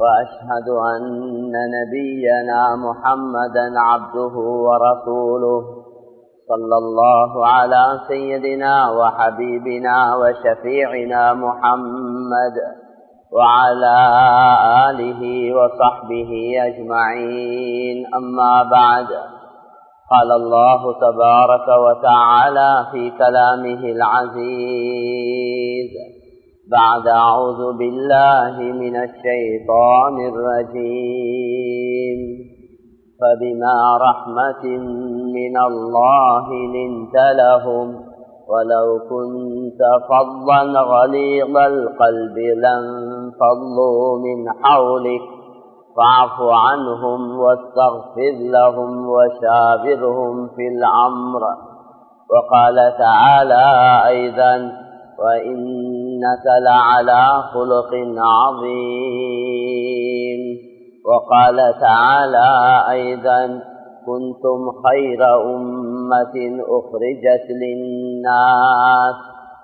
وأشهد أن نبينا محمدا عبده ورسوله صلى الله على سيدنا وحبيبنا وشفيعنا محمد وعلى آله وصحبه أجمعين. أما بعد قال الله تبارك وتعالى في كلامه العزيز. بعد أعوذ بالله من الشيطان الرجيم. فبما رحمة من الله لنت لهم ولو كنت فظا غليظ القلب لانفضوا من حولك. فاعف عنهم واستغفر لهم وشاورهم في الأمر. وقال تعالى أيضا وإنك لعلى خلق عظيم. وقال تعالى أيضا كنتم خير أمة أخرجت للناس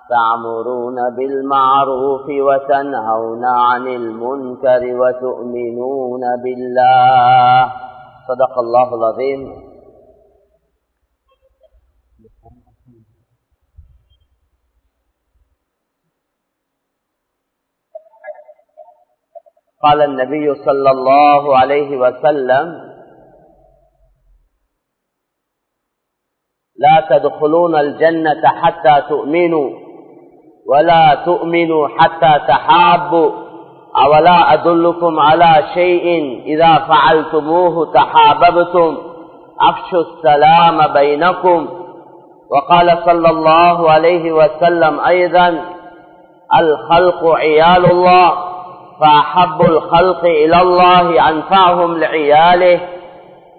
تعمرون بالمعروف وتنهون عن المنكر وتؤمنون بالله. صدق الله العظيم. قال النبي صلى الله عليه وسلم لا تدخلون الجنة حتى تؤمنوا ولا تؤمنوا حتى تحابوا أولا أدلكم على شيء إذا فعلتموه تحاببتم أفشوا السلام بينكم. وقال صلى الله عليه وسلم أيضا الخلق عيال الله فأحب الخلق إلى الله أنفعهم لعياله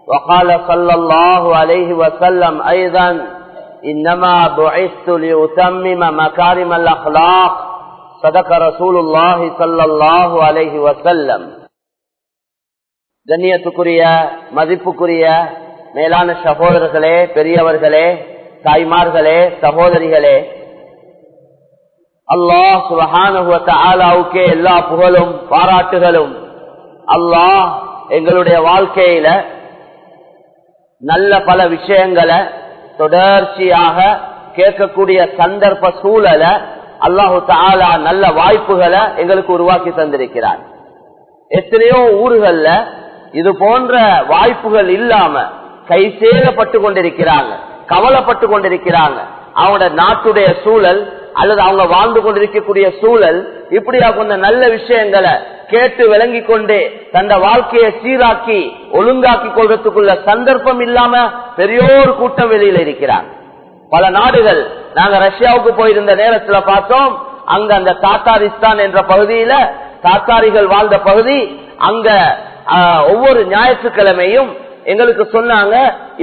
وقال صلى الله عليه وسلم أيضا إنما بعثت لأتمم مكارم الأخلاق صدق رسول الله صلى الله عليه وسلم கண்ணியத்துக்குரிய மதிப்புக்குரிய மேலான சகோதரர்களே பெரியவர்களே தாய்மார்களே சகோதரிகளே அல்லாஹ் சுபஹானுக்கே எல்லா புகழும் பாராட்டுகளும். அல்லாஹ் எங்களுடைய வாழ்க்கையில நல்ல பல விஷயங்களை தொடர்ச்சியாக கேட்கக்கூடிய சந்தர்ப்ப சூழலை அல்லாஹு தாலா நல்ல வாய்ப்புகளை எங்களுக்கு உருவாக்கி தந்திருக்கிறார். எத்தனையோ ஊர்கள்ல இது போன்ற வாய்ப்புகள் இல்லாம கை சேதப்பட்டு கொண்டிருக்கிறாங்க கவலைப்பட்டு கொண்டிருக்கிறாங்க. அவனோட நாட்டுடைய சூழல் அல்லது அவங்க வாழ்ந்து கொண்டிருக்கக்கூடிய சூழல் இப்படியா கொஞ்சம் நல்ல விஷயங்களை கேட்டு விளங்கி கொண்டு தந்த வாழ்க்கையை சீராக்கி ஒழுங்காக்கி கொள்றதுக்குள்ள சந்தர்ப்பம் இல்லாம பெரியோர் கூட்டம் வெளியில இருக்கிறார். பல நாடுகள் நாங்க ரஷ்யாவுக்கு போயிருந்த நேரத்துல பார்த்தோம் அங்க அந்த தாத்தாரிஸ்தான் என்ற பகுதியில தாத்தாரிகள் வாழ்ந்த பகுதி அங்க ஒவ்வொரு ஞாயிற்றுக்கிழமையும் எங்களுக்கு சொன்னாங்க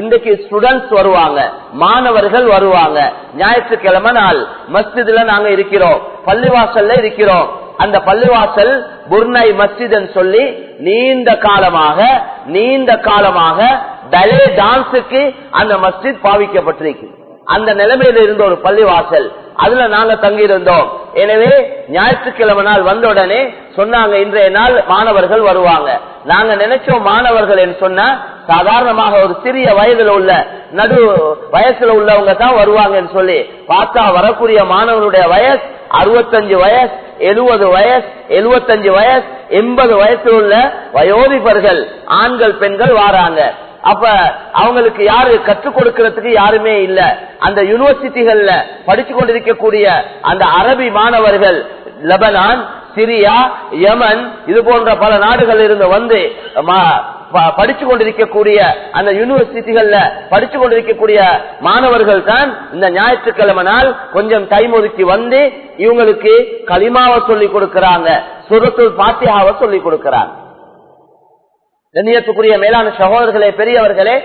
இன்றைக்கு ஸ்டூடெண்ட்ஸ் வருவாங்க மாணவர்கள் வருவாங்க. ஞாயிற்றுக்கிழமை நாள் மஸ்ஜித்ல நாங்க இருக்கிறோம் பள்ளிவாசல்ல இருக்கிறோம். அந்த பள்ளிவாசல் புர்னை மஸ்ஜித் சொல்லி நீண்ட காலமாக நீண்ட காலமாக டலே டான்ஸுக்கு அந்த மஸ்ஜித் பாவிக்கப்பட்டிருக்கிறது. அந்த நிலைமையில இருந்த ஒரு பள்ளிவாசல். அதுல நாங்க தங்கியிருந்தோம். எனவே ஞாயிற்றுக்கிழமை நாள் வந்த உடனே சொன்னாங்க இன்றைய நாள் மாணவர்கள் வருவாங்க. நாங்க நினைச்சோம் மாணவர்கள் என்று சொன்னா சாதாரணமாக ஒரு சிறிய வயதுல உள்ள நடு வயசுல உள்ளவங்க தான் வருவாங்கன்னு சொல்லி பார்த்தா வரக்கூடிய மாணவனுடைய வயசு அறுபத்தஞ்சு வயசு எழுபது வயசு எழுபத்தஞ்சு வயசு எண்பது வயசுல உள்ள வயோதிபர்கள் ஆண்கள் பெண்கள் வாராங்க. அப்ப அவங்களுக்கு யாரு கற்றுக் கொடுக்கிறதுக்கு யாருமே இல்ல. அந்த யூனிவர்சிட்டிகள்ல படிச்சு கொண்டிருக்கக்கூடிய அந்த அரபி மாணவர்கள் லெபனான் சிரியா யமன் இது போன்ற பல நாடுகள் இருந்து வந்து படிச்சு கொண்டிருக்கக்கூடிய அந்த யூனிவர்சிட்டிகள்ல படிச்சு கொண்டிருக்கக்கூடிய மாணவர்கள் தான் இந்த ஞாயிற்றுக்கிழமை நாள் கொஞ்சம் டைம் ஒதுக்கி வந்து இவங்களுக்கு களிமாவை சொல்லிக் கொடுக்கிறாங்க சுரத்துள் பாத்தியாவை சொல்லிக் கொடுக்கிறாங்க. கண்ணியத்துக்குரிய மேலான சகோதரர்களே பெரியவர்களே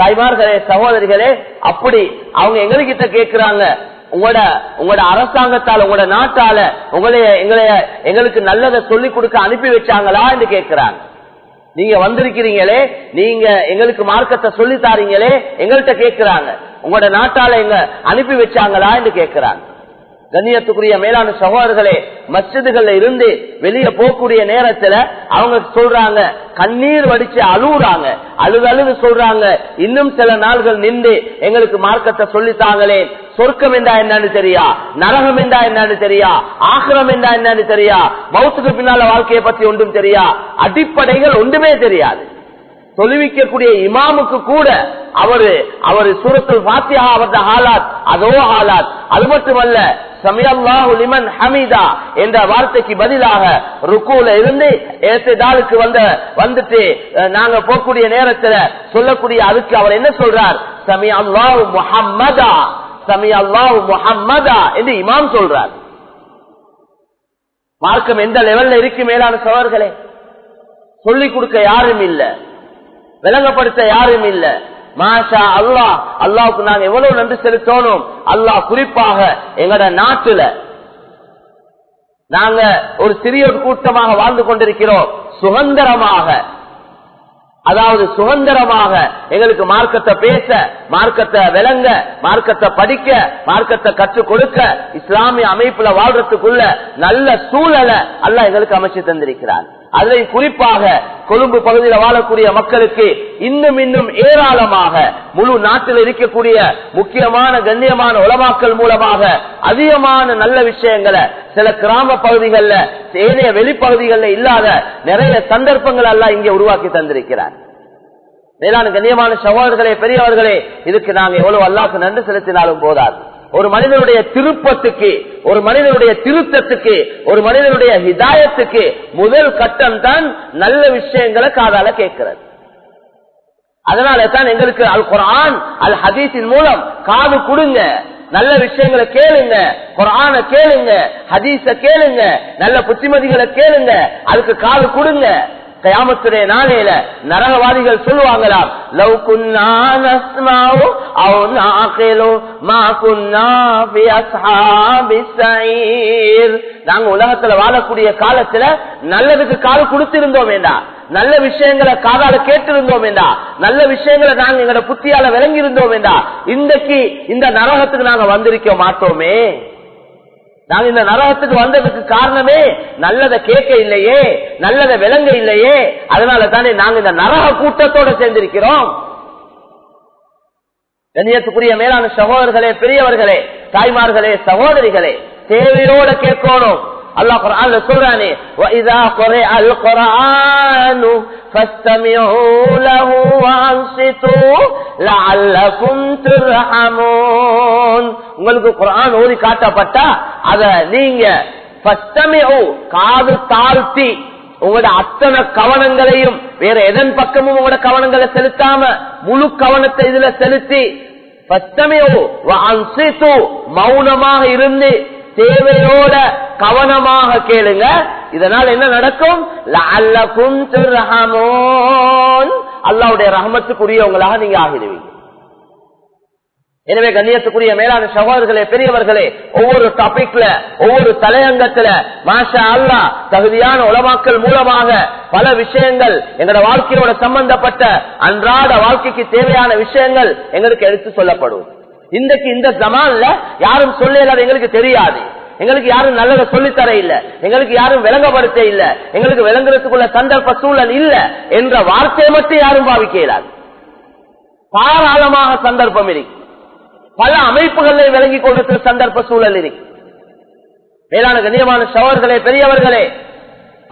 தாய்மார்களே சகோதரிகளே அப்படி அவங்க எங்ககிட்ட கேட்கிறாங்க உங்களோட உங்களோட அரசாங்கத்தால உங்களோட நாட்டால உங்களைய எங்களைய எங்களுக்கு நல்லதை சொல்லி கொடுக்க அனுப்பி வச்சாங்களா என்று கேட்கிறாங்க. நீங்க வந்திருக்கிறீங்களே நீங்க எங்களுக்கு மார்க்கத்தை சொல்லி தாரீங்களே எங்கள்கிட்ட கேட்கிறாங்க. உங்களோட நாட்டால எங்க அனுப்பி வச்சாங்களா என்று கேட்கிறாங்க. கண்ணியத்துக்குரிய மேலான சகோதரர்களே மசிதுகள்ல இருந்து வெளியே போகக்கூடிய நேரத்துல அவங்க சொல்றாங்க கண்ணீர் வடிச்சு அழுகுறாங்க அழுது அழுது சொல்றாங்க இன்னும் சில நாள்கள் நின்று எங்களுக்கு மார்க்கத்தை சொல்லித்தாங்களே சொர்க்கம் என்றா என்னன்னு தெரியா? நரகம் என்றா என்னன்னு தெரியா? ஆக்கிரம் என்றா என்னன்னு தெரியா? மௌத்துக்கு பின்னால வாழ்க்கையை பத்தி ஒன்றும் தெரியா? அடிப்படைகள் ஒன்றுமே தெரியாது. தொழுவிக்கக்கூடிய இமாமுக்கு கூட அவரு அவரு சூரத்தில் பாத்தியா அவரது ஹாலாத் அதோ ஹாலாத். அது மட்டுமல்ல சமியல்லாஹு லிமன் ஹமீதா என்ற வார்த்தைக்கு பதிலாக ருக்குல இருந்து ஏசேதாலுக்கு வந்த வந்துட்டு நாங்க போகக்கூடிய நேரத்துல சொல்லக்கூடிய அதுக்கு அவர் என்ன சொல்றார்? சமி அல்லாஹு முஹம்மதா சமி அல்லாஹு முஹம்மதா என்று இமாம் சொல்றார். மார்க்கம் எந்த லெவல்ல இருக்கு மேலான சவர்களே சொல்லிக் கொடுக்க யாரும் இல்ல. விளங்கப்படுத்த யாரும் இல்ல. மாஷா அல்லாஹ் அல்லாவுக்கு நாங்க எவ்வளவு நன்றி செலுத்தணும்? அல்லாஹ் குறிப்பாக எங்கட நாட்டுல. நாங்க ஒரு சிறிய ஒரு கூட்டமாக வாழ்ந்து கொண்டிருக்கிறோம். சுதந்திரமாக. அதாவது சுதந்திரமாக எங்களுக்கு மார்க்கத்தை பேச மார்க்கத்தை விளங்க மார்க்கத்தை படிக்க மார்க்கத்தை கற்றுக் கொடுக்க இஸ்லாமிய அமைப்புல வாழ்றதுக்குள்ள நல்ல சூழலை அல்லாஹ் எங்களுக்கு அமைச்சு தந்திருக்கிறார். அதை குறிப்பாக கொழும்பு பகுதியில் வாழக்கூடிய மக்களுக்கு இன்னும் இன்னும் ஏராளமாக முழு நாட்டில் இருக்கக்கூடிய முக்கியமான கண்ணியமான உலமாக்கல் மூலமாக அதிகமான நல்ல விஷயங்களை சில கிராம பகுதிகளில் ஏனைய வெளிப்பகுதிகளில் இல்லாத நிறைய சந்தர்ப்பங்கள் எல்லாம் இங்கே உருவாக்கி தந்திருக்கிறார். மேலான கண்ணியமான சகோதரர்களே பெரியவர்களே இதுக்கு நாங்க எவ்வளவு அல்லாக்கு நன்றி செலுத்தினாலும் போதாது. ஒரு மனிதனுடைய திருப்பத்துக்கு ஒரு மனிதனுடைய திருத்தத்துக்கு ஒரு மனிதனுடைய ஹிதாயத்துக்கு முதல் கட்டம் தான் நல்ல விஷயங்களை காதால கேட்கிறது. அதனால தான் எங்களுக்கு அல் குரான் அல் ஹதீஸின் மூலம் காது கொடுங்க நல்ல விஷயங்களை கேளுங்க குரான கேளுங்க ஹதீஸ கேளுங்க நல்ல புத்திமதிகளை கேளுங்க அதுக்கு காது கொடுங்க. கயாமத்துடைய நாளையில நரகவாதிகள் சொல்லுவாங்களாம் லவ் மா நாங்க உலகத்துல வாழக்கூடிய காலத்துல நல்லதுக்கு காது கொடுத்திருந்தோம் வேண்டாம் நல்ல விஷயங்களை காதால கேட்டிருந்தோம் வேண்டா நல்ல விஷயங்களை நாங்க எங்களோட புத்தியால விளங்கி இருந்தோம் வேண்டா இன்றைக்கு இந்த நரகத்துக்கு நாங்க வந்திருக்க மாட்டோமே. நாங்க இந்த நரகத்துக்கு வந்ததுக்கு காரணமே நல்லதை கேட்க இல்லையே நல்லதை விளங்க இல்லையே அதனால தானே நாங்க இந்த நரக கூட்டத்தோட சேர்ந்திருக்கிறோம். கண்ணியத்துக்குரிய மேலான சகோதரர்களே பெரியவர்களே தாய்மார்களே சகோதரிகளே தேவையோட கேட்கணும். அல்லாஹ் குர்ஆன்ல சொல்றானே وَإِذَا قُرِئَ الْقُرْآنُ فَاسْتَمِعُوا لَهُ وَأَنصِتُوا لَعَلَّكُمْ تُرْحَمُونَ உங்களுக்கு குர்ஆன் ஓதி காட்டப்பட்டா அத நீங்க فَاسْتَمِعُوا காது தாழ்த்தி உங்களோட அத்தனை கவனங்களையும் வேற எதன் பக்கமும் உங்களோட கவனங்களை செலுத்தாம முழு கவனத்தை இதுல செலுத்தி ஃபஸ்தமிஉ வஅன்சித்து மௌனமாக இருந்து தேவையோட கவனமாக கேளுங்க. இதனால் என்ன நடக்கும்? அல்லாவுடைய துர்ஹமூன். ரஹமத்துக்குரியவங்களாக நீங்க ஆகிடுவீங்க. எனவே கண்ணியத்துக்குரிய மேலான சகோதரர்களே பெரியவர்களே ஒவ்வொரு டாபிக்ல ஒவ்வொரு தலையங்கத்துல மாஷா அல்லா தகுதியான உலமாக்கல் மூலமாக பல விஷயங்கள் எங்களோட வாழ்க்கையோட சம்பந்தப்பட்ட அன்றாட வாழ்க்கைக்கு தேவையான விஷயங்கள் எங்களுக்கு எடுத்து சொல்லப்படும். இன்றைக்கு இந்த ஜமான்ல யாரும் சொல்லல எங்களுக்கு தெரியாது. எங்களுக்கு யாரும் நல்லதை சொல்லித்தர இல்ல. எங்களுக்கு யாரும் விளங்கப்படுத்த இல்ல. எங்களுக்கு விளங்குறதுக்குள்ள சந்தர்ப்ப சூழல் இல்ல என்ற வார்த்தையை மட்டும் யாரும் பாவிக்கிறார் பாராளமாக தாராளமாக சந்தர்ப்பம் இருக்கு. பல அமைப்புகளை விளங்கி கொள்றது சந்தர்ப்ப சூழல் இருக்கு. மேலான கண்ணியமான சவர்களே பெரியவர்களே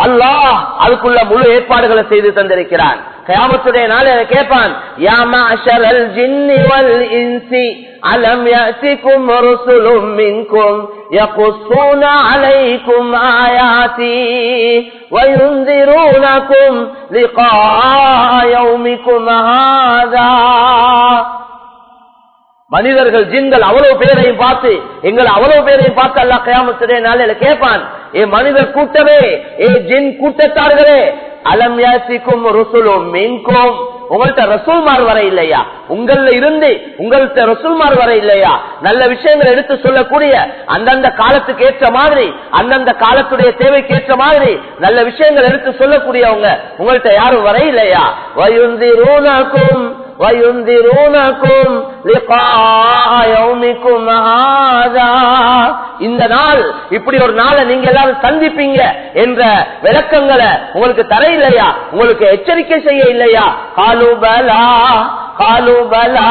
அல்லாஹ் அதுக்குள்ள முழு ஏற்பாடுகளை செய்து தந்திருக்கிறான். கயாமத்துடைய நாள் கேட்பான் யா மாஷரல் ஜின்னி வல் இன்சி அலம் يأتكم رسل منكم يقصون عليكم آياتي وينذرونكم لقاء يومكم هذا மனிதர்கள் ஜின்கள் அவ்வளவு பேரையும் பார்த்து எங்களை அவ்வளவு பேரையும் பார்த்து அல்லா கயாமத்துடைய நாளையில கேட்பான் ஏ மனிதர் கூட்டமே ஏ ஜின் கூட்டத்தார்களே அலம் யாசிக்கும் ருசுலும் மீன்கும். உங்கள்கிட்ட ரசூல்மார் வர இல்லையா? உங்கள இருந்து உங்கள்கிட்ட ரசூல்மார் வர இல்லையா? நல்ல விஷயங்களை எடுத்து சொல்லக்கூடிய அந்தந்த காலத்துக்கு ஏற்ற மாதிரி அந்தந்த காலத்துடைய தேவைக்கு ஏற்ற மாதிரி நல்ல விஷயங்கள் எடுத்து சொல்லக்கூடியவங்க உங்கள்கிட்ட யாரும் வர இல்லையா? வயுந்திரூனக்கும் இந்த நாள் இப்படி ஒரு நாளை நீங்க எல்லாரும் சந்திப்பீங்க என்ற விளக்கங்களை உங்களுக்கு தர இல்லையா உங்களுக்கு எச்சரிக்கை செய்ய இல்லையா? காலு பலா காலு பலா.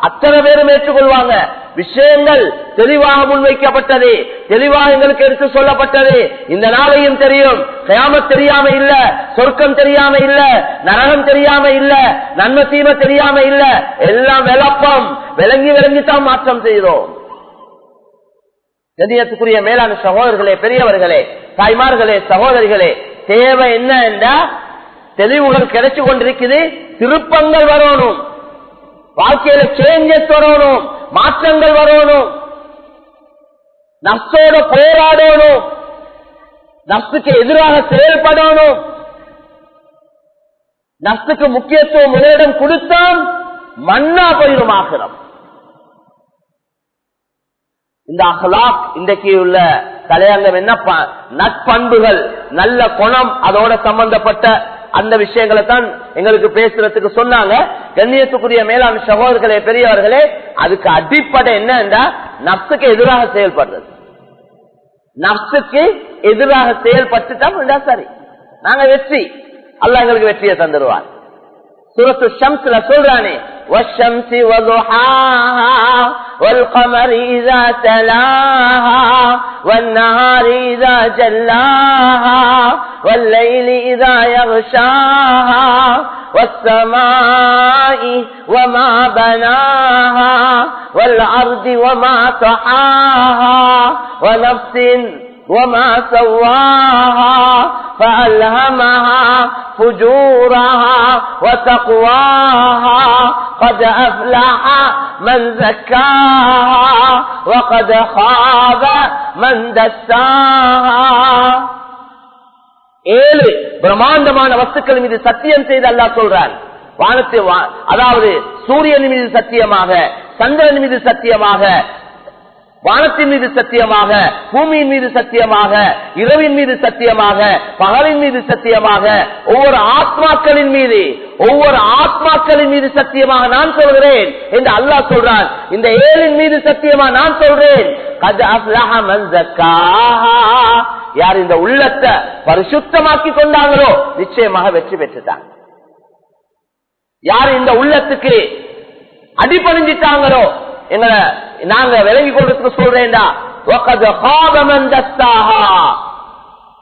அத்தனை பேரும் ஏற்றுக்கொள்வாங்க. விஷயங்கள் தெளிவாக முன்வைக்கப்பட்டது தெளிவாக எங்களுக்கு எடுத்து சொல்லப்பட்டது. இந்த நாளையும் தெரியும். கயாம தெரியாம இல்ல சொர்க்கம் தெரியாம இல்ல நரகம் தெரியாம இல்ல நன்மை தீமை தெரியாம இல்ல. எல்லாம் விளப்பம். விளங்கி விளங்கித்தான் மாற்றம் செய்தோம். கதியத்துக்குரிய மேலான சகோதரர்களே பெரியவர்களே தாய்மார்களே சகோதரிகளே தேவை என்ன என்றா தெளிவுகள் கிடைச்சு கொண்டிருக்குது திருப்பங்கள் வரணும். வாழ்க்கையில சேஞ்சஸ் வரணும் மாற்றங்கள் வரணும். நப்சோட போராடணும். நப்சுக்கு எதிராக செயல்படணும். நப்சுக்கு முக்கியத்துவம் முதலிடம் கொடுத்தான் மண்ணா போயிருமாகிறோம் இந்த அஹ்லாக் இன்றைக்கு உள்ள கலையங்கம் என்ன நட்பண்புகள் நல்ல குணம் அதோட சம்பந்தப்பட்ட அந்த விஷயங்களை தான் எங்களுக்கு பேசுறதுக்கு சொன்னாங்க. கண்ணியத்துக்குரிய மேலாண் சகோதரர்களே பெரியவர்களே அதுக்கு அடிப்படை என்னன்னா நப்சுக்கு எதிராக செயல்படுறது. நப்சுக்கு எதிராக செயல்பட்டுட்டா சரி. நாங்க வெற்றி. அல்ல எங்களுக்கு வெற்றியை தந்துடுவார் சூரத்து ஷம்ஸ்ல சொல்றானே والشمس وضحاها والقمر إذا تلاها والنهار إذا جلاها والليل إذا يغشاها والسماء وما بناها والأرض وما طحاها ونفس وما سواها فألهمها فجورها وتقواها قد أفلح من زكاها وقد خاب من دساها ஏழு பிரம்மாண்டமான வஸ்துக்கள் மீது சத்தியம் செய்து அல்லாஹ் சொல்றான் வானத்தை வா- அதாவது சூரியன் மீது சத்தியமாக சந்திரன் மீது சத்தியமாக வானத்தின் மீது சத்தியமாக பூமியின் மீது சத்தியமாக இரவின் மீது சத்தியமாக பகலின் மீது சத்தியமாக ஒவ்வொரு ஆத்மாக்களின் மீது ஒவ்வொரு ஆத்மாக்களின் மீது சத்தியமாக நான் சொல்கிறேன் என்று அல்லாஹ் சொல்றான். இந்த ஏழின் மீது சத்தியமா நான் சொல்றேன். யார் இந்த உள்ளத்தை பரிசுத்தமாக்கி கொண்டாங்களோ நிச்சயமாக வெற்றி பெற்றுட்டாங்க. யார் இந்த உள்ளத்துக்கு அடிபணிஞ்சிட்டாங்களோ எங்களை நாங்க விலகி கொள்றதுக்கு சொல்றேன்டா.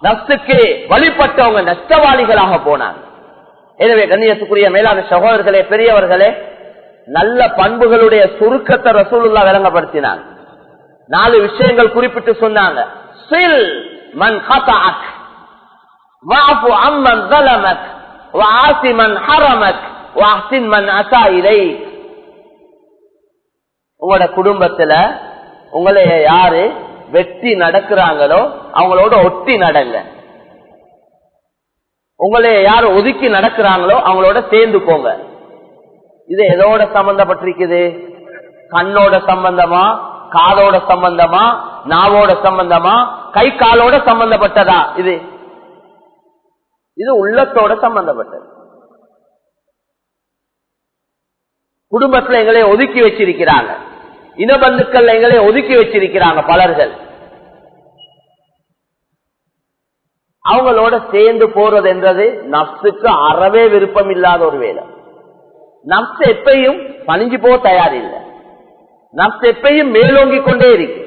நஸ்துக்கு வழிபட்டவங்க நஷ்டவாளிகளாக போனாங்க. எனவே கண்ணியத்துக்குரிய மேலான சகோதரர்களே பெரியவர்களே நல்ல பண்புகளுடைய சுருக்கத்தை ரசூலுல்லா விளங்கப்படுத்தினாங்க. நாலு விஷயங்கள் குறிப்பிட்டு சொன்னாங்க. சில் மன் ஹதாக் வாஃபு அம்மன் தலமக் வாசி மன் ஹரமக் வாசின் மன் அசா இலை உங்களோட குடும்பத்துல உங்களை யாரு வெட்டி நடக்கிறாங்களோ அவங்களோட ஒட்டி நடங்க. உங்களை யாரு ஒதுக்கி நடக்கிறாங்களோ அவங்களோட சேர்ந்து போங்க. இது எதோட சம்பந்தப்பட்டிருக்குது? கண்ணோட சம்பந்தமா? காதோட சம்பந்தமா? நாவோட சம்பந்தமா? கை காலோட சம்பந்தப்பட்டதா? இது. இது உள்ளத்தோட சம்பந்தப்பட்டது. குடும்பத்துல எங்களை ஒதுக்கி வச்சிருக்கிறாங்க. இனபந்துக்கள் எங்களை ஒதுக்கி வச்சிருக்கிறாங்க பலர்கள். அவங்களோட சேர்ந்து போறது என்றது நப்சுக்கு அறவே விருப்பம் இல்லாத ஒரு வேலை. நப்சு எப்பையும் பணிஞ்சு போக தயாரில்லை. நப்சு எப்பையும் மேலோங்கி கொண்டே இருக்கு.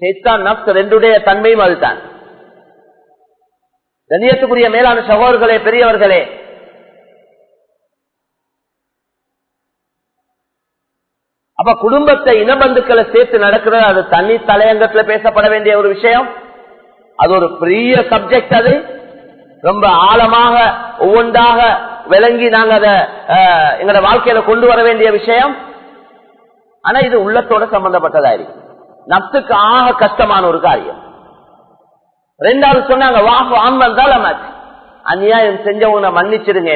சேத்தான் நப்ஸ் ரெண்டுடைய தன்மையும் அதுதான். தனியத்துக்குரிய மேலான சகோதரர்களே பெரியவர்களே அப்ப குடும்பத்தை இனபந்துக்களை சேர்த்து நடக்கிறது அது தனி தலையங்கத்துல பேசப்பட வேண்டிய ஒரு விஷயம். அது ஒரு பெரிய சப்ஜெக்ட் அது. ரொம்ப ஆழமாக ஒவ்வொன்றாக விளங்கி நாங்க அதை எங்களோட வாழ்க்கையில கொண்டு வர வேண்டிய விஷயம். ஆனா இது உள்ளத்தோட சம்பந்தப்பட்டதா இருக்கு. நப்சுக்கு ஆக கஷ்டமான ஒரு காரியம். ரெண்டாவது சொன்னாங்க வாஃபு ஆம்பல் தான் அநியாயம் செஞ்சவனை மன்னிச்சிடுங்க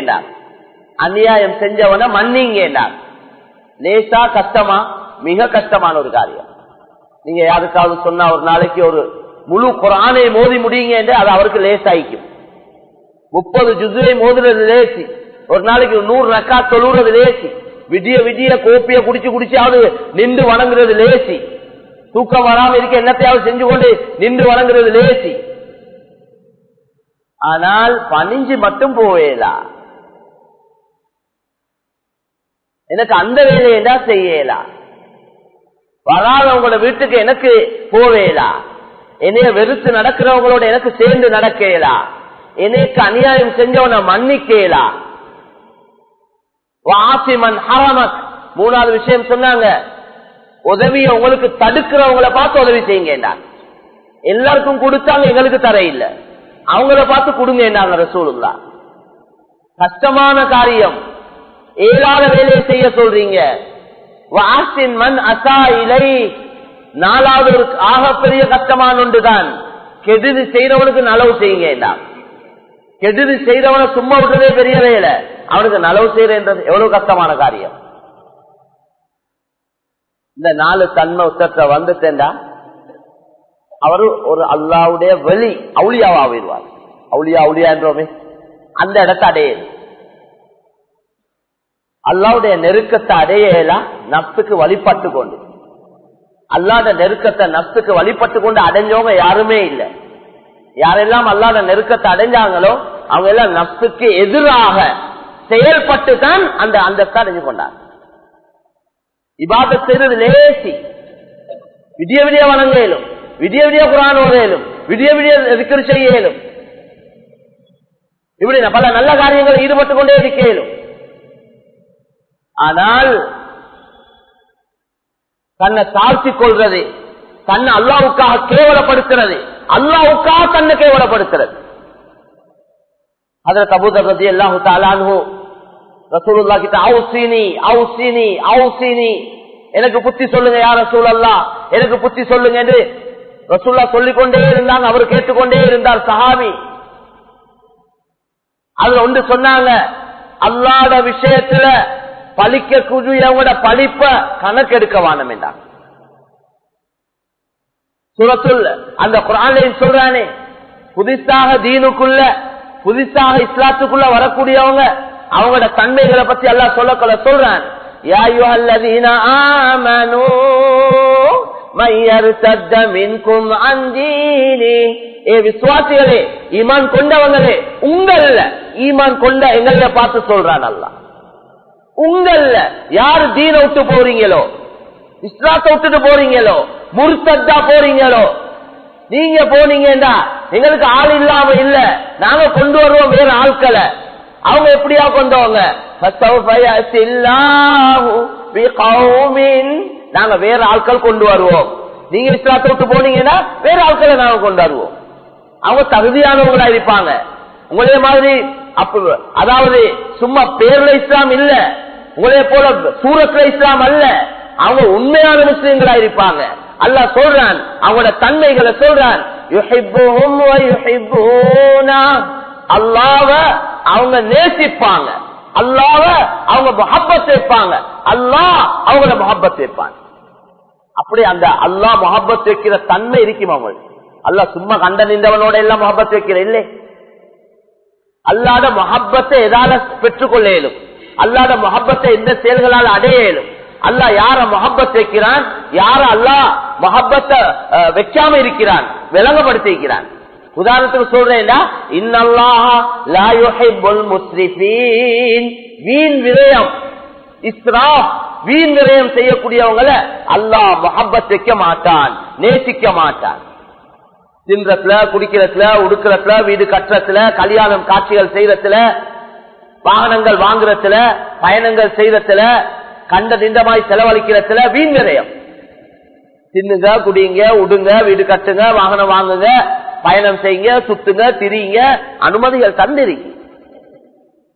அநியாயம் செஞ்சவனை மன்னிங்க லேசா கஷ்டமா? மிக கஷ்டமான ஒரு காரியம். நீங்க யாருக்காவது சொன்னா ஒரு நாளைக்கு ஒரு முழு குரானை மோதி முடியுங்க என்று அது அவருக்கு லேசாயிக்கும். முப்பது ஜுசுவை மோதுறது லேசி. ஒரு நாளைக்கு நூறு ரக்கா தொழுறது லேசி. விடிய விடிய கோப்பிய குடிச்சு குடிச்சாவது நின்று வணங்குறது லேசி. தூக்கம் வராம இருக்க என்னத்தையாவது செஞ்சு கொண்டு நின்று வணங்குறது லேசி. ஆனால் பணிஞ்சு மட்டும் போவேலா. எனக்கு அந்த வேலையை தான் செய்யலா? வராதவங்களோட வீட்டுக்கு எனக்கு போவேலா? என்னைய வெறுத்து நடக்கிறவங்களோட எனக்கு சேர்ந்து நடக்கலா? எனக்கு அநியாயம் செஞ்சவனை மன்னிக்கலா? வாசிமன் ஹரமக் மூணாவது விஷயம் சொன்னாங்க. உதவிய உங்களுக்கு தடுக்கிறவங்கள பார்த்து உதவி செய்யுங்க எல்லாருக்கும் கொடுத்தாங்க எங்களுக்கு தர இல்ல அவங்கள பார்த்து கொடுங்க ரசூலுல்லா கஷ்டமான காரியம். ஏழாத வேலையை செய்ய சொல்றீங்க. வாசின் மண் அசா இலை. நாலாவது ஒரு ஆகப்பெரிய கஷ்டமான ஒன்றுதான். கெடுதி செய்யறவனுக்கு நலவு செய்யுங்க கெடுதி செய்தவனை சும்மா விடுறதே பெரிய வேலை. அவனுக்கு நலவு செய்யறது எவ்வளவு கஷ்டமான காரியம். இந்த நாலு தன்மை உத்தத்தை வந்துட்டேன்டா. அவரு ஒரு அல்லாவுடைய வெளி அவுளியாவா ஆயிடுவார். அவுளியா அவுளியா என்றோமே. அந்த இடத்தை அடையது அல்லாவுடைய நெருக்கத்தை அடையலாம் நப்புக்கு வழிபட்டு கொண்டு. அல்லாத நெருக்கத்தை நப்புக்கு வழிபட்டு கொண்டு அடைஞ்சவங்க யாருமே இல்லை. யாரெல்லாம் அல்லாத நெருக்கத்தை அடைஞ்சாங்களோ அவங்க எல்லாம் நப்புக்கு எதிராக செயல்பட்டு தான் அந்த அந்தஸ்தை அடைஞ்சு கொண்டார் இபாத செய்வது லேசி. விடிய விடிய வணங்கலும் விடிய விடிய குரான் ஓதையிலும் விடிய விடிய இருக்கிற செய்யலும் இப்படி பல நல்ல காரியங்கள் ஈடுபட்டு கொண்டே இருக்கையிலும். ஆனால் தன்னை தாழ்த்திக் கொள்றது தன்னை அல்லாவுக்காக கேவலப்படுத்துறது அல்லாவுக்காக தன்னை கேவலப்படுத்துறது. அதுல தபூதர் ரதி அல்லாஹு தாலானு ரசூலுல்லா கிட்ட அவுசீனி அவுசீனி அவுசீனி எனக்கு புத்தி சொல்லுங்க யார் ரசூல் அல்லா எனக்கு புத்தி சொல்லுங்க என்று ரசூல்லா கொண்டே இருந்தாங்க அவர் கேட்டுக்கொண்டே இருந்தார் சஹாபி. அதுல ஒன்று சொன்னாங்க அல்லாத விஷயத்துல பழிக்க குழு குழுவோட பழிப்ப கணக்கெடுக்க வானம் என்றான் அந்த குரான் சொல்றானே புதுசாக தீனுக்குள்ள புதுசாக இஸ்லாத்துக்குள்ள வரக்கூடியவங்க அவங்களோட தன்மைகளை பத்தி எல்லாம் சொல்ல கொள்ள சொல்றான் விசுவாசிகளே ஈமான் கொண்டவங்களே உங்கள ஈமான் கொண்ட எங்களை பார்த்து சொல்றான் அல்ல உங்கள யாரு தீன விட்டு போறீங்களோ இஸ்லாத்த விட்டுட்டு போறீங்களோ முர்த்தா போறீங்களோ நீங்க போனீங்கடா எங்களுக்கு ஆள் இல்லாம இல்ல. நாங்க கொண்டு வருவோம் வேற ஆட்களை. அவங்க எப்படியா கொண்டவங்க நாங்க வேற ஆட்கள் கொண்டு வருவோம். நீங்க இஸ்லாத்தை விட்டு போனீங்கன்னா வேற ஆட்களை நாங்க கொண்டு வருவோம். அவங்க தகுதியானவங்களா இருப்பாங்க. உங்களே மாதிரி அதாவது சும்மா பேர்ல இஸ்லாம் இல்ல. உங்களே போல சூரத்துல இஸ்லாம் அல்ல. அவங்க உண்மையான முஸ்லீம்களா இருப்பாங்க. அல்ல சொல்றான் அவங்களோட தன்மைகளை சொல்றான். அல்லாவ அவங்க நேசிப்பாங்க. அல்லாவ அவங்க மொஹப்பத் வைப்பாங்க அல்லாஹ் அவங்கள மொஹப்பத் வைப்பாங்க அப்படி அந்த அல்லாஹ் மொஹப்பத் வைக்கிற தன்மை இருக்கும் அவங்களுக்கு அல்லா சும்மா கண்ட நின்றவனோட எல்லாம் மொஹப்பத் வைக்கிற இல்லை. அல்லாத மொஹப்பத்தை எதால பெற்றுக்கொள்ள இயலும். அல்லாத மொஹப்பத்தை எந்த செயல்களால் அடைய இயலும். அல்லா யார மொஹப்பத் வைக்கிறான்? யார அல்லா மொஹப்பத்தை வைக்காம இருக்கிறான்? விளங்கப்படுத்திருக்கிறான் உதாரணத்துக்கு சொல்றேன்டா வீண் விரயம் இஸ்ரா வீண் விரயம் செய்யக்கூடியவங்களை அல்லாஹ் மொஹப்பத் வைக்க மாட்டான் நேசிக்க மாட்டான். தின்றத்துல குடிக்கிறதுல உடுக்கிறதுல வீடு கட்டுறதுல கல்யாணம் காட்சிகள் செய்யறதுல வாகனங்கள் வாங்குறதுல பயணங்கள் செய்யறதுல கண்ட திண்டமாய் செலவழிக்கிறதுல வீண் விரயம். தின்னுங்க குடிங்க உடுங்க வீடு கட்டுங்க வாகனம் வாங்குங்க பயணம் செய்யுங்க சுத்துங்க திரியுங்க அனுமதிகள் தந்திருக்கு.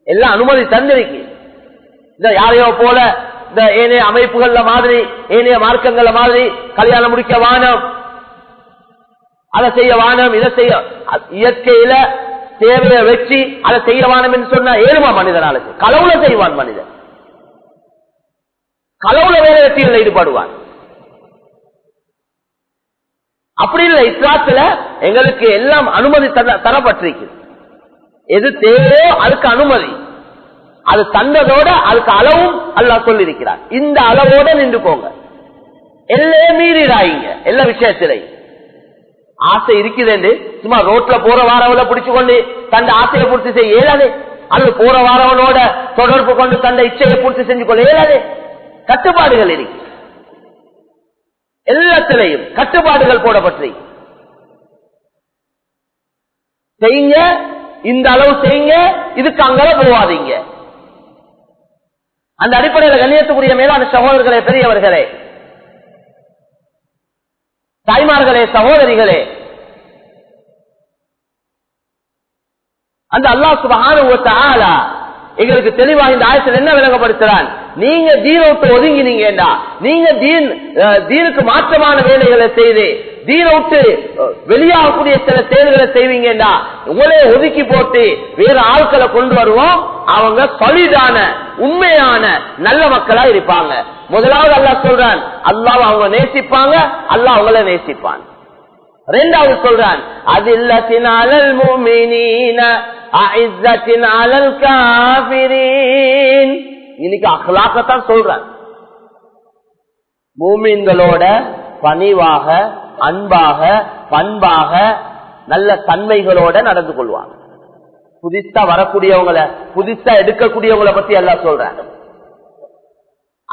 எல்லாம் அனுமதி தந்திருக்கு. இந்த யாரையோ போல இந்த ஏனைய அமைப்புகள்ல மாதிரி ஏனைய மார்க்கங்கள்ல மாதிரி கல்யாணம் முடிக்க வானம் அதை செய்ய வானம் இதை செய்ய இயற்கையில தேவையை வச்சு அதை செய்ய வானம் என்று சொன்னா ஏழுமா மனிதனால? களவுல செய்வான் மனிதன். களவுல வேலை வெற்றியில் ஈடுபடுவான். அப்படி இல்லை இஸ்லாத்துல எங்களுக்கு எல்லாம் அனுமதி தர- தரப்பட்டிருக்கு எது தேவையோ அதுக்கு அனுமதி. அது தந்ததோட அதுக்கு அளவும் அல்லாஹ் சொல்லியிருக்கிறார் இந்த அளவோட நின்று போங்க எல்லையே மீறிடாயிங்க எல்லா விஷயத்திலையும். ஆசை இருக்குதேண்டு. சும்மா ரோட்ல போற வாரவள பிடிச்சு கொண்டு தந்த ஆசையை பூர்த்தி செய்ய இயலாது. அல்லது போற வாரவனோட தொடர்பு கொண்டு தந்த இச்சையை பூர்த்தி செஞ்சு கொள்ள இயலாது. கட்டுப்பாடுகள் இருக்கு. எல்லாத்திலையும் கட்டுப்பாடுகள் போடப்பட்டு செய்யுங்க இந்த அளவு செய்யுங்க இதுக்கு அங்கே போவாதீங்க. அந்த அடிப்படையில் கண்ணியத்துக்குரிய மேலான சகோதரர்களே பெரியவர்களே தாய்மார்களே சகோதரிகளே. அந்த அல்லாஹ் ஆளா எங்களுக்கு தெளிவாக இந்த ஆயத்தில் என்ன விளங்கப்படுத்துறான் நீங்க தீன விட்டு ஒதுங்கினீங்கடா. நீங்க தீன் அஹ், தீனுக்கு மாற்றமான வேலைகளை செய்து தீன விட்டு வெளியாகக்கூடிய சில செயல்களை செய்வீங்கடா. உங்களே ஒதுக்கி போட்டு வேற ஆட்களை கொண்டு வருவோம். அவங்க solidaன உண்மையான நல்ல மக்களா இருப்பாங்க. முதலாவது அல்லாஹ் சொல்றான் அல்லாஹ் அவங்க நேசிப்பாங்க அல்லாஹ் அவங்கள நேசிப்பான். ரெண்டாவது சொல்றான் அது அலல் முமினீன அலல் காஃபிரீன். இன்னைக்கு அகலாக்கத்தான் சொல்றான். மூமின்களோட பணிவாக அன்பாக பண்பாக நல்ல தன்மைகளோட நடந்து கொள்வாங்க. புதுசா வரக்கூடியவங்கள புதுசா எடுக்கக்கூடியவங்கள பத்தி எல்லாம் சொல்றாங்க.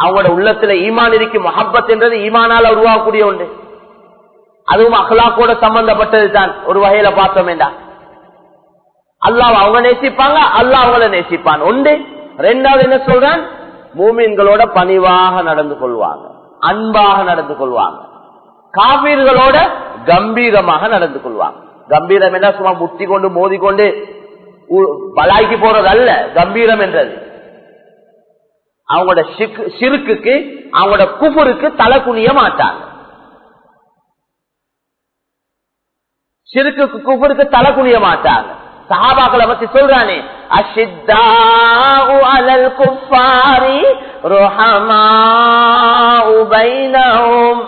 அவங்களோட உள்ளத்துல ஈமான் இருக்கு மஹப்பத் என்றது ஈமானால உருவாகக்கூடிய ஒன்று. அதுவும் அகலாக்கோட சம்பந்தப்பட்டது தான். ஒரு வகையில பார்த்தோம் வேண்டாம் அல்லாஹ் அவங்க நேசிப்பாங்க அல்லாஹ் அவங்கள நேசிப்பான். ஒன்று. ரெண்டாவது என்ன சொல்றான்? மூமின்களோட பணிவாக நடந்து கொள்வாங்க. அன்பாக நடந்து கொள்வாங்க. காபீர்களோட கம்பீரமாக நடந்து கொள்வாங்க. கம்பீரம் என்ன? சும்மா முட்டி கொண்டு மோதி கொண்டு பலாய்க்கு போறது அல்ல கம்பீரம் என்றது. அவங்களோட சிறுக்குக்கு அவங்களோட குபுருக்கு தலை குனிய மாட்டாங்க. சிறுக்கு குபுருக்கு தலை குனிய மாட்டாங்க. சஹாபாக்களை பத்தி சொல்றானே. அஷித்தாஉ அலல் குஃபாரி உபைனவும்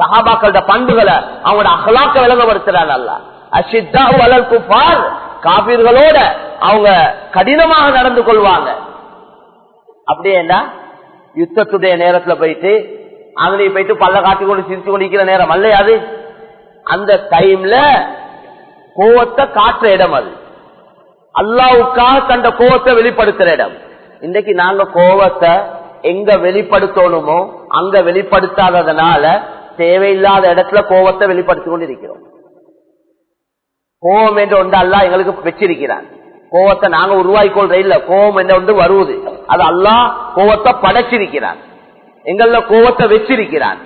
சஹாபாக்களோட பண்புகளை அவங்களோட அகலாக்க விளங்கப்படுத்துறான் அல்ல அஷித்தாஉ அலல் குஃபார். காபீர்களோட அவங்க கடினமாக நடந்து கொள்வாங்க. அப்படியேண்டா யுத்தத்துடைய நேரத்துல போயிட்டு அங்கனையும் போயிட்டு பல்ல காட்டி கொண்டு சிரிச்சு கொண்டிருக்கிற நேரம் அல்லையாது அந்த டைம்ல கோவத்தை காட்டுற இடம் அது. அல்லாவுக்காக தந்த கோவத்தை வெளிப்படுத்துற இடம். இன்னைக்கு நாங்க கோவத்தை எங்க வெளிப்படுத்தணுமோ அங்க வெளிப்படுத்தாததுனால தேவையில்லாத இடத்துல கோபத்தை வெளிப்படுத்திக் கொண்டிருக்கிறோம் கோபம் என்று ஒன்று அல்லா எங்களுக்கு வச்சிருக்கிறான். கோபத்தை நாங்க உருவாக்கி கொள்ற இல்ல கோபம் என்ற ஒன்று வருவது. அது அல்லா கோபத்தை படைச்சிருக்கிறான். எங்கள கோபத்தை வச்சிருக்கிறான்.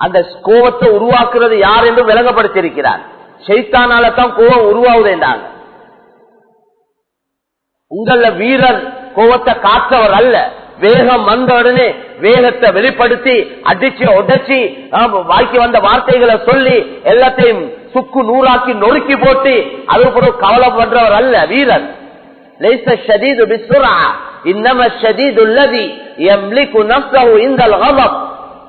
அந்த கோபத்தை உருவாக்குறது யார் என்று விளங்கப்படுத்தியிருக்கிறார் ஷைத்தானால தான் கோபம் உருவாகுது என்றாங்க. உங்கள வீரர் கோபத்தை காற்றவர் அல்ல. வேகம் வந்த உடனே வேகத்தை வெளிப்படுத்தி அடிச்சு உடைச்சி வாய்க்கு வந்த வார்த்தைகளை சொல்லி எல்லாத்தையும் சுக்கு நூறாக்கி நொறுக்கி போட்டு அது போல கவலை பண்றவர் அல்ல வீரன்.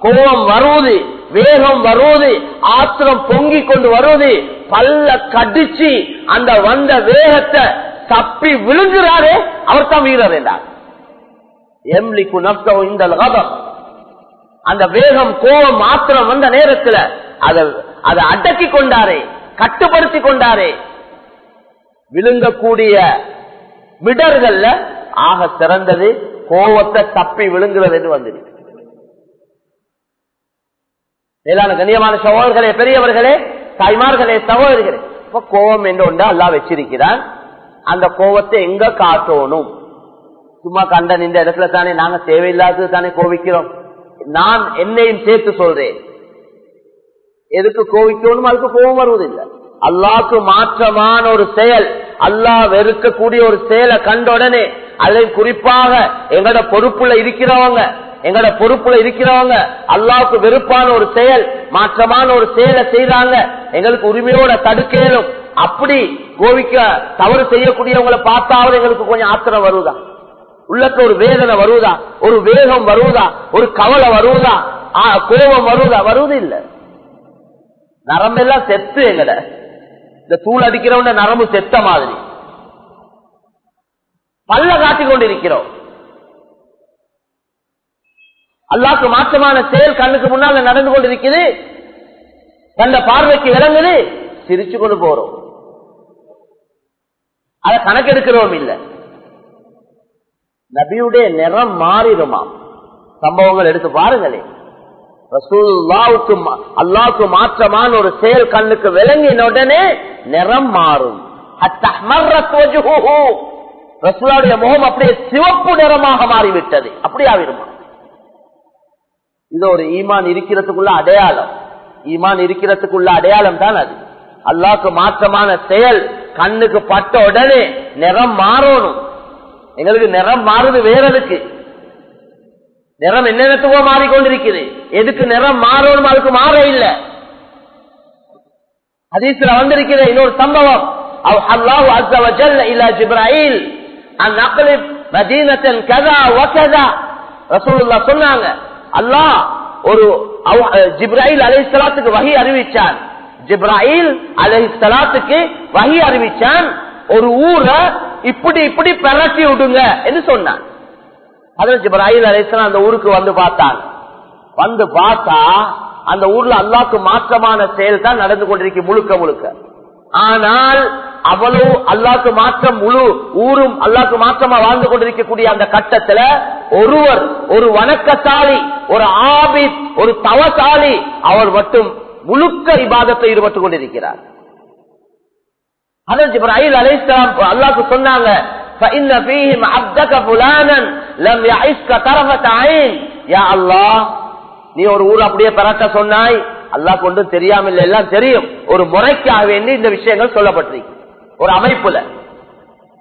கோபம் வருவது வேகம் வருவது ஆத்திரம் பொங்கி கொண்டு வருவது பல்ல கடிச்சு அந்த வந்த வேகத்தை தப்பி விழுங்குறாரே அவர் தான் வீரர் என்றார். எம்லிக்கு நப்தோ இந்த கதம் அந்த வேகம் கோபம் மாத்திரம் வந்த நேரத்தில் அதை அதை அடக்கி கொண்டாரே கட்டுப்படுத்தி கொண்டாரே. விழுங்கக்கூடிய விடர்கள்ல ஆக சிறந்தது கோவத்தை தப்பி விழுங்குறது என்று வந்திருக்கு மேலான கண்ணியமான சகோதரர்களே பெரியவர்களே தாய்மார்களே சகோதரிகளே இப்ப கோபம் என்று ஒன்று அல்லா வச்சிருக்கிறான். அந்த கோபத்தை எங்க காட்டணும்? சும்மா கண்டன் இந்த இடத்துல தானே நாங்க தேவையில்லாதது தானே கோவிக்கிறோம். நான் என்னையும் சேர்த்து சொல்றேன். எதுக்கு கோவிக்கணும் அதுக்கு கோபம் வருவதில்லை. அல்லாக்கு மாற்றமான ஒரு செயல் அல்லாஹ் வெறுக்கக்கூடிய ஒரு செயலை கண்ட உடனே அதை குறிப்பாக எங்கட பொறுப்புல இருக்கிறவங்க எங்கட பொறுப்புல இருக்கிறவங்க அல்லாவுக்கு வெறுப்பான ஒரு செயல் மாற்றமான ஒரு செயலை செய்யறாங்க எங்களுக்கு உரிமையோட தடுக்கலும். அப்படி கோவிக்க தவறு செய்யக்கூடியவங்களை பார்த்தாவது எங்களுக்கு கொஞ்சம் ஆத்திரம் வருதான் உள்ளத்துல ஒரு வேதனை வருவதா ஒரு வேகம் வருவதா ஒரு கவலை வருவதா கோபம் வருவதா வருவது இல்ல. நரம்பெல்லாம் செத்து எங்கட. இந்த தூள் அடிக்கிறவன நரம்பு செத்த மாதிரி. பல்ல காட்டிக் கொண்டிருக்கிறோம். அல்லாக்கு மாற்றமான செயல் கண்ணுக்கு முன்னால நடந்து கொண்டிருக்குது. கண்ட பார்வைக்கு விளங்குது. சிரிச்சு கொண்டு போறோம். அதை கணக்கெடுக்கிறோம் இல்லை. நபியுடைய நிறம் மாறிடுமா? சம்பவங்கள் எடுத்து பாருங்களே. ரசூலுல்லாவுக்கு மா- மாற்றமான ஒரு செயல் கண்ணுக்கு விளங்கின உடனே நிறம் மாறும். ஹத்தா முகம் அப்படியே சிவப்பு நிறமாக மாறிவிட்டது. அப்படி ஆகிருமா இது ஒரு ஈமான் இருக்கிறதுக்குள்ள அடையாளம். ஈமான் இருக்கிறதுக்குள்ள அடையாளம் தான் அது. அல்லாஹ்க்கு மாற்றமான செயல் கண்ணுக்கு பட்ட உடனே நிறம் மாறணும். எங்களுக்கு நிறம் மாறுது வேறதுக்கு. நிறம் என்னென்னத்துவோ மாறிக்கொண்டிருக்குது. எதுக்கு நிறம் மாறணும் அதுக்கு மாற இல்லை. ஹதீஸ்ல வந்திருக்கிற இன்னொரு சம்பவம். அல்லாஹ் அல்லாஹு அஸ்ஸ வஜல்ல ஜிப்ராயில். அன் அக்லிப் மதீனத்தன் கதா வகதா. ரசூலுல்லாஹ் சொன்னாங்க அல்லாஹ் ஒரு அவ்- அஹ் ஜிப்ராயில் அலைஹிஸ்ஸலாத்துக்கு வஹி அறிவிச்சார் ஜிப்ராயில் அலைஹிஸ்ஸலாத்துக்கு வஹி அறிவிச்சான். ஒரு ஊரை இப்படி இப்படி பெரட்டி விடுங்க என்று சொன்னான். அதில் ஜிப்ராஹில் அலிஸ்லாம் அந்த ஊருக்கு வந்து பார்த்தான். வந்து பார்த்தா அந்த ஊர்ல அல்லாக்கு மாற்றமான செயல் தான் நடந்து கொண்டிருக்கு முழுக்க முழுக்க. ஆனால் அவ்வளவு அல்லாக்கு மாற்றம் முழு ஊரும் அல்லாக்கு மாற்றமா வாழ்ந்து கொண்டிருக்கக்கூடிய அந்த கட்டத்துல ஒருவர் ஒரு வணக்கசாலி ஒரு ஆபித் ஒரு தவசாலி அவர் மட்டும் முழுக்க விவாதத்தை ஈடுபட்டுக் கொண்டிருக்கிறார். அதற்கு இப்ராஹிம் அலை இஸ்லாம் அல்லாக்கு சொன்னாங்க நீ ஒரு ஊர் அப்படியே பறக்க சொன்னாய் அல்லாஹ் கொண்டு தெரியாமல் எல்லாம் தெரியும். ஒரு முறைக்காக வேண்டி இந்த விஷயங்கள் சொல்லப்பட்டிருக்கு. ஒரு அமைப்புல.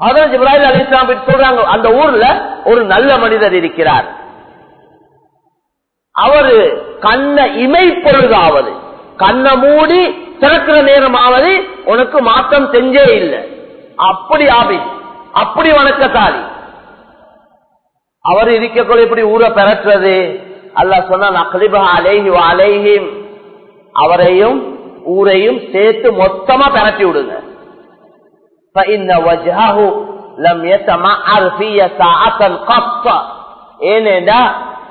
அதான் இப்ராஹிம் அலி இஸ்லாம் சொல்றாங்க அந்த ஊர்ல ஒரு நல்ல மனிதர் இருக்கிறார். அவரு கண்ண இமை பொழுதாவது கண்ண மூடி திறக்கிற நேரமாவது உனக்கு மாற்றம் செஞ்சே இல்லை. அப்படி ஆபி அப்படி வணக்கத்தாரி அவர் இருக்கக்குள்ள இப்படி ஊரை பெறற்றது. அல்ல சொன்னாலேஹி அவரையும் ஊரையும் சேர்த்து மொத்தமா பெறட்டி விடுங்க.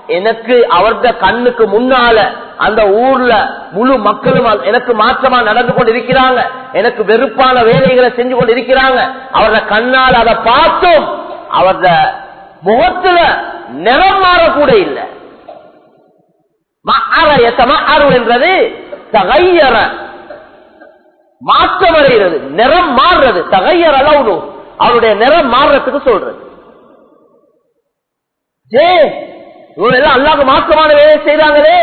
எனக்கு அவர்த கண்ணுக்கு முன்னால அந்த ஊர்ல முழு மக்களும் எனக்கு மாற்றமா நடந்து கொண்டு இருக்கிறாங்க எனக்கு வெறுப்பான வேலைகளை செஞ்சு கொண்டு இருக்கிறாங்க அவரோட கண்ணால் அதை பார்த்தும் அவரது முகத்துல நிறம் மாறக்கூட இல்லை. என்றது தகையற மாற்றம் அடைகிறது. நிறம் மாறுறது. தகையர் அளவு அவருடைய நிறம் மாறுறதுக்கு சொல்றது. ஜே இவங்க எல்லாம் அல்லாஹ்க்கு மாற்றமான வேலை செய்றாங்களே.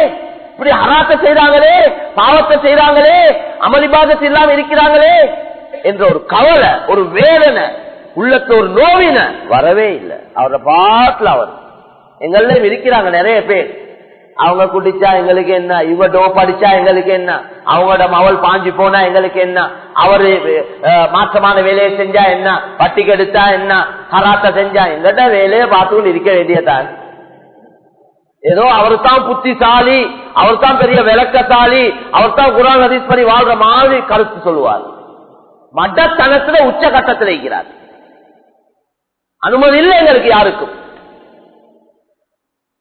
இப்படி அராத்த செய்றாங்களே பாவத்தை செய்றாங்களே அமளிபாகத்து இல்லாம இருக்கிறாங்களே என்ற ஒரு கவலை ஒரு வேதனை உள்ளத்து ஒரு நோவின வரவே இல்லை. அவரை பாட்டுல அவர். எங்கள்லயும் இருக்கிறாங்க நிறைய பேர். அவங்க குடிச்சா எங்களுக்கு என்ன? இவ டோப் அடிச்சா எங்களுக்கு என்ன? அவங்களோட மவள் பாஞ்சு போனா எங்களுக்கு என்ன? அவரு மாற்றமான வேலையை செஞ்சா என்ன? பட்டிக்கு எடுத்தா என்ன? ஹராத்த செஞ்சா எங்கிட்ட வேலையை பார்த்துக்கொண்டு இருக்க வேண்டியதான் ஏதோ அவர் தான் புத்திசாலி அவர் தான் பெரிய விளக்கசாலி அவர் தான் குரான் ஹதீஸ் பண்ணி வாழ்ற மாதிரி கருத்து சொல்லுவார். மட்டத்தனத்துல உச்ச கட்டத்தில் இருக்கிறார். அனுமதி இல்லை எங்களுக்கு யாருக்கும்.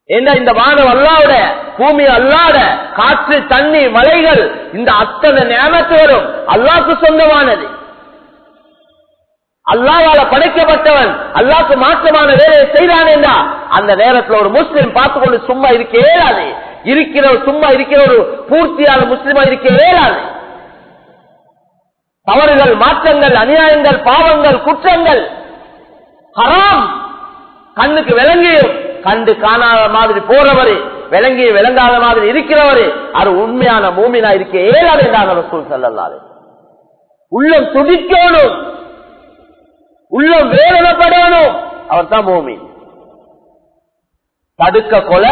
ஏன்னா இந்த வானம் அல்லாவிட பூமி அல்லாட காற்று தண்ணி மலைகள் இந்த அத்தனை நேமத்து வரும். அல்லாக்கு சொந்தமானது. அல்லாவால படைக்கப்பட்டவன் அல்லாக்கு மாற்றமான வேலையை செய்தானேண்டா அந்த நேரத்தில் ஒரு முஸ்லிம் பார்த்து கொண்டு சும்மா இருக்க இயலாது. இருக்கிற சும்மா இருக்கிற ஒரு பூர்த்தியான முஸ்லிமா இருக்க இயலாது. தவறுகள் மாற்றங்கள் அநியாயங்கள் பாவங்கள் குற்றங்கள் ஹராம். கண்ணுக்கு விளங்கியும் கண்டு காணாத மாதிரி போறவரு விளங்கி விளங்காத மாதிரி இருக்கிறவரு அது உண்மையான பூமினா இருக்க ஏழாது என்றாங்க ரசூல் ஸல்லல்லாஹு உள்ளம் துடிக்கணும். உள்ளம் வேதனைப்படணும் அவர் தான் பூமி தடுக்க கொல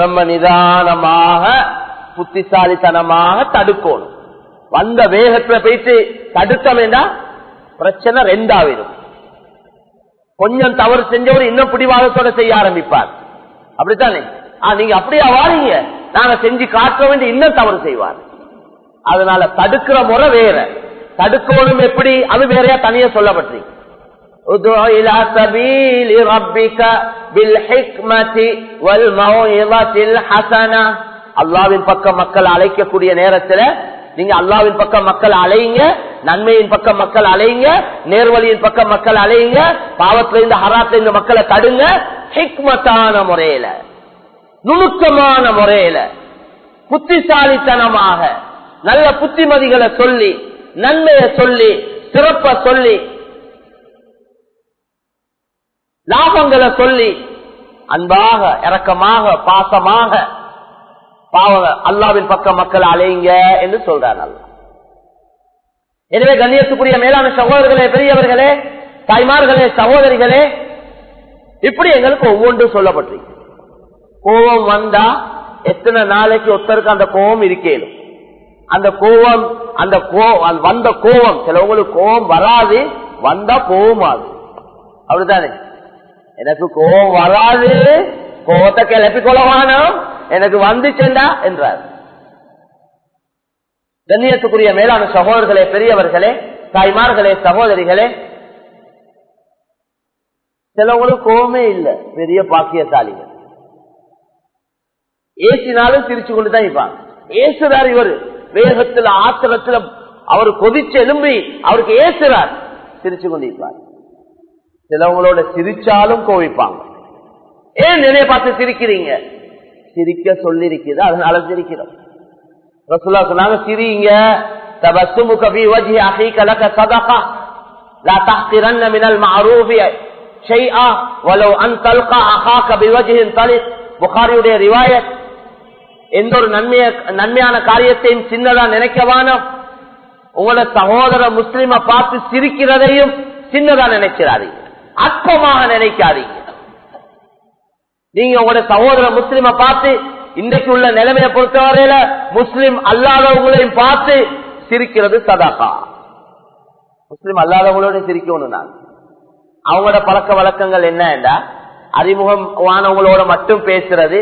ரொம்ப நிதானமாக புத்திசாலித்தனமாக தடுக்கணும். வந்த வேகத்துல போயிட்டு தடுத்தமேண்டா பிரச்சனை ரெண்டாவிடும் கொஞ்சம் தவறு செஞ்சவர் இன்னும் பிடிவாதத்தோட செய்ய ஆரம்பிப்பார். அப்படித்தானே? நீங்க அப்படியா வாரீங்க. நாங்க செஞ்சு காட்ட வேண்டிய இன்னும் தவறு செய்வார். அதனால தடுக்கிற முறை வேற. தடுக்கணும் எப்படி? அது வேறையா தனியா சொல்லப்பட்டிருக்கு. ادع إلى سبيل ربك بالحكمة والموعظة الحسنة அல்லாவின் பக்கம் மக்கள் அழைக்கக்கூடிய நேரத்துல நீங்க அல்லாவின் பக்கம் மக்கள் அலையுங்க நன்மையின் பக்கம் மக்கள் அலையுங்க நேர்வழியின் பக்கம் மக்கள் அலையுங்க பாவத்துல இருந்து ஹராத்துல இருந்து மக்களை தடுங்க ஹிக்மத்தான முறையில நுணுக்கமான முறையில புத்திசாலித்தனமாக நல்ல புத்திமதிகளை சொல்லி நன்மையை சொல்லி சிறப்ப சொல்லி லாபங்களை சொல்லி அன்பாக இரக்கமாக பாசமாக பாவங்க அல்லாவின் பக்கம் மக்கள் அலையுங்க என்று சொல்றார் அல்லா எனவே கண்ணியத்துக்குரிய மேலான சகோதரர்களே பெரியவர்களே தாய்மார்களே சகோதரிகளே இப்படி எங்களுக்கு ஒவ்வொன்றும் சொல்லப்பட்டிருக்கு. கோபம் வந்தா எத்தனை நாளைக்கு ஒருத்தருக்கு அந்த கோபம் இருக்கேனும் அந்த கோபம் அந்த கோ வந்த கோபம் சிலவங்களுக்கு கோபம் வராது வந்தா கோபம் அப்படித்தானே? எனக்கு கோபம் வராது கோபத்தை கிளப்பி கொள்ளவானோம் எனக்கு வந்துச்சண்டா என்றார். கண்ணியத்துக்குரிய மேலான சகோதரர்களே பெரியவர்களே தாய்மார்களே சகோதரிகளே சிலவங்களுக்கு கோபமே இல்லை பெரிய பாக்கியசாலிகள் ஏசினாலும் சிரிச்சு கொண்டுதான் இருப்பாங்க ஏசுறார் இவர் வேகத்துல ஆத்திரத்துல அவர் கொதிச்சு எலும்பி அவருக்கு ஏசுறார் சிரிச்சு கொண்டிருப்பார் சிலவங்களோட சிரிச்சாலும் கோவிப்பாங்க ஏன் நினைய பார்த்து சிரிக்கிறீங்க சிரிக்க சொல்லி இருக்குது அதனால சிரிக்கிறோம் ரசுல்லா சொன்னாங்க சிரிங்க تبسمك في وجه اخيك لك صدقه لا تحقرن من المعروف شيئا ولو ان تلقى اخاك بوجه طلق புகாரியுடைய ரிவாயத் எந்த ஒரு நன்மைய நன்மையான காரியத்தையும் சின்னதா நினைக்கவானோ உங்களோட சகோதர முஸ்லிம பார்த்து சிரிக்கிறதையும் சின்னதா நினைக்கிறாதீங்க அற்பமாக நினைக்காதீங்க. நீங்க உங்களோட சகோதர முஸ்லிம பார்த்து இன்றைக்கு உள்ள நிலைமையை பொறுத்தவரையில முஸ்லிம் அல்லாதவங்களையும் பார்த்து சிரிக்கிறது சதாக்கா முஸ்லிம் அல்லாதவங்களோட சிரிக்கணும் நான். அவங்களோட பழக்க வழக்கங்கள் என்னண்டா அறிமுகமானவங்களோட மட்டும் பேசுறது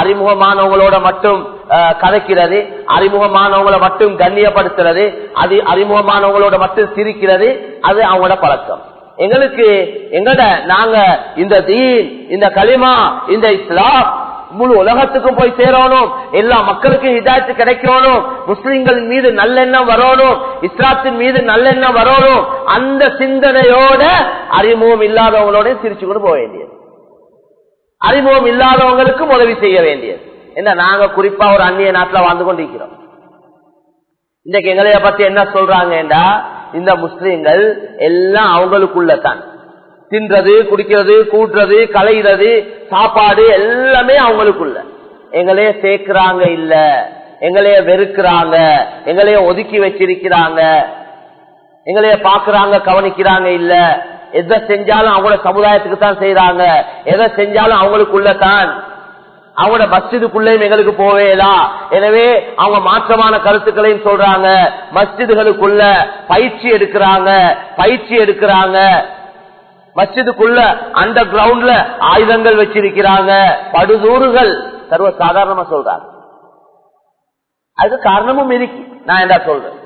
அறிமுகமானவங்களோட மட்டும் அஹ், கதைக்கிறது அறிமுகமானவங்கள மட்டும் கண்ணியப்படுத்துறது அது அறிமுகமானவங்களோட மட்டும் சிரிக்கிறது அது அவங்களோட பழக்கம். எங்களுக்கு எங்கட நாங்க இந்த தீன் இந்த களிமா இந்த இஸ்லாம் முழு உலகத்துக்கும் போய் சேரணும். எல்லா மக்களுக்கும் இதாச்சு கிடைக்கணும். முஸ்லிம்கள் மீது நல்லெண்ணம் வரணும். இஸ்லாத்தின் மீது நல்லெண்ணம் வரணும். அந்த சிந்தனையோட அறிமுகம் இல்லாதவங்களோட சிரிச்சு கொண்டு போக வேண்டியது. அறிமுகம் இல்லாதவங்களுக்கும் உதவி செய்ய வேண்டியது. என்ன நாங்க குறிப்பா ஒரு அந்நிய நாட்டுல வாழ்ந்து கொண்டிருக்கிறோம். இன்றைக்கு எங்களைய பத்தி என்ன சொல்றாங்கடா இந்த முஸ்லீம்கள் எல்லாம் அவங்களுக்குள்ள தான் தின்றது குடிக்கிறது கூட்டுறது கலைகிறது சாப்பாடு எல்லாமே அவங்களுக்குள்ள. எங்களைய சேர்க்கிறாங்க இல்ல எங்களைய வெறுக்கிறாங்க எங்களைய ஒதுக்கி வச்சிருக்கிறாங்க எங்களைய பாக்குறாங்க கவனிக்கிறாங்க இல்ல எதை செஞ்சாலும் அவங்களோட சமுதாயத்துக்கு தான் செய்யறாங்க எதை செஞ்சாலும் அவங்களுக்குள்ள தான் அவங்களோட மஸ்ஜிதுக்குள்ளேயும் எங்களுக்கு போவேலாம் எனவே அவங்க மாற்றமான கருத்துக்களையும் சொல்றாங்க. மஸ்ஜிதுகளுக்குள்ள பயிற்சி எடுக்கிறாங்க. பயிற்சி எடுக்கிறாங்க. மஸ்ஜிதுக்குள்ள அண்டர் கிரவுண்ட்ல ஆயுதங்கள் வச்சிருக்கிறாங்க. படுதூறுகள். சர்வ சாதாரணமா சொல்றாங்க. அதுக்கு காரணமும் இருக்கு. நான் என்ன சொல்றேன்?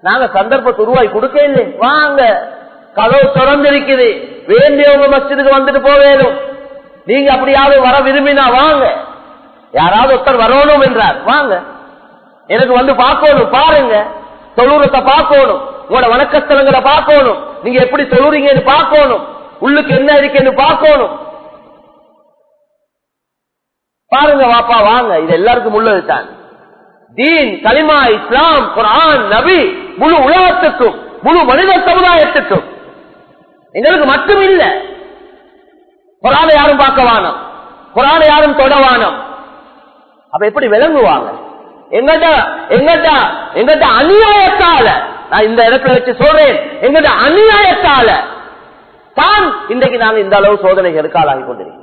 நாங்க சந்தர்ப்பத்தை உருவாய் கொடுக்க இல்லை. வாங்க. கதவு திறந்து இருக்குது வேண்டியவங்க மஸ்ஜிதுக்கு வந்துட்டு போவேணும் நீங்க அப்படியாவது வர விரும்பினா வாங்க. யாராவது ஒருத்தர் வரணும் என்றார். வாங்க. எனக்கு வந்து பார்க்கணும். பாருங்க. தொழுறத்தை பார்க்கணும். உங்களோட வணக்கஸ்தலங்களை பார்க்கணும். நீங்க எப்படி தொழுறீங்கன்னு பார்க்கணும். உள்ளுக்கு என்ன இருக்குன்னு பார்க்கணும். பாருங்க வாப்பா வாங்க. இது எல்லாருக்கும் உள்ளது தான். தீன் கலிமா இஸ்லாம் குரான் நபி முழு உலகத்துக்கும் முழு மனித சமுதாயத்துக்கும். எங்களுக்கு மட்டும் இல்ல. குரானை யாரும் பார்க்க வானம். குரானை யாரும் தொடவானம் அப்ப எப்படி விளங்குவாங்க? எங்கட்டா எங்கட்ட எங்கட்ட அநியாயத்தால நான் இந்த இடத்துல வச்சு சொல்றேன். எங்கட்ட அநியாயத்தால தான் இன்றைக்கு நாங்க இந்த அளவு சோதனைகளுக்கு ஆளாகி கொண்டிருக்கிறோம்.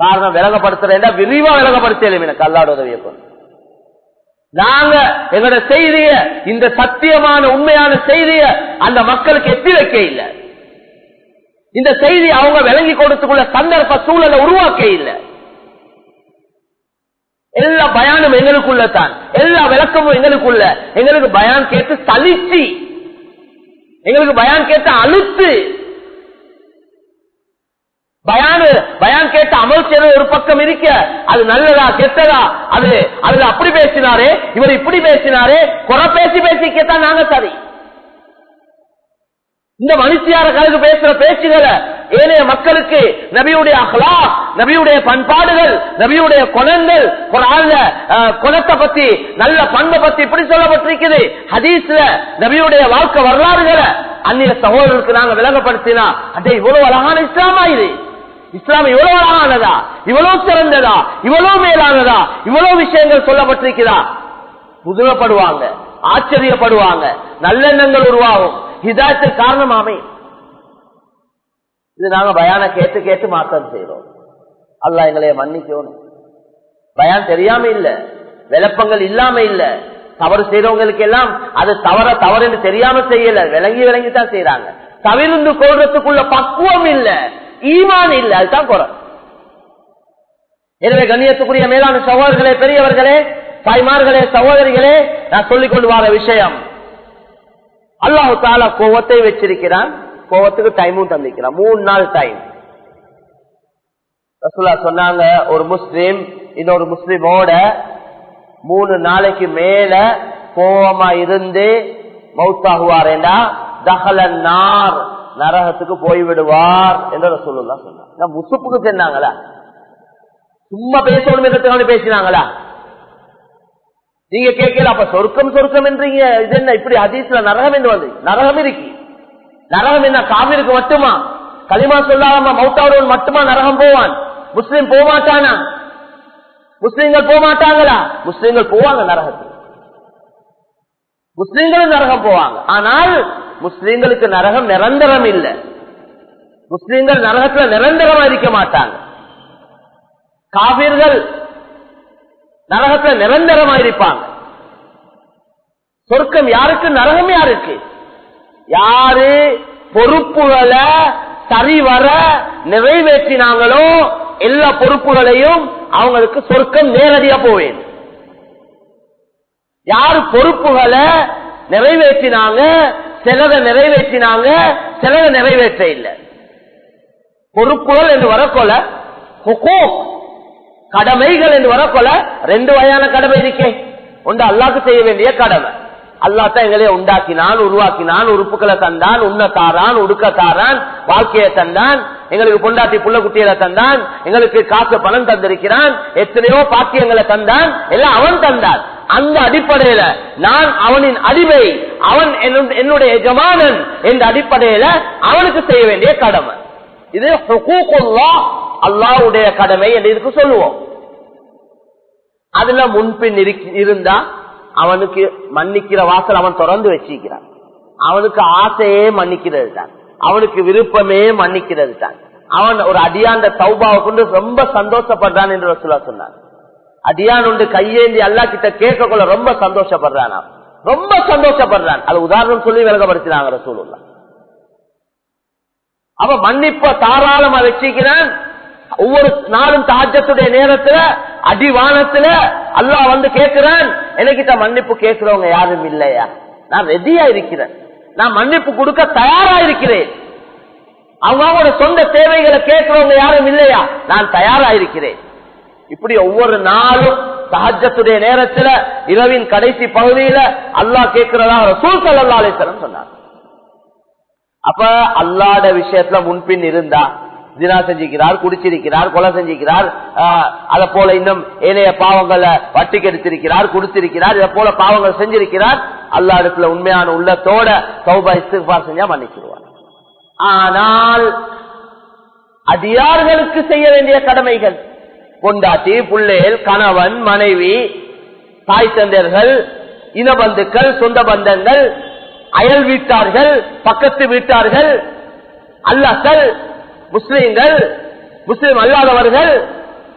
காரணம் விலகப்படுத்துறேன் விரிவா விலகப்படுத்தலும் எனக்கு அல்லாட உதவியை கொண்டு. நாங்க எங்களோட செய்திய இந்த சத்தியமான உண்மையான செய்திய அந்த மக்களுக்கு எத்தி வைக்க இல்லை. இந்த செய்தி அவங்க விளங்கி கொடுத்துக்குள்ள சந்தர்ப்ப சூழலை உருவாக்க இல்லை. எல்லா பயானும் எங்களுக்குள்ள தான் எல்லா விளக்கமும் எங்களுக்குள்ள. எங்களுக்கு பயான் கேட்டு சலிச்சு எங்களுக்கு பயான் கேட்டு அழுத்து. பயானு பயான் கேட்டு அமல் செய்யறது ஒரு பக்கம் இருக்க. அது நல்லதா கெட்டதா? அது அதுல அப்படி பேசினாரே இவர் இப்படி பேசினாரே குறை பேசி பேசி கேட்டா நாங்க சரி இந்த மனுஷியார கலந்து பேசுற பேச்சுகளை ஏனைய மக்களுக்கு நபியுடைய அகலா நபியுடைய பண்பாடுகள் நபியுடைய குணங்கள் குரான்ல குணத்தை பத்தி நல்ல பண்பை பத்தி இப்படி சொல்லப்பட்டிருக்குது. ஹதீஸ்ல நபியுடைய வாழ்க்கை வரலாறுகளை அந்நிய சகோதரர்களுக்கு நாங்க விளங்கப்படுத்தினா அதே இவ்வளவு அழகான இஸ்லாமா இது? இஸ்லாம் இவ்வளவு அழகானதா? இவ்வளவு சிறந்ததா? இவ்வளவு மேலானதா? இவ்வளவு விஷயங்கள் சொல்லப்பட்டிருக்கிறா புதுமைப்படுவாங்க ஆச்சரியப்படுவாங்க நல்லெண்ணங்கள் உருவாகும். ஹிதாயத்துக்கு காரணமாமே. இது நாங்க பயான கேட்டு கேட்டு மாற்றம் செய்யறோம் அல்ல எங்களைய மன்னிக்கணும். பயான் தெரியாம இல்ல. விளப்பங்கள் இல்லாம இல்ல. தவறு செய்யறவங்களுக்கு எல்லாம் அது தவற தவறுன்னு தெரியாம செய்யல. விளங்கி விளங்கி தான் செய்யறாங்க தவிர்ந்து கொள்றதுக்குள்ள பக்குவம் இல்ல. ஈமான் இல்ல. அதுதான் குறை. எனவே கண்ணியத்துக்குரிய மேலான சகோதரர்களே பெரியவர்களே தாய்மார்களே சகோதரிகளே நான் சொல்லிக் கொண்டு வர விஷயம். அல்லாஹு தாலா கோவத்தை வச்சிருக்கிறான். கோவத்துக்கு டைமும் தந்திருக்கிறான். மூணு நாள் டைம் ரசுல்லா சொன்னாங்க ஒரு முஸ்லீம் இன்னொரு முஸ்லீமோட மூணு நாளைக்கு மேல கோவமா இருந்து மௌத்தாகுவாரேண்டா தகலன் நார் நரகத்துக்கு போய்விடுவார் என்று ரசூலுல்லா சொன்னாங்க முசுப்புக்கு சொன்னாங்களா சும்மா பேசணும் பேசினாங்களா? நீங்க கேட்கல அப்ப சொர்க்கம் சொர்க்கம் என்றீங்க. இது என்ன இப்படி அதிசல நரகம் என்று வந்து நரகம் இருக்கு. நரகம் என்ன காவிருக்கு மட்டுமா? களிமா சொல்லாம மௌத்தாவுடன் மட்டுமா நரகம் போவான்? முஸ்லீம் போகமாட்டானா முஸ்லீம்கள் போக மாட்டாங்களா முஸ்லீம்கள் போவாங்க நரகத்துக்கு. முஸ்லீம்களும் நரகம் போவாங்க. ஆனால் முஸ்லீம்களுக்கு நரகம் நிரந்தரம் இல்லை. முஸ்லீம்கள் நரகத்துல நிரந்தரமா இருக்க மாட்டாங்க. காவிர்கள் நரகத்துல நிரந்தரமா இருப்பாங்க சொர்க்கம் யாருக்கு? நரகம் யாருக்கு? யாரு பொறுப்புகளை சரிவர நிறைவேற்றினாங்களோ எல்லா பொறுப்புகளையும் அவங்களுக்கு சொர்க்கம் நேரடியா போவேன். யாரு பொறுப்புகளை நிறைவேற்றினாங்க? சிலதை நிறைவேற்றினாங்க? சிலதை நிறைவேற்ற இல்லை. பொறுப்புகள் என்று வரக்கொல கடமைகள் என்று வரக்கொல ரெண்டு வகையான கடமை இருக்கே. ஒன்று அல்லாக்கு செய்ய வேண்டிய கடமை. அல்லாத்தான் எங்களை உண்டாக்கினான் உருவாக்கினான் உறுப்புகளை தந்தான் உண்ண தாரான் உடுக்க தாரான் வாழ்க்கையை தந்தான் எங்களுக்கு பொண்டாட்டி புள்ள குட்டிகளை தந்தான் எங்களுக்கு காசு பணம் தந்திருக்கிறான் எத்தனையோ பாக்கியங்களை தந்தான் எல்லாம் அவன் தந்தான். அந்த அடிப்படையில நான் அவனின் அடிமை அவன் என்னுடைய எஜமானன் என்ற அடிப்படையில அவனுக்கு செய்ய வேண்டிய கடமை. இது அல்லாவுடைய கடமை என்று இதுக்கு சொல்லுவோம். அதுல முன்பின் இருந்தா அவனுக்கு மன்னிக்கிற வாசல் அவன் தொடர்ந்து வச்சிருக்கிறான். அவனுக்கு ஆசையே மன்னிக்கிறது தான். அவனுக்கு விருப்பமே மன்னிக்கிறது தான். அவன் ஒரு அடியாண்ட சௌபாவை கொண்டு ரொம்ப சந்தோஷப்படுறான் என்று சொல்ல சொன்னான் அடியான் உண்டு கையேந்தி அல்லா கிட்ட கேட்க கொள்ள ரொம்ப சந்தோஷப்படுறான் ரொம்ப சந்தோஷப்படுறான். அது உதாரணம் சொல்லி விலகப்படுத்தினாங்க ரசூலுல்லா அவன் மன்னிப்ப தாராளமா வச்சிருக்கிறான். ஒவ்வொரு நாளும் தாஜத்துடைய நேரத்துல அடிவானத்துல அல்லா வந்து கேட்கிறான் எனக்கிட்ட மன்னிப்பு கேட்கிறவங்க யாரும் இல்லையா? நான் ரெடியா இருக்கிறேன். நான் மன்னிப்பு கொடுக்க தயாரா இருக்கிறேன். அவங்களோட சொந்த தேவைகளை கேட்கிறவங்க யாரும் இல்லையா? நான் தயாரா இருக்கிறேன். இப்படி ஒவ்வொரு நாளும் சஹஜத்துடைய நேரத்துல இரவின் கடைசி பகுதியில அல்லாஹ் கேட்கிறதா சூழ்சல் சல்லா அலிஸ்வரம் சொன்னார். அப்ப அல்லாட விஷயத்துல முன்பின் இருந்தா தினா செஞ்சிருக்கிறார் குடிச்சிருக்கிறார் கொலை செஞ்சிருக்கிறார் அதை போல இன்னும் ஏனைய பாவங்களை வட்டி கெடுத்திருக்கிறார் குடிச்சிருக்கிறார் இதை போல பாவங்கள் செஞ்சிருக்கிறார். அல்லா இடத்துல உண்மையான உள்ளத்தோட சௌபா இஸ்திஃபார் செஞ்சா மன்னிச்சிருவார். ஆனால் அதிகார்களுக்கு செய்ய வேண்டிய கடமைகள். பொண்டாட்டி புள்ளேல் கணவன் மனைவி தாய் தந்தையர்கள் இனபந்துக்கள் சொந்த பந்தங்கள் அயல் வீட்டார்கள் பக்கத்து வீட்டார்கள் அல்லக்கள் முஸ்லீம்கள் முஸ்லீம் அல்லாதவர்கள்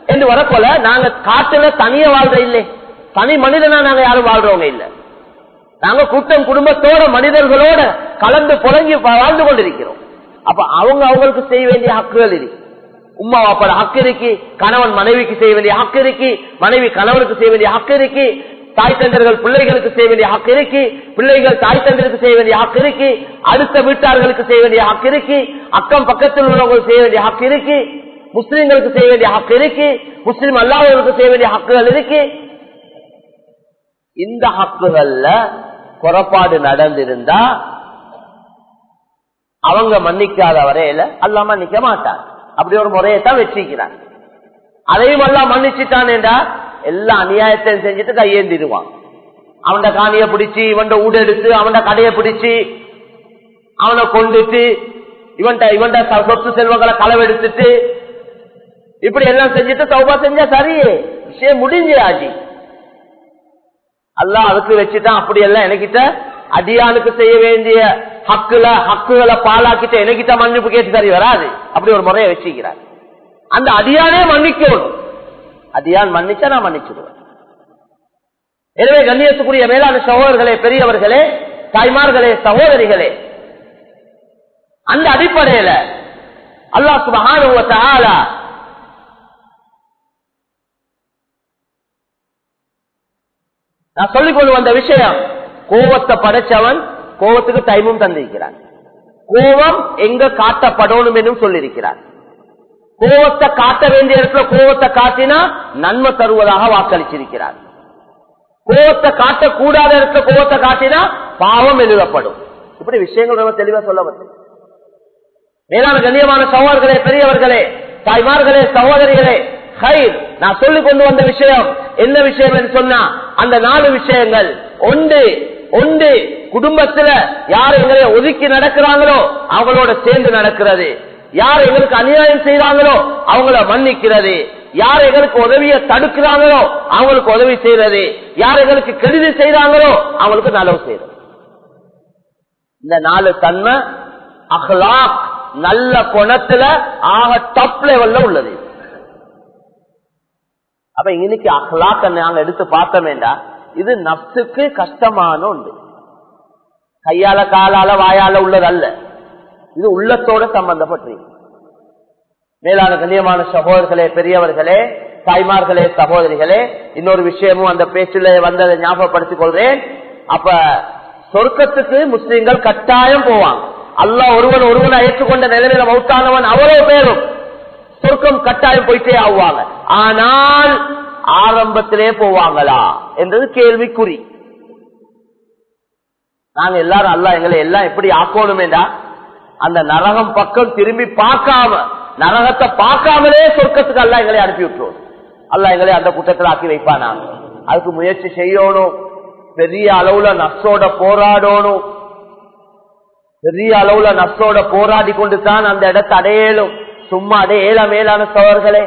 என்று வரப்போல நாங்க காட்டுல தனிய வாழ்ற இல்லை. தனி மனிதனா நாங்க யாரும் வாழ்றவங்க இல்ல. நாங்க கூட்டம் குடும்பத்தோட மனிதர்களோட கலந்து புழங்கி வாழ்ந்து கொண்டிருக்கிறோம். அப்ப அவங்க அவங்களுக்கு செய்ய வேண்டிய ஹக்குகள் இருக்கு. உமா வாப்பட ஹக்கு இருக்கு கணவன் மனைவிக்கு செய்ய வேண்டிய ஹக்கு இருக்கு மனைவி கணவனுக்கு செய்ய வேண்டிய ஹக்கு இருக்கு தாய் தந்தர்கள் பிள்ளைகளுக்கு செய்ய வேண்டிய ஹக்கு இருக்கு. பிள்ளைகள் தாய் தந்தருக்கு செய்ய வேண்டிய ஹக்கு இருக்கு. அடுத்த வீட்டார்களுக்கு செய்ய வேண்டிய ஹக்கு இருக்கு. அக்கம் பக்கத்தில் உள்ளவங்களுக்கு செய்ய வேண்டிய ஹக்கு இருக்கு. முஸ்லிம்களுக்கு செய்ய வேண்டிய ஹக்கு இருக்கு. முஸ்லிம் அல்லாதவர்களுக்கு செய்ய வேண்டிய ஹக்குகள் இருக்கு. இந்த ஹக்குகள்ல குறப்பாடு நடந்திருந்தா அவங்க மன்னிக்காத வரையில அல்லா மன்னிக்க மாட்டார் அப்படி ஒரு முறையை தான் வச்சிருக்கிறார் அதையும் எல்லாம் மன்னிச்சுட்டான் என்றா எல்லா அநியாயத்தையும் செஞ்சுட்டு கையேந்திடுவான். அவன் காணிய பிடிச்சி இவன் ஊட எடுத்து அவன் கடையை பிடிச்சி அவனை கொண்டுட்டு இவன்ட இவன் சொத்து செல்வங்களை களவெடுத்துட்டு இப்படி எல்லாம் செஞ்சுட்டு சௌபா செஞ்சா சரியே. விஷயம் முடிஞ்சு ஆஜி அல்லா அதுக்கு வச்சுட்டான். அப்படி எல்லாம் எனக்கிட்ட அடியானுக்கு செய்ய வேண்டிய ஹக்குல ஹக்குகளை பாலாக்கிட்டு எனக்கிட்ட மன்னிப்பு கேட்டு சரி வராது. அப்படி ஒரு முறையை வச்சுக்கிறார். அந்த அடியானே மன்னிக்கணும். அடியான் மன்னிச்சா நான் மன்னிச்சுடுவேன். எனவே கண்ணியத்துக்குரிய மேலான சகோதரர்களே பெரியவர்களே தாய்மார்களே சகோதரிகளே அந்த அடிப்படையில அல்லாஹ் சுபகான நான் சொல்லிக் கொண்டு வந்த விஷயம் கோவத்தை படைச்சவன் கோவத்துக்கு டைமும் தந்திருக்கிறான். கோவம் எங்க காட்டப்படணும் என்றும் சொல்லியிருக்கிறார் கோவத்தை காட்ட வேண்டிய இடத்துல கோவத்தை காட்டினா நன்மை தருவதாக வாக்களிச்சிருக்கிறார். கோவத்தை காட்டக்கூடாத இடத்துல கோவத்தை காட்டினா பாவம் எழுதப்படும். இப்படி விஷயங்கள் ரொம்ப தெளிவா சொல்ல வந்து மேலான கண்ணியமான சகோதரர்களே பெரியவர்களே தாய்மார்களே சகோதரிகளே ஹைர் நான் சொல்லிக் கொண்டு வந்த விஷயம் என்ன விஷயம் என்று சொன்னா அந்த நாலு விஷயங்கள் ஒன்று ஒன்று குடும்பத்துல யார் எங்களை ஒதுக்கி நடக்கிறாங்களோ அவங்களோட சேர்ந்து நடக்கிறது. யார் எங்களுக்கு அநியாயம் செய்யறாங்களோ அவங்கள மன்னிக்கிறது. யார் எங்களுக்கு உதவியை தடுக்கிறாங்களோ அவங்களுக்கு உதவி செய்யறது யார் எங்களுக்கு கெடுதி செய்யறாங்களோ அவங்களுக்கு நலவு செய்யறது இந்த நாலு தன்மை அஹ்லாக் நல்ல குணத்துல ஆக டப் லெவல்ல உள்ளது. அப்ப இன்னைக்கு அஹ்லாக்க நாங்க எடுத்து பார்த்தோமேண்டா இது நப்சுக்கு கஷ்டமான ஒன்று. கையால காலால வாயால உள்ளது அல்ல இது உள்ளத்தோட சம்பந்தப்பட்டிருக்கு மேலான கண்ணியமான சகோதரர்களே பெரியவர்களே தாய்மார்களே சகோதரிகளே இன்னொரு விஷயமும் அந்த பேச்சுல வந்ததை ஞாபகப்படுத்திக் கொள்றேன் அப்ப சொர்க்கத்துக்கு முஸ்லிம்கள் கட்டாயம் போவாங்க. அல்லா ஒருவன் ஒருவனை ஏற்றுக்கொண்ட நிலைமையில மௌத்தானவன் அவ்வளவு பேரும் சொர்க்கம் கட்டாயம் போயிட்டே ஆவாங்க. ஆனால் ஆரம்பத்திலே போவாங்களா என்றது கேள்விக்குறி. நாங்க எல்லாரும் அல்ல எங்களை எல்லாம் எப்படி ஆக்கணுமேடா? அந்த நரகம் பக்கம் திரும்பி பார்க்காம நரகத்தை பார்க்காமலே சொர்க்கத்துக்கு அல்ல எங்களை அனுப்பி விட்டுரும். அல்ல எங்களை அந்த கூட்டத்தில் ஆக்கி வைப்பானா அதுக்கு முயற்சி செய்யணும். பெரிய அளவுல நஷ்டோட போராடணும். பெரிய அளவுல நஷ்டோட போராடி கொண்டு தான் அந்த இடத்தை அடையலும். சும்மா அடையல மேலான சவர்களே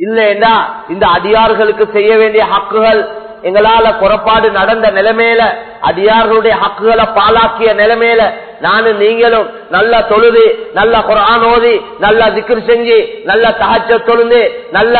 இல்லைன்னா இந்த அடியார்களுக்கு செய்ய வேண்டிய ஹக்குகள் எங்களால புறப்பாடு நடந்த நிலைமையில அடியார்களுடைய ஹக்குகளை பாலாக்கிய நிலைமையில நானும் நீங்களும் நல்ல தொழுது நல்ல குரான் ஓதி நல்ல திக்ரு செஞ்சு நல்ல தகச்ச தொழுந்து நல்ல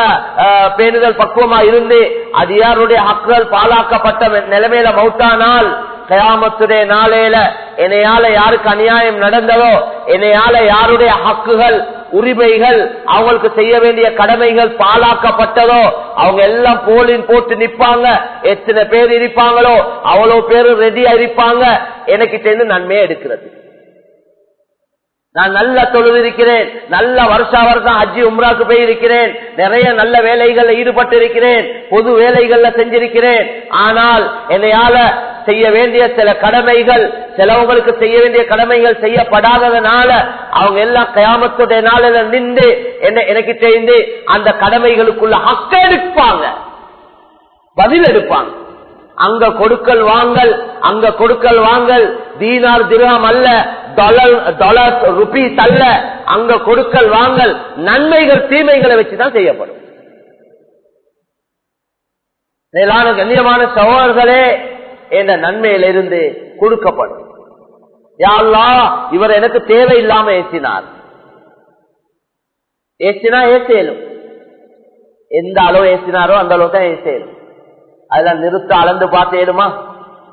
பேணுதல் பக்குவமா இருந்து அடியாருடைய ஹக்குகள் பாலாக்கப்பட்ட நிலைமையில மௌத்தானால் கயாமத்துடைய நாளையில என்னையால யாருக்கு அநியாயம் நடந்ததோ என்னையால யாருடைய ஹக்குகள் உரிமைகள் அவங்களுக்கு செய்ய வேண்டிய கடமைகள் பாலாக்கப்பட்டதோ அவங்க எல்லாம் போலின் போட்டு நிப்பாங்க எத்தனை பேர் இருப்பாங்களோ அவ்வளவு பேரு ரெடியா இருப்பாங்க. எனக்கு நன்மையை எடுக்கிறது. நான் நல்ல தொழில் இருக்கிறேன். நல்ல வருஷா வருஷம் அஜி உம்ராக்கு போய் இருக்கிறேன். நிறைய நல்ல வேலைகள்ல ஈடுபட்டு இருக்கிறேன் பொது வேலைகள்ல செஞ்சிருக்கிறேன். ஆனால் என்னையால செய்ய வேண்டிய சில கடமைகள் சிலவங்களுக்கு செய்ய வேண்டிய கடமைகள் செய்யப்படாததுனால அவங்க எல்லாம் கயாமத்துடைய நாளில நின்று என்ன எனக்கு தெரிந்து அந்த கடமைகளுக்குள்ள ஹக்க எடுப்பாங்க. பதில் எடுப்பாங்க. அங்க கொடுக்கல் வாங்கல் அங்க கொடுக்கல் வாங்கல் தீனார் திருகம் அல்ல. டாலர் ருபீஸ் அல்ல அங்க கொடுக்கல் வாங்கல் நன்மைகள் தீமைகளை வச்சுதான் செய்யப்படும். மேலான கண்ணியமான சகோதரர்களே என்ற நன்மையிலிருந்து கொடுக்கப்படும். யாழ்லா இவர் எனக்கு தேவை இல்லாம ஏற்றினார் ஏசினா ஏசேலும். எந்த அளவு ஏசினாரோ அந்த அளவு தான் ஏசேலும். அதெல்லாம் நிறுத்த அளந்து பார்த்து ஏடுமா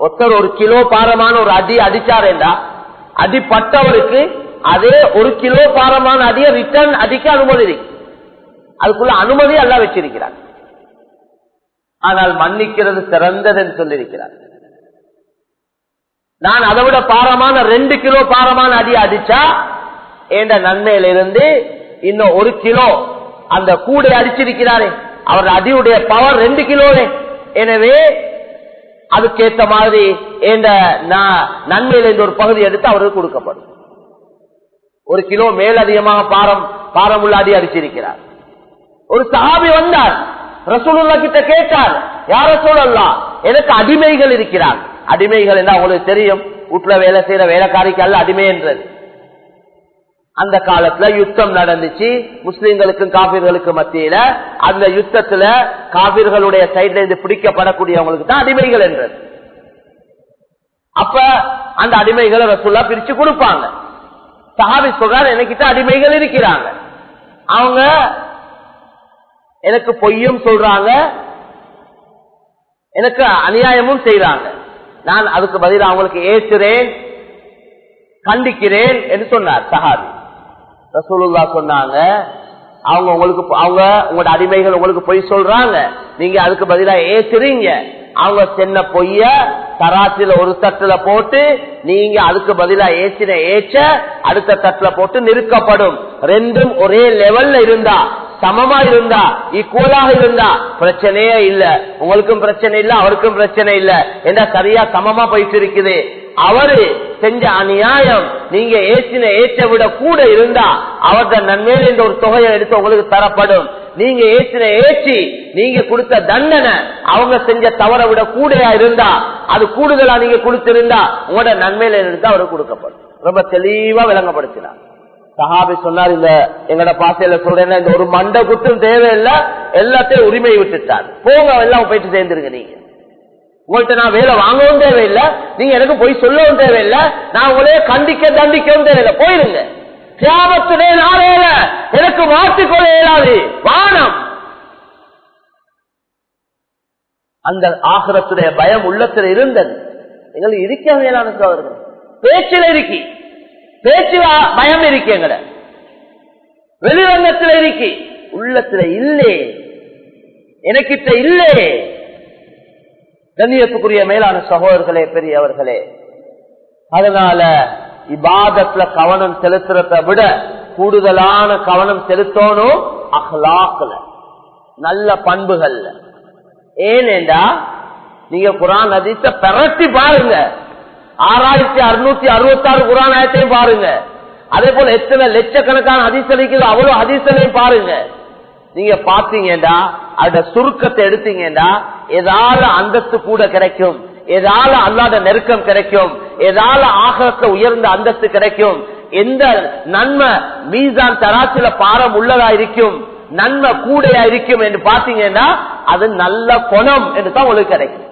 ஒருத்தர் ஒரு கிலோ பாரமான ஒரு அடி அடிச்சாரேண்டா? அடிப்பட்டவருக்கு அதே ஒரு கிலோ பாரமான அடியை ரிட்டர்ன் அடிக்க அனுமதி இருக்கு அதுக்குள்ள அனுமதி அல்ல வச்சிருக்கிறார். ஆனால் மன்னிக்கிறது சிறந்ததுன்னு சொல்லியிருக்கிறார். நான் அதை விட பாரமான ரெண்டு கிலோ பாரமான அடி அடிச்சா என்ற நன்மையிலிருந்து இன்னும் ஒரு கிலோ அந்த கூடை அடிச்சிருக்கிறாரே. அவர் அடியுடைய பவர் ரெண்டு கிலோவே. எனவே அதுக்கேற்ற மாதிரி நன்மையில இந்த ஒரு பகுதி எடுத்து அவருக்கு கொடுக்கப்படும். ஒரு கிலோ மேல் அதிகமாக பாரம் பாரம் உள்ள அடி அடிச்சிருக்கிறார். ஒரு சஹாபி வந்தார். ரசூலுல்லா கிட்ட கேட்டார் யார சொல்லலாம் எனக்கு அடிமைகள் இருக்கிறார் அடிமைகள் என்ன உங்களுக்கு தெரியும் வீட்டுல வேலை செய்யற வேலைக்காரிக்கு அல்ல அடிமை என்றது. அந்த காலத்துல யுத்தம் நடந்துச்சு. முஸ்லிம்களுக்கும் காபிர்களுக்கு மத்தியில அந்த யுத்தத்துல காபிர்களுடைய சைட்ல இருந்து பிடிக்கப்படக்கூடியவங்களுக்கு தான் அடிமைகள் என்றது. அப்ப அந்த அடிமைகளை ரசுல்லா பிரிச்சு கொடுப்பாங்க. சஹாபி சொல்றாரு எனக்கிட்ட அடிமைகள் இருக்கிறாங்க. அவங்க எனக்கு பொய்யும் சொல்றாங்க. எனக்கு அநியாயமும் செய்யறாங்க நான் அதுக்கு பதில் அவங்களுக்கு ஏற்றுறேன் கண்டிக்கிறேன் என்று சொன்னார் சஹாபி. ரசூலுல்லா சொன்னாங்க. அவங்க உங்களுக்கு அவங்க உங்களோட அடிமைகள் உங்களுக்கு பொய் சொல்றாங்க. நீங்க அதுக்கு பதிலா ஏத்துறீங்க. அவங்க சென்ன பொய்ய தராசில ஒரு தட்டுல போட்டு நீங்க அதுக்கு பதிலா ஏற்றின ஏச்ச அடுத்த தட்டுல போட்டு நிறுக்கப்படும். ரெண்டும் ஒரே லெவல்ல இருந்தா சமமா இருந்தா ஈக்குவலாக இருந்தா பிரச்சனையே இல்ல. உங்களுக்கும் பிரச்சனை இல்ல அவருக்கும் பிரச்சனை இல்ல. என்ன சரியா சமமா போயிட்டு இருக்குது. அவரு செஞ்ச அநியாயம் நீங்க ஏற்றின ஏற்ற விட கூட இருந்தா அவரது நன்மையில இந்த ஒரு தொகையை எடுத்து உங்களுக்கு தரப்படும். நீங்க ஏற்றின ஏற்றி நீங்க கொடுத்த தண்டனை அவங்க செஞ்ச தவற விட கூடையா இருந்தா அது கூடுதலா நீங்க கொடுத்திருந்தா உங்களோட நன்மையில இருந்தா அவருக்கு கொடுக்கப்படும். ரொம்ப தெளிவா விளங்கப்படுத்தினார். சஹாபி சொன்னார் இந்த எங்கட பாசையில சொல்றேன்னா இந்த ஒரு மண்டை குத்தும் தேவையில்லை எல்லாத்தையும் உரிமை விட்டுட்டார். போங்க எல்லாம் போயிட்டு சேர்ந்துருங்க நீங்க. உங்கள்கிட்ட நான் வேலை வாங்கவும் தேவையில்லை. நீங்க எனக்கு போய் சொல்லவும் தேவையில்லை. நான் உங்களையே கண்டிக்க தண்டிக்கவும் தேவையில்லை. போயிருங்க. தியாபத்துடைய நாளையில எனக்கு மாற்றிக்கொள்ள இயலாது. வானம். அந்த ஆகரத்துடைய பயம் உள்ளத்தில் இருந்தது. எங்களை இருக்க மேலான அவர்கள். பேச்சில் இருக்கி. பேச்சு பயம் இருக்கு எங்களை. வெளிரங்கத்தில் இருக்கி. உள்ளத்துல இல்லே. எனக்கிட்ட இல்லே. கண்ணியத்துக்குரிய மேலான சகோதரர்களே பெரியவர்களே அதனால இபாதத்துல கவனம் செலுத்துறத விட கூடுதலான கவனம் செலுத்தணும் அஹ்லாக்குல நல்ல பண்புகள்ல. ஏனேண்டா நீங்க குரான் அதித்த பெரட்டி பாருங்க. ஆறாயிரத்தி அறுநூத்தி அறுபத்தி ஆறு குரான் ஆயத்தையும் பாருங்க. அதே போல எத்தனை லட்சக்கணக்கான அதிசலிக்குது அவ்வளவு அதிசலையும் பாருங்க. நீங்க பாத்தீங்கடா அதோட சுருக்கத்தை எடுத்தீங்கடா ஏதால அந்தஸ்து கூட கிடைக்கும். ஏதால அல்லாத நெருக்கம் கிடைக்கும். ஏதால ஆகத்த உயர்ந்த அந்தஸ்து கிடைக்கும். எந்த நன்மை மீசான் தராசில பாரம் உள்ளதா இருக்கும்? நன்மை கூடையா இருக்கும் என்று பாத்தீங்கன்னா அது நல்ல குணம் என்று தான் உங்களுக்கு கிடைக்கும்.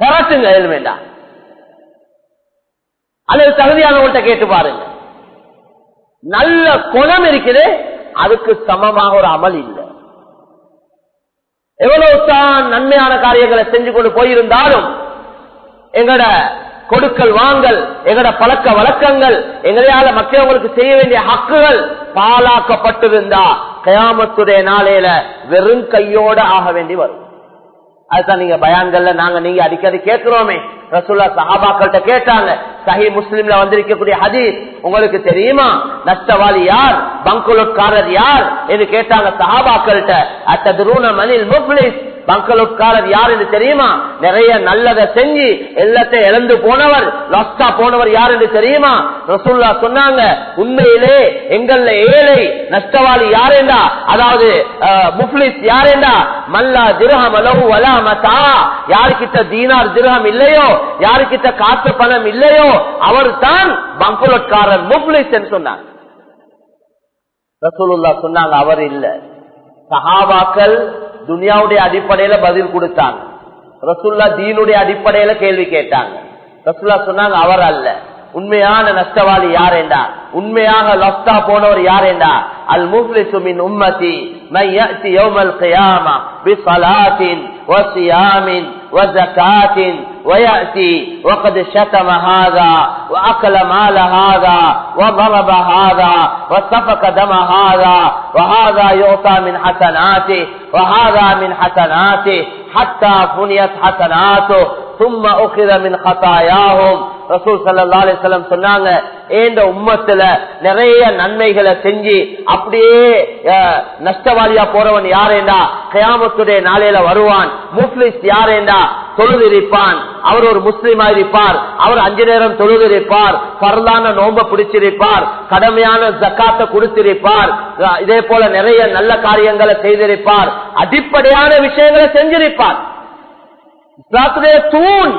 தராசுங்க எழுத வேண்டாம் அல்லது தகுதியானவங்கள்ட்ட கேட்டு பாருங்க. நல்ல குணம் இருக்குது அதுக்கு சமமாக ஒரு அமல் இல்லை. எவ்வளவு தான் நன்மையான காரியங்களை செஞ்சு கொண்டு போயிருந்தாலும் எங்கட கொடுக்கல் வாங்கல் எங்கட பழக்க வழக்கங்கள் எங்களையால மற்றவங்களுக்கு செய்ய வேண்டிய ஹக்குகள் பாலாக்கப்பட்டிருந்தா கயாமத்துடைய நாளையில வெறும் கையோட ஆக வேண்டி வரும். அதுதான் நீங்க பயான்கள்ல நாங்க நீங்க அடிக்கடி கேட்கிறோமே. ரசுல்லா சஹாபாக்கள்கிட்ட கேட்டாங்க. சஹி முஸ்லிம்ல வந்திருக்கக்கூடிய ஹதீஸ். உங்களுக்கு தெரியுமா? நஷ்டவாளி யார்? பங்குலோட்காரர் யார்? என்று கேட்டாங்க சஹாபாக்கள்கிட்ட. அத்ததுரூன மனில் முப்ளிஸ் பங்கலோட்காரர் யார் என்று தெரியுமா? நிறைய நல்லதை செஞ்சு எல்லாத்தையும் இழந்து போனவர் லஸ்டா போனவர் யார் என்று தெரியுமா? ரசூல்லா சொன்னாங்க உண்மையிலே எங்கள்ல ஏழை நஷ்டவாளி யாரேண்டா? அதாவது முஃப்லிஸ் யாரேண்டா? மல்லா திருஹம் அளவு வலாமதா யாருக்கிட்ட தீனார் திருஹம் இல்லையோ? யாருக்கிட்ட காசு பணம் இல்லையோ? அவர் தான் பங்குலோட்காரர் முஃப்லிஸ் என்று சொன்னார் ரசூலுல்லா சொன்னாங்க அவர் இல்ல. சஹாபாக்கள் துனியாவுடைய அடிப்படையில பதில் கொடுத்தாங்க. ரசுல்லா தீனுடைய அடிப்படையில கேள்வி கேட்டாங்க. ரசுல்லா சொன்னாங்க அவர் அல்ல. உண்மையான நஷ்டவாளி யாரேண்டா? உண்மையாக லஸ்தா போனவர் யார் என்றா அல் முஃப்லிசுமின் உம்மதி மையத்தி யௌமல் கியாமா பிஸலாத்தின் வசியாமின் வஸகாத்தின் ويأتي وقد شتم هذا وأكل مال هذا وضرب هذا وسفك دم هذا وهذا يعطى من حسناته وهذا من حسناته حتى فنيت حسناته சொன்னாங்க ஏந்த உம்மத்துல நிறைய நன்மைகளை செஞ்சு அப்படியே நஷ்டவாதியா போறவன் யாரேண்டா? கயாமத்துடைய நாளையில வருவான். முஸ்லிஸ் யாரேண்டா? தொழுது இருப்பான் அவர் ஒரு முஸ்லீமா இருப்பார். அவர் அஞ்சு நேரம் தொழுது இருப்பார் பரலான நோம்ப பிடிச்சிருப்பார். கடமையான ஜக்காத்தை கொடுத்திருப்பார். இதே போல நிறைய நல்ல காரியங்களை செய்திருப்பார். அடிப்படையான விஷயங்களை செஞ்சிருப்பார். இஸ்லாத்துடைய தூண்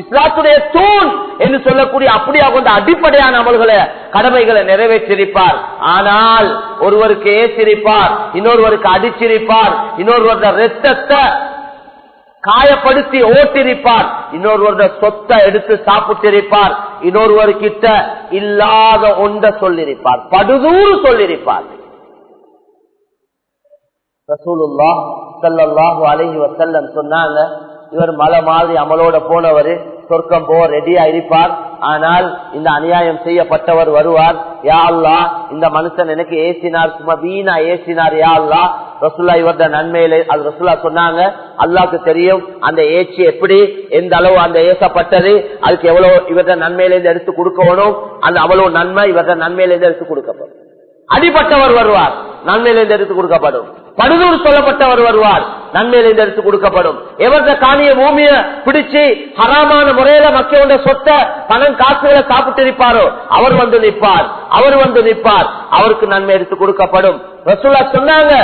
இஸ்லாத்துடைய தூண் என்று சொல்லக்கூடிய அப்படியா கொண்ட அடிப்படையான அமல்களை கடமைகளை நிறைவேற்றிருப்பார் ஆனால் ஒருவருக்கு ஏசிருப்பார் இன்னொருவருக்கு அடிச்சிருப்பார் இன்னொருவருடைய ரத்தத்தை காயப்படுத்தி ஓட்டிருப்பார் இன்னொருவருடைய சொத்தை எடுத்து சாப்பிட்டிருப்பார் இன்னொருவர் கிட்ட இல்லாத ஒன்ற சொல்லிருப்பார் படுதூறு சொல்லிருப்பார் ரசூலுல்லா ஸல்லல்லாஹு அலைஹி வஸல்லம் சொன்னாங்க இவர் மலை மாதிரி அமலோட போனவர் சொர்க்கம் போக ரெடியா இருப்பார். ஆனால் இந்த அநியாயம் செய்யப்பட்டவர் வருவார். யா அல்லா இந்த மனுஷன் எனக்கு ஏசினார் சும்மா வீணா ஏசினார் யா அல்லாஹ் ரசுல்லா இவர்த நன்மையில அது ரசுல்லா சொன்னாங்க. அல்லாக்கு தெரியும் அந்த ஏச்சி எப்படி எந்த அளவு அந்த ஏசப்பட்டது அதுக்கு எவ்வளவு இவர்த நன்மையிலேருந்து எடுத்து கொடுக்கணும் அந்த அவ்வளவு நன்மை இவர்த நன்மையிலேருந்து எடுத்து கொடுக்கப்படும் அடிப்பட்டவர் வருவார். நன்மையிலிருந்து எடுத்து கொடுக்கப்படும். படுதூர் சொல்லப்பட்டவர் வருவார் நன்மையிலிருந்து எடுத்து கொடுக்கப்படும். எவர்த காணிய பூமிய பிடிச்சு ஹராமான முறையில மக்களோட சொத்தை பணம் காசுகளை சாப்பிட்டு இருப்பாரோ அவர் வந்து நிற்பார் அவர் வந்து நிற்பார் அவருக்கு நன்மை எடுத்து கொடுக்கப்படும். ரசூல்லா சொன்னாங்க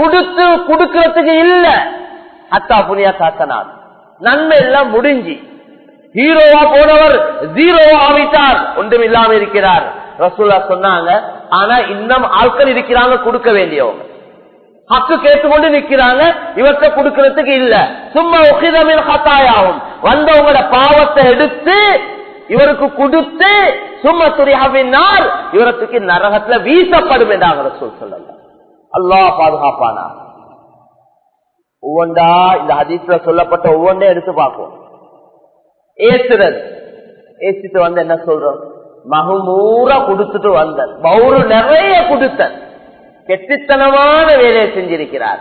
கொடுத்து கொடுக்கறதுக்கு இல்ல. அத்தா புனியா சாத்தனார். நன்மை எல்லாம் முடிஞ்சு. ஹீரோவா போனவர் ஜீரோவா ஆவிட்டார் ஒன்றும் இல்லாம இருக்கிறார். ரசூல்லா சொன்னாங்க ஆனா இன்னும் ஆட்கள் இருக்கிறாங்க கொடுக்க வேண்டியவங்க. ஹக்கு கேட்டுக்கொண்டு நிக்கிறாங்க இவற்றை கொடுக்கறதுக்கு இல்ல. சும்மா உகிதமில் ஹத்தாயாகும் வந்தவங்களோட பாவத்தை எடுத்து இவருக்கு கொடுத்து சும்மா துரியாவினால் இவரத்துக்கு நரகத்துல வீசப்படும் என்றாங்க சொல் சொல்லலாம் அல்லா பாதுகாப்பானா? ஒவ்வொன்றா இந்த ஹதீஸ்ல சொல்லப்பட்ட ஒவ்வொன்றே எடுத்து பார்ப்போம். ஏசுறது ஏசிட்டு வந்து என்ன சொல்றோம்? மகுமூரா கொடுத்துட்டு வந்தார் பௌரு நிறைய கொடுத்த கெட்டித்தனமான வேலையை செஞ்சிருக்கிறார்.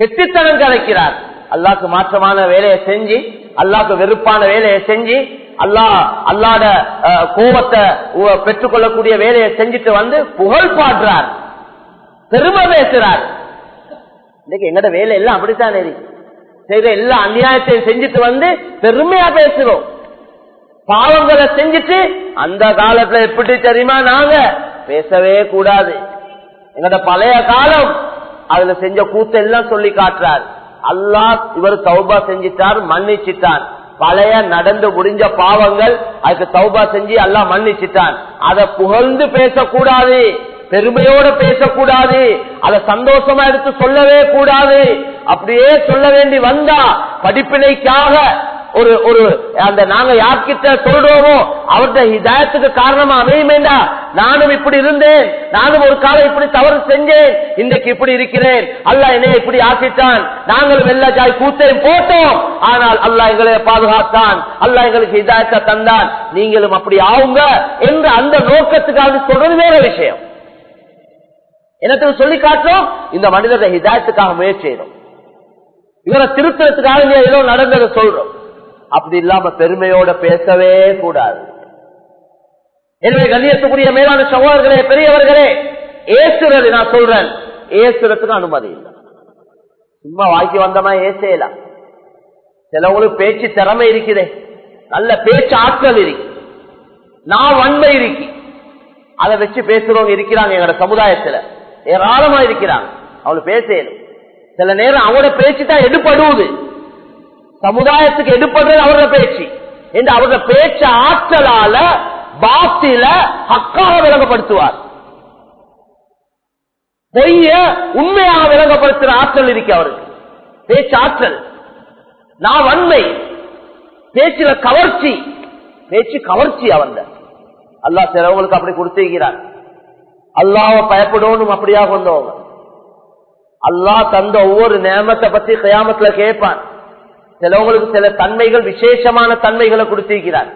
கெட்டித்தனம் கலைக்கிறார். அல்லாக்கு மாற்றமான வேலையை செஞ்சு அல்லாக்கு வெறுப்பான வேலையை செஞ்சு அல்லாஹ் அல்லாட கோபத்தை பெற்றுக்கொள்ளக்கூடிய வேலையை செஞ்சுட்டு வந்து புகழ் பாடுறார். பெருமை பேசுறார். இன்னைக்கு எங்கட வேலை எல்லாம் அப்படித்தான் செய்த எல்லா அநியாயத்தையும் செஞ்சுட்டு வந்து பெருமையா பேசுறோம். பாவங்களை செஞ்சுட்டு அந்த காலத்துல எப்படி தெரியுமா நாங்க? பேசவே கூடாது. எங்கட பழைய காலம். அதுல செஞ்ச கூத்த எல்லாம் சொல்லி காட்டுறார். அல்லாஹ் இவர் சௌபா செஞ்சிட்டார் மன்னிச்சிட்டான் பழைய நடந்து முடிஞ்ச பாவங்கள் அதுக்கு சௌபா செஞ்சு அல்லாஹ் மன்னிச்சிட்டான். அதை புகழ்ந்து பேசக்கூடாது. பெருமையோட பேசக்கூடாது. அதை சந்தோஷமா எடுத்து சொல்லவே கூடாது. அப்படியே சொல்ல வேண்டி வந்தா படிப்பினைக்காக ஒரு ஒரு அந்த நாங்க யார்கிட்ட சொல்றோமோ அவர்கிட்ட ஹிதாயத்துக்கு காரணமா அமையுமேண்டா? நானும் இப்படி இருந்தேன். நானும் ஒரு காலம் இப்படி தவறு செஞ்சேன். இன்றைக்கு இப்படி இருக்கிறேன். அல்லாஹ் என்னை இப்படி ஆக்கிட்டான். நாங்களும் வெள்ள ஜாய் கூத்தையும் போட்டோம். ஆனால் அல்லாஹ் எங்களை பாதுகாத்தான். அல்லாஹ் எங்களுக்கு ஹிதாயத்தை தந்தான். நீங்களும் அப்படி ஆவுங்க என்று அந்த நோக்கத்துக்காக சொல்றது வேற விஷயம். என்னத்துக்கு சொல்லி காட்டுறோம்? இந்த மனிதரை ஹிதாயத்துக்காக முயற்சி செய்யணும் இவரை திருத்தத்துக்காக நீ ஏதோ நடந்ததை சொல்றோம். அப்படி இல்லாம பெருமையோட பேசவே கூடாது. எனவே கண்ணியத்துக்குரிய மேலான சகோதரர்களே பெரியவர்களே ஏசுறது நான் சொல்றேன். ஏசுறதுக்கு அனுமதி இல்லை. சும்மா வாக்கி வந்தமா ஏசையலாம் சிலவங்களுக்கு பேச்சு திறமை இருக்குதே. நல்ல பேச்சு ஆற்றல் இருக்கு. நான் வன்மை இருக்கு. அதை வச்சு பேசுறவங்க இருக்கிறாங்க எங்களோட சமுதாயத்துல. ஏராளமா இருக்கிறாங்க. அவளு பேசணும் சில நேரம் அவனோட பேச்சு தான் எடுப்படுவது சமுதாயத்துக்கு எடுப்பது அவரோட பேச்சு. என்று அவரோட பேச்ச ஆற்றலால பாத்தில ஹக்காக விளங்கப்படுத்துவார். பொய்ய உண்மையாக விளங்கப்படுத்துற ஆற்றல் இருக்கு அவருக்கு. பேச்சு ஆற்றல். நான் வன்மை. பேச்சுல கவர்ச்சி. பேச்சு கவர்ச்சி அவன் அல்லாஹ் சிலவங்களுக்கு அப்படி கொடுத்திருக்கிறார் அல்லாவ பயப்படணும் அப்படியா கொண்டவங்க. அல்லாஹ் தந்த ஒவ்வொரு நேமத்தை பத்தி கயாமத்துல கேட்பான். சிலவங்களுக்கு சில தன்மைகள் விசேஷமான தன்மைகளை கொடுத்திருக்கிறார்.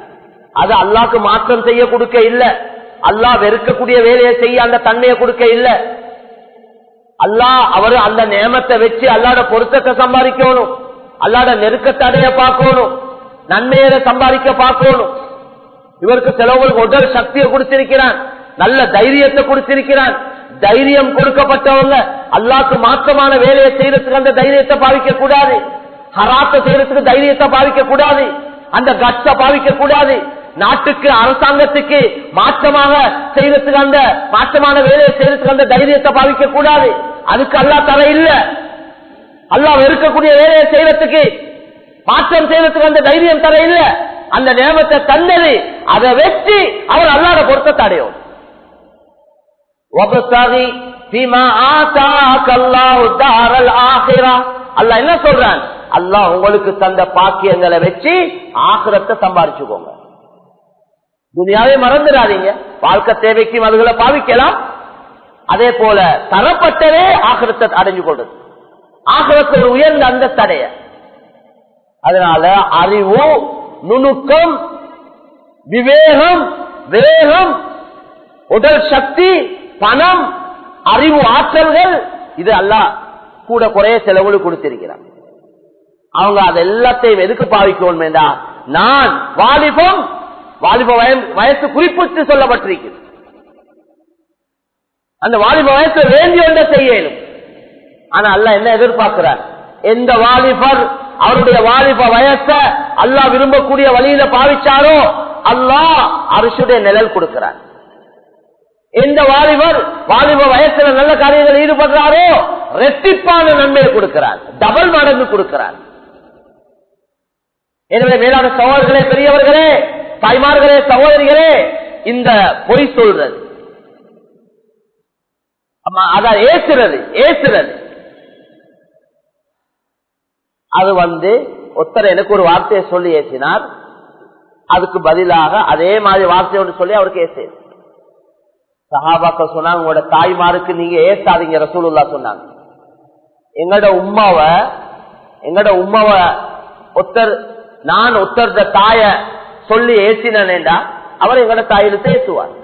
அது அல்லாக்கு மாற்றம் செய்ய கொடுக்க இல்ல. அல்லாஹ் வெறுக்கக்கூடிய வேலையை செய்ய அந்த தன்மையை கொடுக்க இல்ல. அல்லா அவரு அந்த நேமத்தை வச்சு அல்லாட பொருத்தத்தை சம்பாதிக்கணும். அல்லாட நெருக்கத்தடைய பார்க்கணும். நன்மையை சம்பாதிக்க பார்க்கணும். இவருக்கு சிலவங்களுக்கு உடல் சக்தியை கொடுத்திருக்கிறான். நல்ல தைரியத்தை கொடுத்திருக்கிறான். தைரியம் கொடுக்கப்பட்டவங்க அல்லாக்கு மாற்றமான வேலையை செய்யறதுக்கு அந்த தைரியத்தை பாதிக்க கூடாது ஹராத்த செய்யறதுக்கு தைரியத்தை பாவிக்க கூடாது. அந்த கட்ச பாவிக்க கூடாது. நாட்டுக்கு அரசாங்கத்துக்கு மாற்றமாக செய்யறதுக்கு அந்த மாற்றமான வேலையை செய்யறதுக்கு அந்த தைரியத்தை பாவிக்க கூடாது. அதுக்கு அல்லா தர இல்ல. அல்லா வெறுக்கக்கூடிய வேலையை செய்யறதுக்கு மாற்றம் செய்யறதுக்கு அந்த தைரியம் தர இல்ல. அந்த நியமத்தை தந்தது. அதை வச்சு அவர் அல்லாத பொருத்தத்தை அடையும். அல்ல என்ன சொல்றான்? அல்லா உங்களுக்கு தந்த பாக்கியங்களை வச்சு ஆக்கிரத்தை சம்பாதிச்சுக்கோங்க துனியாவே மறந்துடாதீங்க. வாழ்க்கை தேவைக்கும் அதுகளை பாவிக்கலாம். அதே போல தரப்பட்டதே ஆகிரத்தை அடைஞ்சு கொள்றது. ஆகிரத்து ஒரு உயர்ந்த அந்த தடைய அதனால அறிவு நுணுக்கம் விவேகம் வேகம் உடல் சக்தி பணம் அறிவு ஆற்றல்கள் இது அல்ல கூட குறைய செலவுகள் கொடுத்திருக்கிறார் அவங்க அது எல்லாத்தையும் எதுக்கு பாவிக்கணும் என்றா நான் வாலிபம் வாலிப வயசு குறிப்பிட்டு சொல்லப்பட்டிருக்கிறது. அந்த வாலிப வயசு வேண்டி ஒன்ற செய்யணும் ஆனா அல்ல என்ன எதிர்பார்க்கிறார் எந்த வாலிபர் அவருடைய வாலிப வயச அல்லா விரும்பக்கூடிய வழியில பாவிச்சாரோ அல்லாஹ் அரசுடைய நிழல் கொடுக்கிறார் எந்த வாலிபர் வாலிப வயசுல நல்ல காரியங்கள் ஈடுபடுறாரோ ரெட்டிப்பான நன்மையை கொடுக்கிறார் டபுள் மடங்கு கொடுக்கிறார். எனவே மேலான சகோதரர்களே பெரியவர்களே தாய்மார்களே சகோதரிகளே இந்த பொய் சொல்றது. அதான் ஏசுறது ஏசுறது. அது வந்து ஒருத்தர் எனக்கு ஒரு வார்த்தையை சொல்லி ஏசினார். அதுக்கு பதிலாக அதே மாதிரி வார்த்தை ஒன்று சொல்லி அவருக்கு ஏசு சஹாபாக்கள் சொன்னாங்க உங்களோட தாய்மாருக்கு நீங்க ஏசாதீங்க ரசூலுல்லா சொன்னாங்க. எங்களோட உமாவை எங்களோட உமாவை ஒருத்தர் நான் ஒருத்தர் தாய சொல்லி ஏசினேன்டா அவர் எங்களோட தாயிலுக்கு ஏசுவார்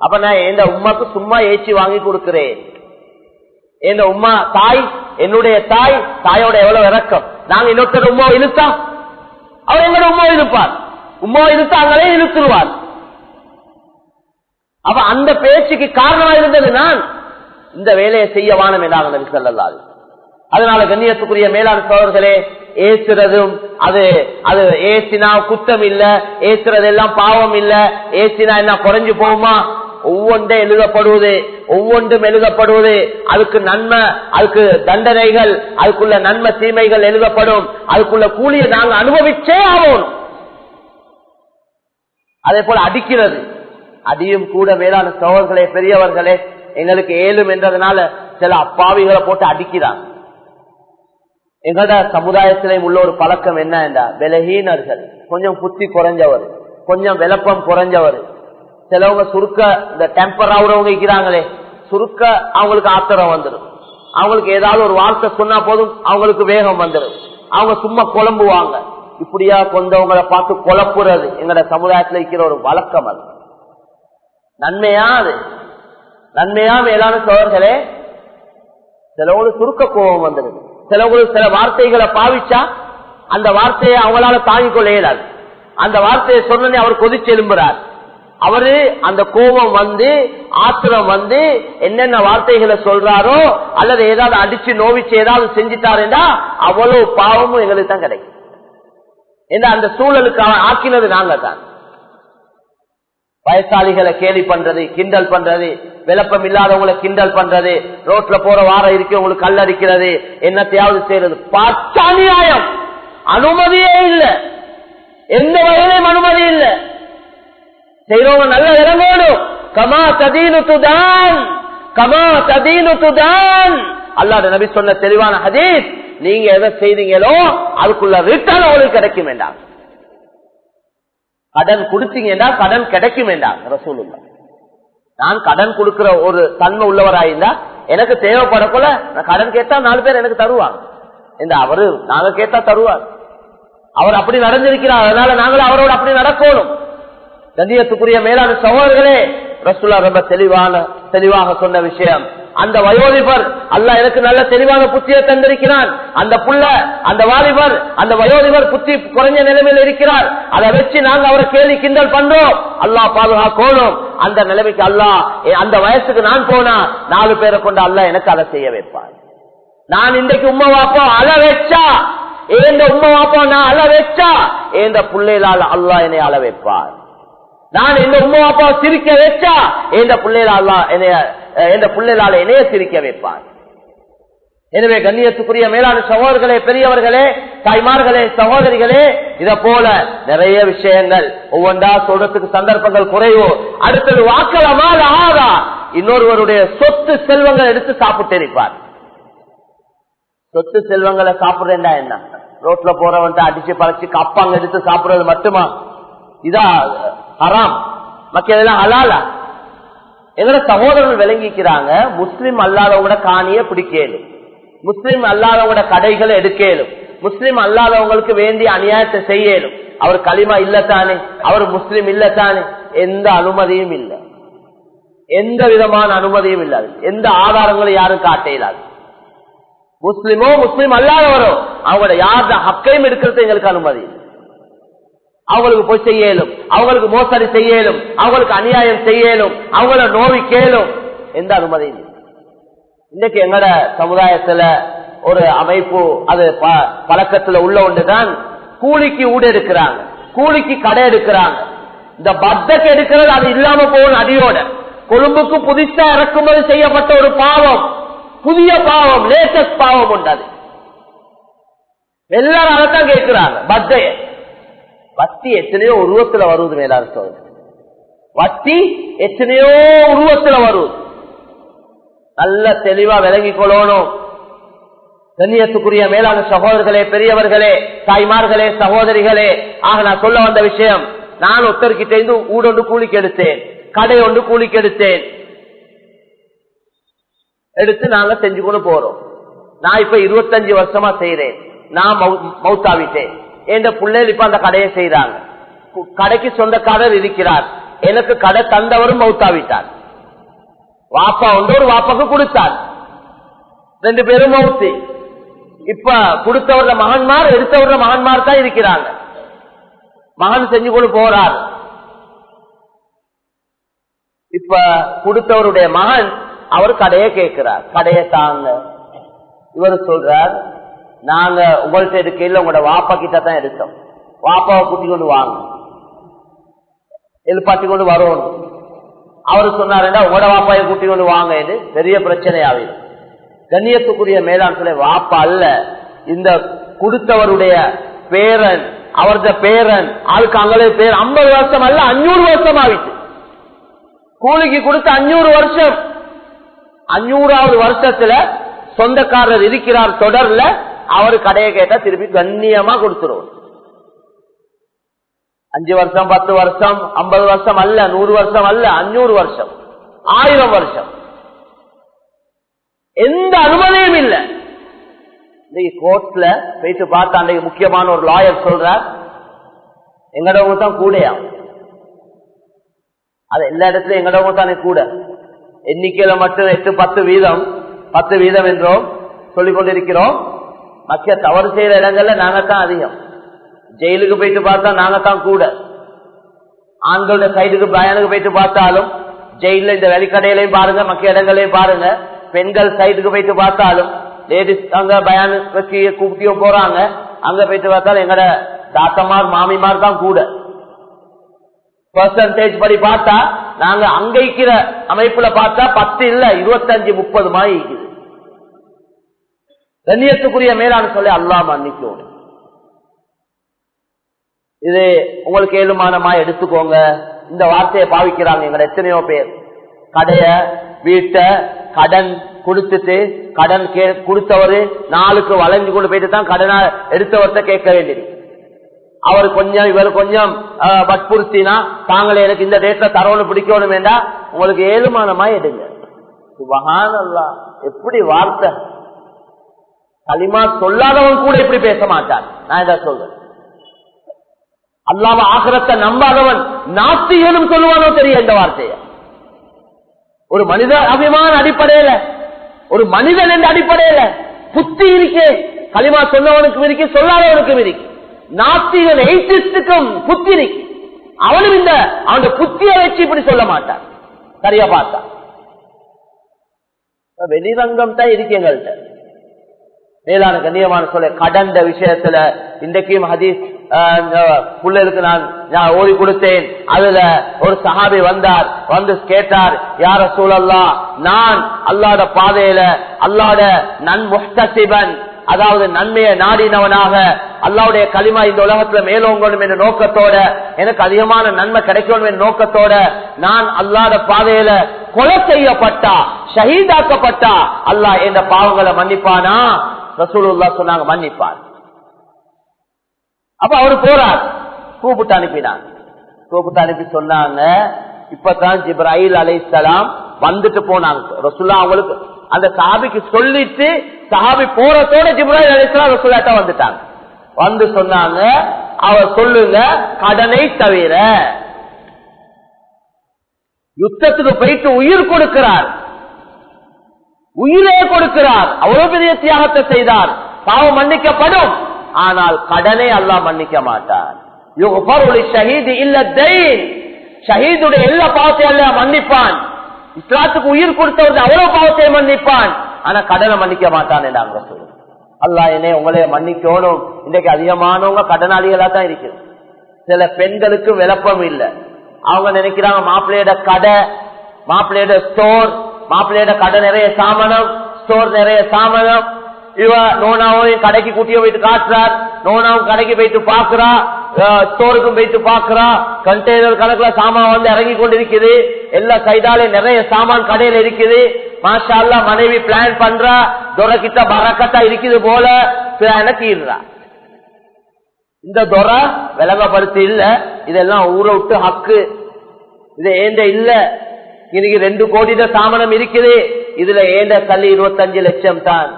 அப்ப நான் எந்த உமாக்கு சும்மா ஏச்சி வாங்கி கொடுக்கிறேன். எந்த உமா தாய் என்னுடைய தாய் தாயோட எவ்வளவு இறக்கம் நாங்க இன்னொருத்தர் உமாவை இழுத்தா அவர் எங்கட உமாவை இழுப்பார். உமா இழுத்தாங்களே இழுத்துருவார். அப்ப அந்த பேச்சுக்கு காரணமா இருந்தது நான். இந்த வேலையை செய்ய வானம் என்றாங்க நபி சொல்லல்லாது அதனால கண்ணியத்துக்குரிய மேலாண் சோழர்களே ஏசுறதும் அது அது ஏசினா குத்தம் இல்ல ஏசுறது எல்லாம் பாவம் இல்ல ஏசினா என்ன குறைஞ்சு போகுமா? ஒவ்வொன்றே எழுதப்படுவது ஒவ்வொன்றும் எழுதப்படுவது. அதுக்கு நன்மை அதுக்கு தண்டனைகள் அதுக்குள்ள நன்மை தீமைகள் எழுதப்படும். அதுக்குள்ள கூலியை நாங்க அனுபவிச்சே ஆகணும். அதே போல அடிக்கிறது. அடியும் கூட மேலான சோழர்களே பெரியவர்களே எங்களுக்கு ஏழும் என்றதுனால சில அப்பாவிகளை போட்டு அடிக்கிறாங்க. எங்கட சமுதாயத்திலையும் உள்ள ஒரு பழக்கம் என்ன என்றா விலகீனர்கள் கொஞ்சம் புத்தி குறைஞ்சவர் கொஞ்சம் விளப்பம் குறைஞ்சவர். சிலவங்க சுருக்க இந்த டெம்பர் ஆகுறவங்க இருக்கிறாங்களே சுருக்க அவங்களுக்கு ஆத்திரம் வந்துடும் அவங்களுக்கு ஏதாவது ஒரு வார்த்தை சொன்னா போதும் அவங்களுக்கு வேகம் வந்துடும் அவங்க சும்மா குழம்புவாங்க. இப்படியா கொண்டவங்களை பார்த்து குழப்புறது எங்கட சமுதாயத்தில் இருக்கிற ஒரு வழக்கம் அது. நன்மையா அது. நன்மையா மேலான சோழர்களே சிலவங்களுக்கு சுருக்க கோபம் வந்துடுது சிலவங்களுக்கு சில வார்த்தைகளை பாவிச்சா அந்த வார்த்தையை அவங்களால தாங்கிக் கொள்ள இயலாது. அந்த வார்த்தையை சொன்னே அவர் கொதிச்சு எழும்புறார். அவரு அந்த கோபம் வந்து ஆத்திரம் வந்து என்னென்ன வார்த்தைகளை சொல்றாரோ அல்லது ஏதாவது அடிச்சு நோவிச்சு ஏதாவது செஞ்சுட்டாருண்டா அவ்வளவு பாவமும் எங்களுக்கு தான் கிடைக்கும். ஏன்னா அந்த சூழலுக்கு ஆக்கினது நாங்க தான் வயசாளிகளை கேலி பண்றது கிண்டல் பண்றது விளப்பம் இல்லாதவங்களை கிண்டல் பண்றது. ரோட்ல போற வாரம் இருக்கிற உங்களுக்கு கல் அடிக்கிறது. என்னத்தையாவது செய்யறது. பச்ச அநியாயம். அனுமதியே இல்ல. எந்த வகையிலும் அனுமதி இல்ல. செய்யறவங்க நல்ல இறங்கணும் கமா ததீனு துதான். கமா ததீனு துதான். அல்லாத நபி சொன்ன தெளிவான ஹதீஸ். நீங்க எதை செய்தீங்களோ அதுக்குள்ள ரிட்டர்ன் அவங்களுக்கு கிடைக்கும் வேண்டாம் கடன் கொடுத்தீங்கன்னா கடன் கிடைக்கும் வேண்டாம் ரசூலுல்லா நான் கடன் கொடுக்கிற ஒரு தன்மை உள்ளவராயிருந்தா எனக்கு தேவைப்படக்குள்ள நான் கடன் கேட்டா நாலு பேர் எனக்கு தருவாங்க. இந்த அவரு நாங்க கேட்டா தருவார். அவர் அப்படி நடந்திருக்கிறார். அதனால நாங்களும் அவரோட அப்படி நடக்கணும். கந்தியத்துக்குரிய மேலான சகோதரர்களே ரசுல்லா ரொம்ப தெளிவான தெளிவாக சொன்ன விஷயம். அந்த வயோதிபர் அல்ல எனக்கு நல்ல தெளிவான புத்தியை தந்திருக்கிறான். அந்த புள்ள அந்த வாலிபர் அந்த வயோதிபர் புத்தி குறைஞ்ச நிலைமையில் இருக்கிறார். அதை வச்சு நாங்க அவரை கேள்வி கிண்டல் பண்றோம். அல்லா பாதுகாக்கணும். அந்த நிலைமைக்கு அல்லா அந்த வயசுக்கு நான் போனா நாலு பேரை கொண்டு அல்ல எனக்கு அதை செய்ய வைப்பார். நான் இன்றைக்கு உண்மை வாப்போ அழ வச்சா? ஏந்த உம்மா வாப்போ நான் அழ வச்சா? ஏந்த பிள்ளைகளால் அல்லா என்னை அழ வைப்பார். நான் இந்த உண்மை அப்பா சிரிக்க வச்சா? எந்த என்னைய என்ற பிள்ளைகளால் இணைய சிரிக்க வைப்பார். எனவே கண்ணியத்துக்குரிய மேலான சகோதரர்களே பெரியவர்களே தாய்மார்களே சகோதரிகளே இத போல நிறைய விஷயங்கள் ஒவ்வொன்றா சொல்றதுக்கு சந்தர்ப்பங்கள் குறைவோ. அடுத்தது வாக்களமால் ஆகா இன்னொருவருடைய சொத்து செல்வங்கள் எடுத்து சாப்பிட்டு இருப்பார். சொத்து செல்வங்களை சாப்பிடுறேன்டா என்ன? ரோட்ல போறவன்ட்டு அடிச்சு பழச்சு கப்பாங்க எடுத்து சாப்பிடுறது மட்டுமா? இதா ஹராம். மக்கள் எல்லாம் ஹலாலா? எங்களோட சகோதரர்கள் விளங்கிக்கிறாங்க முஸ்லீம் அல்லாதவங்களோட காணிய பிடிக்கலும். முஸ்லீம் அல்லாதவங்களோட கடைகளை எடுக்கலும். முஸ்லீம் அல்லாதவங்களுக்கு வேண்டிய அநியாயத்தை செய்யலும். அவர் களிமா இல்லத்தானே? அவர் முஸ்லீம் இல்லத்தானே? எந்த அனுமதியும் இல்லை. எந்த விதமான அனுமதியும் இல்லாது எந்த ஆதாரங்களும் யாரும் காட்ட இயலாது முஸ்லிமோ முஸ்லீம் அல்லாதவரோ அவங்களோட யாரோட ஹக்கையும் எடுக்கிறது எங்களுக்கு அனுமதி இல்லை. அவங்களுக்கு போய் செய்யலும். அவங்களுக்கு மோசடி செய்யலும். அவங்களுக்கு அநியாயம் செய்யலும். அவங்கள நோவி கேளும். எந்த அனுமதி இன்னைக்கு எங்கட சமுதாயத்துல ஒரு அமைப்பு அது பழக்கத்துல உள்ள ஒன்றுதான் கூலிக்கு ஊடு எடுக்கிறாங்க. கூலிக்கு கடை எடுக்கிறாங்க. இந்த பத்தக்கு எடுக்கிறது அது இல்லாம போகும் அடியோட. கொழும்புக்கு புதுசா இறக்குமதி செய்யப்பட்ட ஒரு பாவம். புதிய பாவம் லேட்டஸ்ட் பாவம் உண்டாது எல்லாரும் அதைத்தான் கேட்கிறாங்க. பத்தையை. வட்டி எத்தனையோ உருவத்துல வருவது மேலான சோதனை வட்டி எத்தனையோ உருவத்துல வருவது நல்ல தெளிவா விளங்கி கொள்ளணும். கண்ணியத்துக்குரிய மேலான சகோதரர்களே பெரியவர்களே தாய்மார்களே சகோதரிகளே ஆக நான் சொல்ல வந்த விஷயம் நான் ஒருத்தர்கிட்ட இருந்து ஊடொன்று கூலிக்கு எடுத்தேன் கடை ஒன்று கூலிக்கு எடுத்தேன். எடுத்து நாங்க செஞ்சு கொண்டு போறோம். நான் இப்ப இருபத்தஞ்சு வருஷமா செய்யறேன் நான் மவுத்தாவிட்டேன் என்ற பிள்ளைகள் இப்ப அந்த கடையை செய்யறாங்க கடைக்கு சொந்தக்காரர் இருக்கிறார். எனக்கு கடை தந்தவரும் மவுத்தாவிட்டார் வாப்பா ஒன்று ஒரு வாப்பாக்கு கொடுத்தார். ரெண்டு பேரும் மௌத்தி. இப்ப கொடுத்தவர மகன்மார் எடுத்தவர மகன்மார் தான் இருக்கிறாங்க. மகன் செஞ்சு கொண்டு போறார். இப்ப கொடுத்தவருடைய மகன் அவர் கடையை கேட்கிறார். கடையை தாங்க. இவர் சொல்றார் நாங்க உங்கள்கிட்ட இருக்கையில் உங்களோட வாப்பா கிட்ட தான் எடுத்தோம் வாப்பாவை கூட்டி கொண்டு வாங்க. எழுப்பாட்டி கொண்டு வரணும். அவரு சொன்னாருன்னா உங்களோட வாப்பாயை கூட்டி கொண்டு வாங்க இது பெரிய பிரச்சனை கண்ணியத்துக்குரிய மேலாண்மை வாப்பா அல்ல. இந்த கொடுத்தவருடைய பேரன் அவரது பேரன் ஆளுக்கு அங்களே பேர் ஐம்பது வருஷம் அல்ல அஞ்சூறு வருஷம் ஆகிட்டு கூலிக்கு கொடுத்த அஞ்சூறு வருஷம். அஞ்சூறாவது வருஷத்துல சொந்தக்காரர் இருக்கிறார் தொடர்ல அவரு கடையை கேட்டா திருப்பி கண்ணியமா கொடுத்துருவோம் அஞ்சு வருஷம் பத்து வருஷம் ஐம்பது வருஷம் அல்ல நூறு வருஷம் அல்ல அஞ்சூறு வருஷம் ஆயிரம் வருஷம். எந்த அனுமதியும் இல்லை. இன்னைக்கு கோர்ட்ல போயிட்டு பார்த்தா அன்றைக்கு முக்கியமான ஒரு லாயர் சொல்றார் எங்கடவங்க தான் கூடயா? அது எல்லா இடத்துலயும் எங்கடவங்க தானே கூட. எண்ணிக்கையில மட்டும் எட்டு பத்து வீதம் பத்து வீதம் என்றோம் சொல்லிக் கொண்டிருக்கிறோம். மக்கிய தவறு செய்யற இடங்கள்ல நாங்க தான் அதிகம். ஜெயிலுக்கு போயிட்டு பார்த்தா நாங்க தான் கூட. ஆண்களோட சைடுக்கு பயனுக்கு போயிட்டு பார்த்தாலும் ஜெயில இந்த வெளிக்கடையிலையும் பாருங்க மக்கிய இடங்களையும் பாருங்க பெண்கள் சைடுக்கு போயிட்டு பார்த்தாலும் லேடிஸ் அங்க பயானு வச்சு கூப்பிட்டியோ போறாங்க அங்க போயிட்டு பார்த்தாலும் எங்கட தாத்தமார் மாமிமார் தான் கூட. பர்சன்டேஜ் படி பார்த்தா நாங்க அங்க இருக்கிற அமைப்புல பார்த்தா பத்து இல்ல இருபத்தஞ்சு முப்பது மாதிரி இருக்குது. கண்ணியத்துக்குரிய மேலான சொல்லி அல்லா மன்னிக்கும் இது உங்களுக்கு ஏழுமானமா எடுத்துக்கோங்க. இந்த வார்த்தையை பாவிக்கிறாங்க எங்க எத்தனையோ பேர். கடைய வீட்டை கடன் கொடுத்துட்டு கடன் கே கொடுத்தவரு நாளுக்கு வளைஞ்சு கொண்டு போயிட்டு தான் கடனை எடுத்தவர்கிட்ட கேட்க வேண்டியது. அவர் கொஞ்சம் இவர் கொஞ்சம் அஹ், வற்புறுத்தினா தாங்களே எனக்கு இந்த டேட்ல தரவனு பிடிக்கணும் வேண்டா உங்களுக்கு ஏழுமானமா எடுங்க. சுபஹானல்லாஹ். எப்படி வார்த்தை களிமா சொல்லாதவன் கூட இப்படி பேச மாட்டான். நான் இதை சொல்றேன். அல்லாம ஆகரத்தை நம்பாதவன் நாஸ்திகனும் சொல்லுவானோ தெரியும் இந்த வார்த்தைய. ஒரு மனித அபிமான அடிப்படையில ஒரு மனிதன் என்ற அடிப்படையில புத்தி இருக்கே களிமா சொன்னவனுக்கும் இருக்கு சொல்லாதவனுக்கும் இருக்கு. நாஸ்திகன் எய்டிஸ்டுக்கும் புத்தி இருக்கு. அவனும் இந்த அவனுடைய புத்தியை வச்சு இப்படி சொல்ல மாட்டான். சரியா பார்த்தா? வெளிரங்கம் தான் இருக்கு எங்கள்கிட்ட. மேலான கண்ணியமான சொல்ல கடந்த விஷயத்துல இன்றைக்கும் ஹதீஸ் ஆஹ், புள்ளலுக்கு நான் நான் ஓடி கொடுத்தேன். அதுல ஒரு சஹாபி வந்தார் வந்து கேட்டார் யார சூழல்லா நான் அல்லாட பாதையில அல்லாட நன் முஹ்தசிபன் அதாவது நன்மையை நாடினவனாக அல்லாவுடைய களிமா இந்த உலகத்துல மேலோங்கணும் என்ற நோக்கத்தோட எனக்கு அதிகமான நன்மை கிடைக்கணும் என்ற நோக்கத்தோட நான் அல்லாட பாதையில கொலை செய்யப்பட்டா ஷஹீதாக்கப்பட்டா அல்லாஹ் என்ற பாவங்களை மன்னிப்பானா? ரசூலுல்லா சொன்னாங்க மன்னிப்பார். அப்ப அவரு போறார். கூப்பிட்டு அனுப்பினார். கூப்பிட்டு அனுப்பி சொன்னாங்க இப்பதான் ஜிப்ராஹில் அலைசலாம் வந்துட்டு போனாங்க. ரசுல்லா அவங்களுக்கு அந்த சாபிக்கு சொல்லிட்டு சாபி போறதோட ஜிப்ராஹில் அலைசலாம் ரசூல்லாட்ட வந்துட்டாங்க. வந்து சொன்னாங்க அவர் சொல்லுங்க கடனை தவிர யுத்தத்துக்கு போயிட்டு உயிர் கொடுக்கிறார். உயிரே கொடுக்கிறார். அவ்வளவு பெரிய தியாகத்தை செய்தார். பாவம் மன்னிக்கப்படும். ஆனால் கடனை அல்லாஹ் மன்னிக்க மாட்டார் ஷஹீது இல்ல தெயின் ஷஹீதுடைய எல்லா பாவத்தையும் அல்ல மன்னிப்பான். இஸ்லாத்துக்கு உயிர் கொடுத்தவர்கள் அவ்வளவு பாவத்தையும் மன்னிப்பான். ஆனா கடனை மன்னிக்க மாட்டான் நாங்க சொல்லுவோம் அல்லாஹ் என்னை உங்களே மன்னிக்கணும். இன்றைக்கு அதிகமானவங்க கடனாளிகளா தான் இருக்கு சில பெண்களுக்கு விளப்பம் இல்லை. அவங்க நினைக்கிறாங்க மாப்பிள்ளையோட கடை மாப்பிள்ளையோட ஸ்டோர் மாப்பிள்ளையோட கடை நிறைய சாமனம் ஸ்டோர் நிறைய சாமனம். இவ நோனாவும் கடைக்கு கூட்டிய போயிட்டு காட்டுறார். நோனாவும் கடைக்கு போயிட்டு பாக்குறா ஸ்டோருக்கும் போயிட்டு பாக்குறா கண்டெய்னர் கணக்குல சாமான் வந்து இறங்கி கொண்டிருக்குது. எல்லா சைடாலையும் நிறைய சாமான் கடையில இருக்குது. மாஷா மனைவி பிளான் பண்றா. துறக்கிட்ட கிட்ட பறக்கத்தா இருக்குது போல பிளான தீர்றா இந்த துறை விளங்கப்படுத்தி இல்ல. இதெல்லாம் ஊரை விட்டு ஹக்கு. இது ஏந்த இல்ல. இன்னைக்கு ரெண்டு கோடி தான் சாமனம் இருக்குது. இதுல ஏண்ட தள்ளி இருபத்தஞ்சு லட்சம் தான்.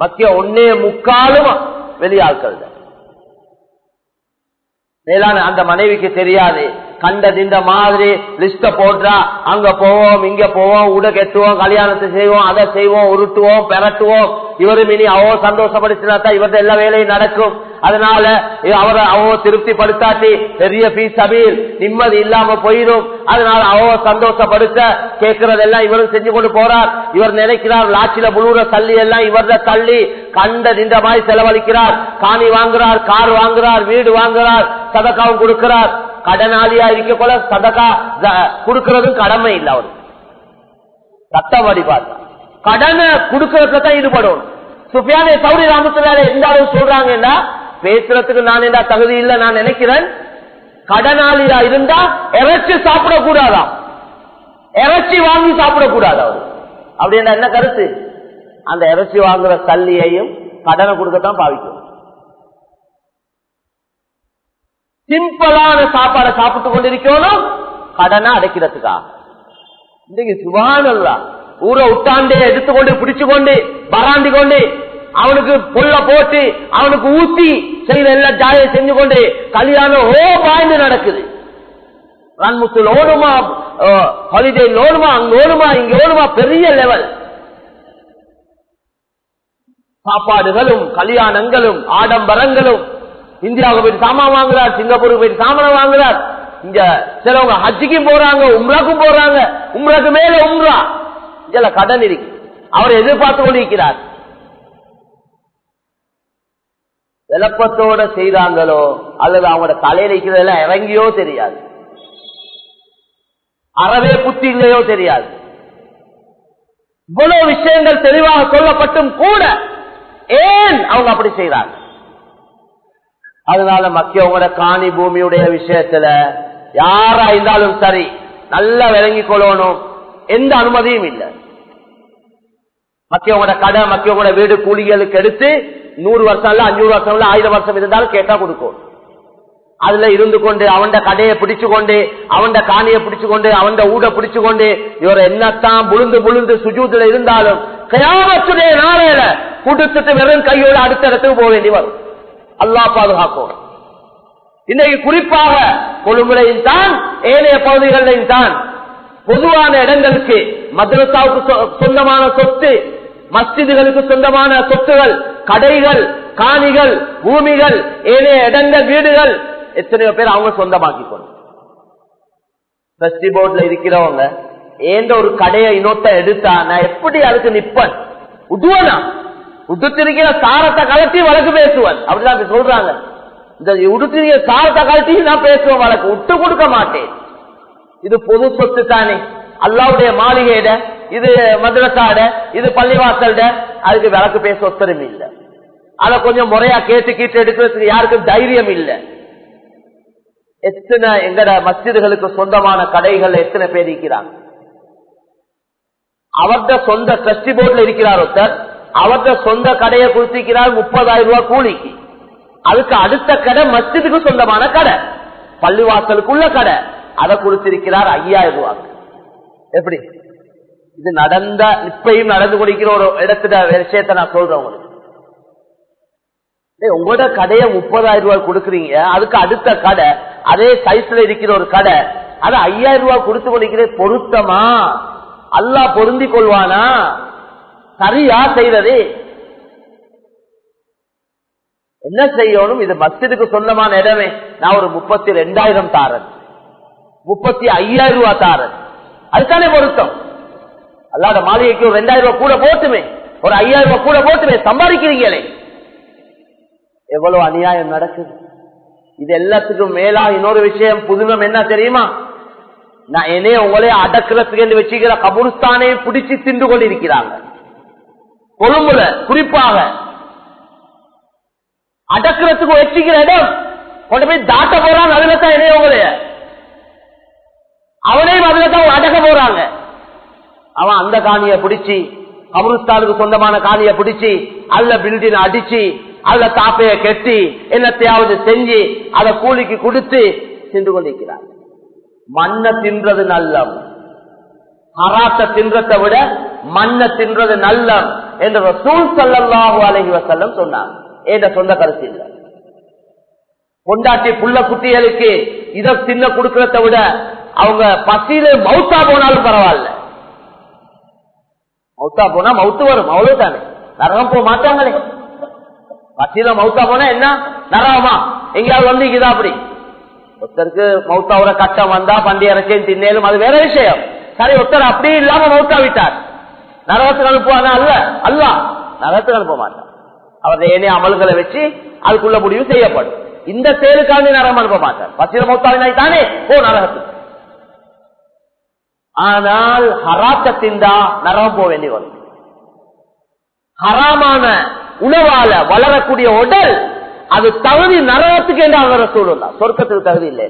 மத்திய ஒன்னே முக்காலும் வெளியாட்கள் மேலான அந்த மனைவிக்கு தெரியாது. கண்டது இந்த மாதிரி லிஸ்ட போட்டா அங்க போவோம் இங்க போவோம் உட கெட்டுவோம் கல்யாணத்தை செய்வோம் அதை செய்வோம் உருட்டுவோம் பெரட்டுவோம். இவரும் இனி அவோ சந்தோஷப்படுத்தினாத்தான் இவர்த எல்லா வேலையும் நடக்கும். அதனால அவரை அவோ திருப்தி படுத்தாட்டி பெரிய பீஸ் அபீல் நிம்மதி இல்லாம போயிடும். அதனால அவோ சந்தோஷப்படுத்த கேட்கறதெல்லாம் இவரும் செஞ்சு கொண்டு போறார். இவர் நினைக்கிறார் லாட்சியில முழுற தள்ளி எல்லாம் இவரத தள்ளி கண்ட இந்த மாதிரி செலவழிக்கிறார். காணி வாங்குறார் கார் வாங்குறார் வீடு வாங்குறார் சதக்காவும் கொடுக்கிறார். கடனாளியா இருக்க போல சதக்கா கொடுக்கறதும் கடமை இல்லை அவர் சத்தப்படி பார்த்தா கடனை கொடுக்கறதுல தான் ஈடுபடும் சுஃபியானே சௌரி ராமத்துல எந்த அளவு சொல்றாங்கன்னா பேசுறதுக்கு நான் என்ன தகுதி இல்லை நான் நினைக்கிறேன். கடனாளியா இருந்தா இறைச்சி சாப்பிடக்கூடாதா? இறைச்சி வாங்கி சாப்பிடக்கூடாது அவரு? அப்படின்னா என்ன கருத்து? அந்த இறைச்சி வாங்குற சல்லியையும் கடனை கொடுக்கத்தான் பாவிக்கும். சிம்பிளான சாப்பாடை சாப்பிட்டு கொண்டிருக்கணும் கடனை அடைக்கிறதுக்கா? இன்னைக்கு சுபானல்லா. ஊரை உட்டாண்டே எடுத்துக்கொண்டு பிடிச்சு கொண்டு பராண்டி கொண்டு அவனுக்கு பொல்ல போட்டு அவனுக்கு ஊத்தி செய்யற எல்லா ஜாயை செஞ்சு கொண்டு கல்யாணம் ஓ பாய்ந்து நடக்குது. ரன்முத்து லோனுமா ஹாலிடே லோனுமா அங்க ஓடுமா இங்க ஓடுமா பெரிய லெவல் சாப்பாடுகளும் கல்யாணங்களும் ஆடம்பரங்களும். இந்தியாவுக்கு போயிட்டு சாமான் வாங்குறார் சிங்கப்பூருக்கு போயிட்டு சாமான வாங்குறார். இங்க சிலவங்க ஹஜ்ஜிக்கும் போறாங்க உம்ராக்கும் போறாங்க. உம்ராக்கு மேல உம்ரா. இதுல கடன் இருக்கு. அவர் எதிர்பார்த்து கொண்டிருக்கிறார். விளப்பத்தோட செய்தாங்களோ அல்லது அவங்களோட தலையில இருக்கிறதுல இறங்கியோ தெரியாது. அறவே புத்தி இல்லையோ தெரியாது. இவ்வளவு விஷயங்கள் தெளிவாக சொல்லப்பட்டும் கூட ஏன் அவங்க அப்படி செய்யறாங்க அதனால மக்கியவங்களோட காணி பூமியுடைய விஷயத்துல யாரா இருந்தாலும் சரி நல்லா விளங்கி கொள்ளணும். எந்த அனுமதியும் இல்லை. மக்கியவங்களோட கடை மக்கியவங்களோட வீடு கூலிகளுக்கு எடுத்து நூறு வருஷம் இல்ல அஞ்சூறு வருஷம் இல்ல ஆயிரம் வருஷம் இருந்தாலும் கேட்டா கொடுக்கும். அதுல இருந்து கொண்டு அவன் கடையை பிடிச்சு கொண்டு அவன் காணியை பிடிச்சு கொண்டு அவன் ஊட பிடிச்சு கொண்டு இவர் என்னத்தான் புழுந்து புழுந்து சுஜூத்துல இருந்தாலும் கயாமத்துடைய நாளையில கொடுத்துட்டு வெறும் கையோட அடுத்த இடத்துக்கு போக வேண்டி வரும். அல்லா பாதுகாக்கும். இன்னைக்கு குறிப்பாக கொழும்புலையும் தான் ஏனைய பகுதிகளிலையும் தான் பொதுவான இடங்களுக்கு மதரசாவுக்கு சொந்தமான சொத்து மஸ்ஜிதுகளுக்கு சொந்தமான சொத்துகள் கடைகள் காணிகள் பூமிகள் ஏனைய இடங்கள் வீடுகள் எத்தனையோ பேர் அவங்க சொந்தமாக்கி கொண்டு போர்ட்ல இருக்கிறவங்க ஏந்த ஒரு கடையை இன்னொத்த எடுத்தா நான் எப்படி அதுக்கு நிப்பன்? உதுவனா? உடுத்திருக்கிற சாரத்தை கலட்டி வழக்கு பேசுவன். அப்படிதான் சொல்றாங்க. இந்த உடுத்திருக்கிற சாரத்தை கலட்டி நான் பேசுவேன் வழக்கு. விட்டு கொடுக்க மாட்டேன். இது பொது சொத்து தானே. அல்லாவுடைய மாளிகையிட இது மதுரசாட இது பள்ளிவாசல்ட அதுக்கு விளக்கு பேச ஒத்தரும் இல்ல. அத கொஞ்சம் முறையா கேட்டு கீட்டு எடுக்கிறதுக்கு யாருக்கும் தைரியம் இல்ல. எத்தனை எங்கட மஸ்ஜிதுகளுக்கு சொந்தமான கடைகள் எத்தனை பேர் இருக்கிறாங்க? அவர்த சொந்த ட்ரஸ்டி போர்ட்ல இருக்கிறார் ஒருத்தர். அவர்த சொந்த கடையை கொடுத்திருக்கிறார் முப்பதாயிரம் ரூபாய் கூலிக்கு. அதுக்கு அடுத்த கடை மஸ்ஜிதுக்கு சொந்தமான கடை. பள்ளிவாசலுக்குள்ள கடை. அதை கொடுத்திருக்கிறார் ஐயாயிரம் ரூபாய்க்கு எப்படி? இது நடந்த இப்பயும் நடந்து கொடுக்கிற ஒரு இடத்துல விஷயத்தை நான் சொல்றேன் உங்களுக்கு. உங்களோட கடையை முப்பதாயிரம் ரூபாய் கொடுக்குறீங்க அதுக்கு அடுத்த கடை அதே சைஸ்ல இருக்கிற ஒரு கடை அது ஐயாயிரம் ரூபாய் கொடுத்து கொண்டிருக்கிற பொருத்தமா? அல்லாஹ் பொருந்தி கொள்வானா? சரியா செய்யறது என்ன செய்யணும்? இது மஸ்ஜிதுக்கு சொந்தமான இடமே. நான் ஒரு முப்பத்தி ரெண்டாயிரம் தாரன். முப்பத்தி ஐயாயிரம் ரூபாய் தாரன் அதுதானே பொருத்தம். அல்லாத மாளிகைக்கு ஒரு ரெண்டாயிரம் ரூபாய் கூட போட்டுமே. ஒரு ஐயாயிரம் ரூபாய் கூட போட்டுமே. சம்பாதிக்கிறீங்களே. எவ்வளவு அநியாயம் நடக்குது. இது எல்லாத்துக்கும் மேலா இன்னொரு விஷயம் புதுமம் என்ன தெரியுமா? நான் என்னைய உங்களே அடக்கிறதுக்கு வச்சுக்கிற கபுருஸ்தானே பிடிச்சு தின்று கொண்டிருக்கிறாங்க. கொழும்புல குறிப்பாக. அடக்கிறதுக்கு வச்சுக்கிற இடம். கொண்டு போய் தாட்ட போறாங்க அதுல தான் என்னைய உங்களைய அவனையும் அதுல தான் அடக்க போறாங்க. அவன் அந்த காணிய பிடிச்சி கபருஸ்தானுக்கு சொந்தமான காணிய பிடிச்சி அல்ல பில்டின் அடிச்சு அல்ல தாப்பைய கெட்டி என்னத்தையாவது செஞ்சு அதை கூலிக்கு கொடுத்து சென்று கொண்டிருக்கிறார். மண்ணை தின்றது நல்லம். ஹராத்த தின்றத்தை விட மண்ணை தின்றது நல்லம் என்று ரசூல் ஸல்லல்லாஹு அலைஹி வசல்லம் சொன்னாங்க என்ற சொந்த கருத்து இல்லை. கொண்டாட்டி புள்ள குட்டிகளுக்கு இதை தின்ன கொடுக்கறத விட அவங்க பசியில மவுத்தா போனாலும் பரவாயில்ல. மவுத்தா போனா மவுத்து வரும் அவ்வளவுதானே. நரகம் போக மாட்டாங்களே. பசியில மவுத்தா போனா என்ன? நரகமா? எங்கேயாவது வந்தீங்கதா அப்படி? ஒருத்தருக்கு மவுத்தாவோட கட்டம் வந்தா பண்டி இறச்சேன் தின்னேலும் அது வேற விஷயம். சரி ஒருத்தர் அப்படி இல்லாம மௌத்தா விட்டார். நரகத்துக்கு அனுப்புவானா? அல்ல. அல்ல. நரகத்துக்கு அனுப்ப மாட்டான். அவர் ஏனே அமல்களை வச்சு அதுக்குள்ள முடிவு செய்யப்படும். இந்த செயலுக்காண்டி நரகம் அனுப்ப மாட்டார். பசியில மௌத்தாவினாய் தானே? ஓ நரகத்துக்கு. ஆனால் ஹராத்த திண்டா நரகம் போக வேண்டி வரும். ஹராமான உணவால வளரக்கூடிய உடல் அது தகுதி நரகத்துக்கு என்று அவர் சூழலாம் சொர்க்கத்துக்கு தகுதி இல்லை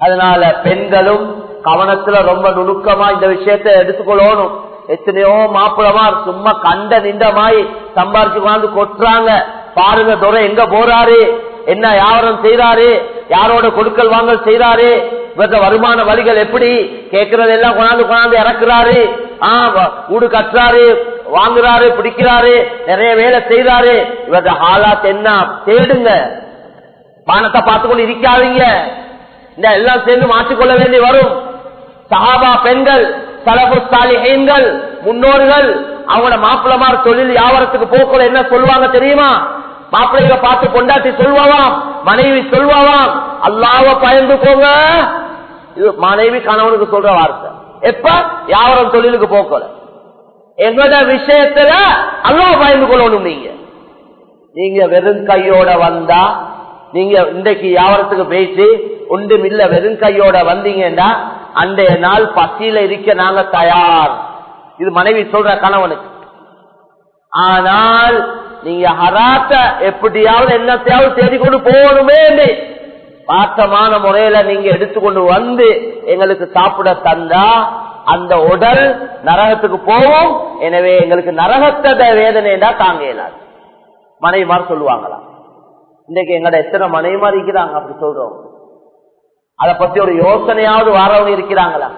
அதனால பெண்களும் கவனத்துல ரொம்ப நுணுக்கமா இந்த விஷயத்தை எடுத்துக்கொள்ளணும். எத்தனையோ மாப்பிளமா சும்மா கண்ட நின்றமாய் சம்பாரிச்சு கொண்டாந்து கொட்டுறாங்க. பாருங்க துறை எங்க போறாரு? என்ன வியாபாரம் செய்யறாரு யாரோட கொடுக்கல் வாங்கல் செய்யறாரு இவற்ற வருமான வழிகள் எப்படி? கேட்கறது எல்லாம் கொண்டாந்து கொண்டாந்து இறக்குறாரு. ஆஹ் வீடு கட்டுறாரு வாங்குறாரு பிடிக்கிறாரு நிறைய வேலை செய்யறாரு இவற்ற ஹாலாத் என்ன? தேடுங்க. பானத்தை பார்த்து கொண்டு இருக்காதீங்க. இந்த எல்லாம் சேர்ந்து மாற்றிக்கொள்ள வேண்டி வரும். சஹாபா பெண்கள் சலபு சாலிஹீன்கள் முன்னோர்கள் அவங்களோட மாப்பிளமார் தொழில் வியாபாரத்துக்கு போக்குள்ள என்ன சொல்லுவாங்க தெரியுமா? மாப்பிள்ளைகளை பார்த்து கொண்டாட்டி சொல்வாவாம் மனைவி சொல்வாவாம் அல்லாவ பயந்து போங்க இது மனைவி கணவனுக்கு சொல்ற வார்த்தை. எப்ப? யாவரும் தொழிலுக்கு போக்கல. எங்களோட விஷயத்துல அல்லா பயந்து கொள்ளணும் நீங்க. நீங்க வெறும் கையோட வந்தா நீங்க இன்றைக்கு வியாபாரத்துக்கு பேசி ஒன்றும் இல்ல வெறும் கையோட வந்தீங்கன்னா அன்றைய நாள் பசியில இருக்க நாங்க தயார். இது மனைவி சொல்ற கணவனுக்கு. ஆனால் நீங்க ஹராத்த எப்படியாவது என்னத்தையாவது தேடிக்கொண்டு போகணுமே பாத்தமான முறையில நீங்க எடுத்துக்கொண்டு வந்து எங்களுக்கு சாப்பிட தந்தா அந்த உடல் நரகத்துக்கு போவோம் எனவே எங்களுக்கு நரகத்தை வேதனைடா தாங்க இயலாது. மனைவிமார் சொல்லுவாங்களா? இன்னைக்கு எங்கட எத்தனை மனைவிமார் இருக்கிறாங்க அப்படி சொல்றோம். அதை பத்தி ஒரு யோசனையாவது வாரவங்க இருக்கிறாங்களா?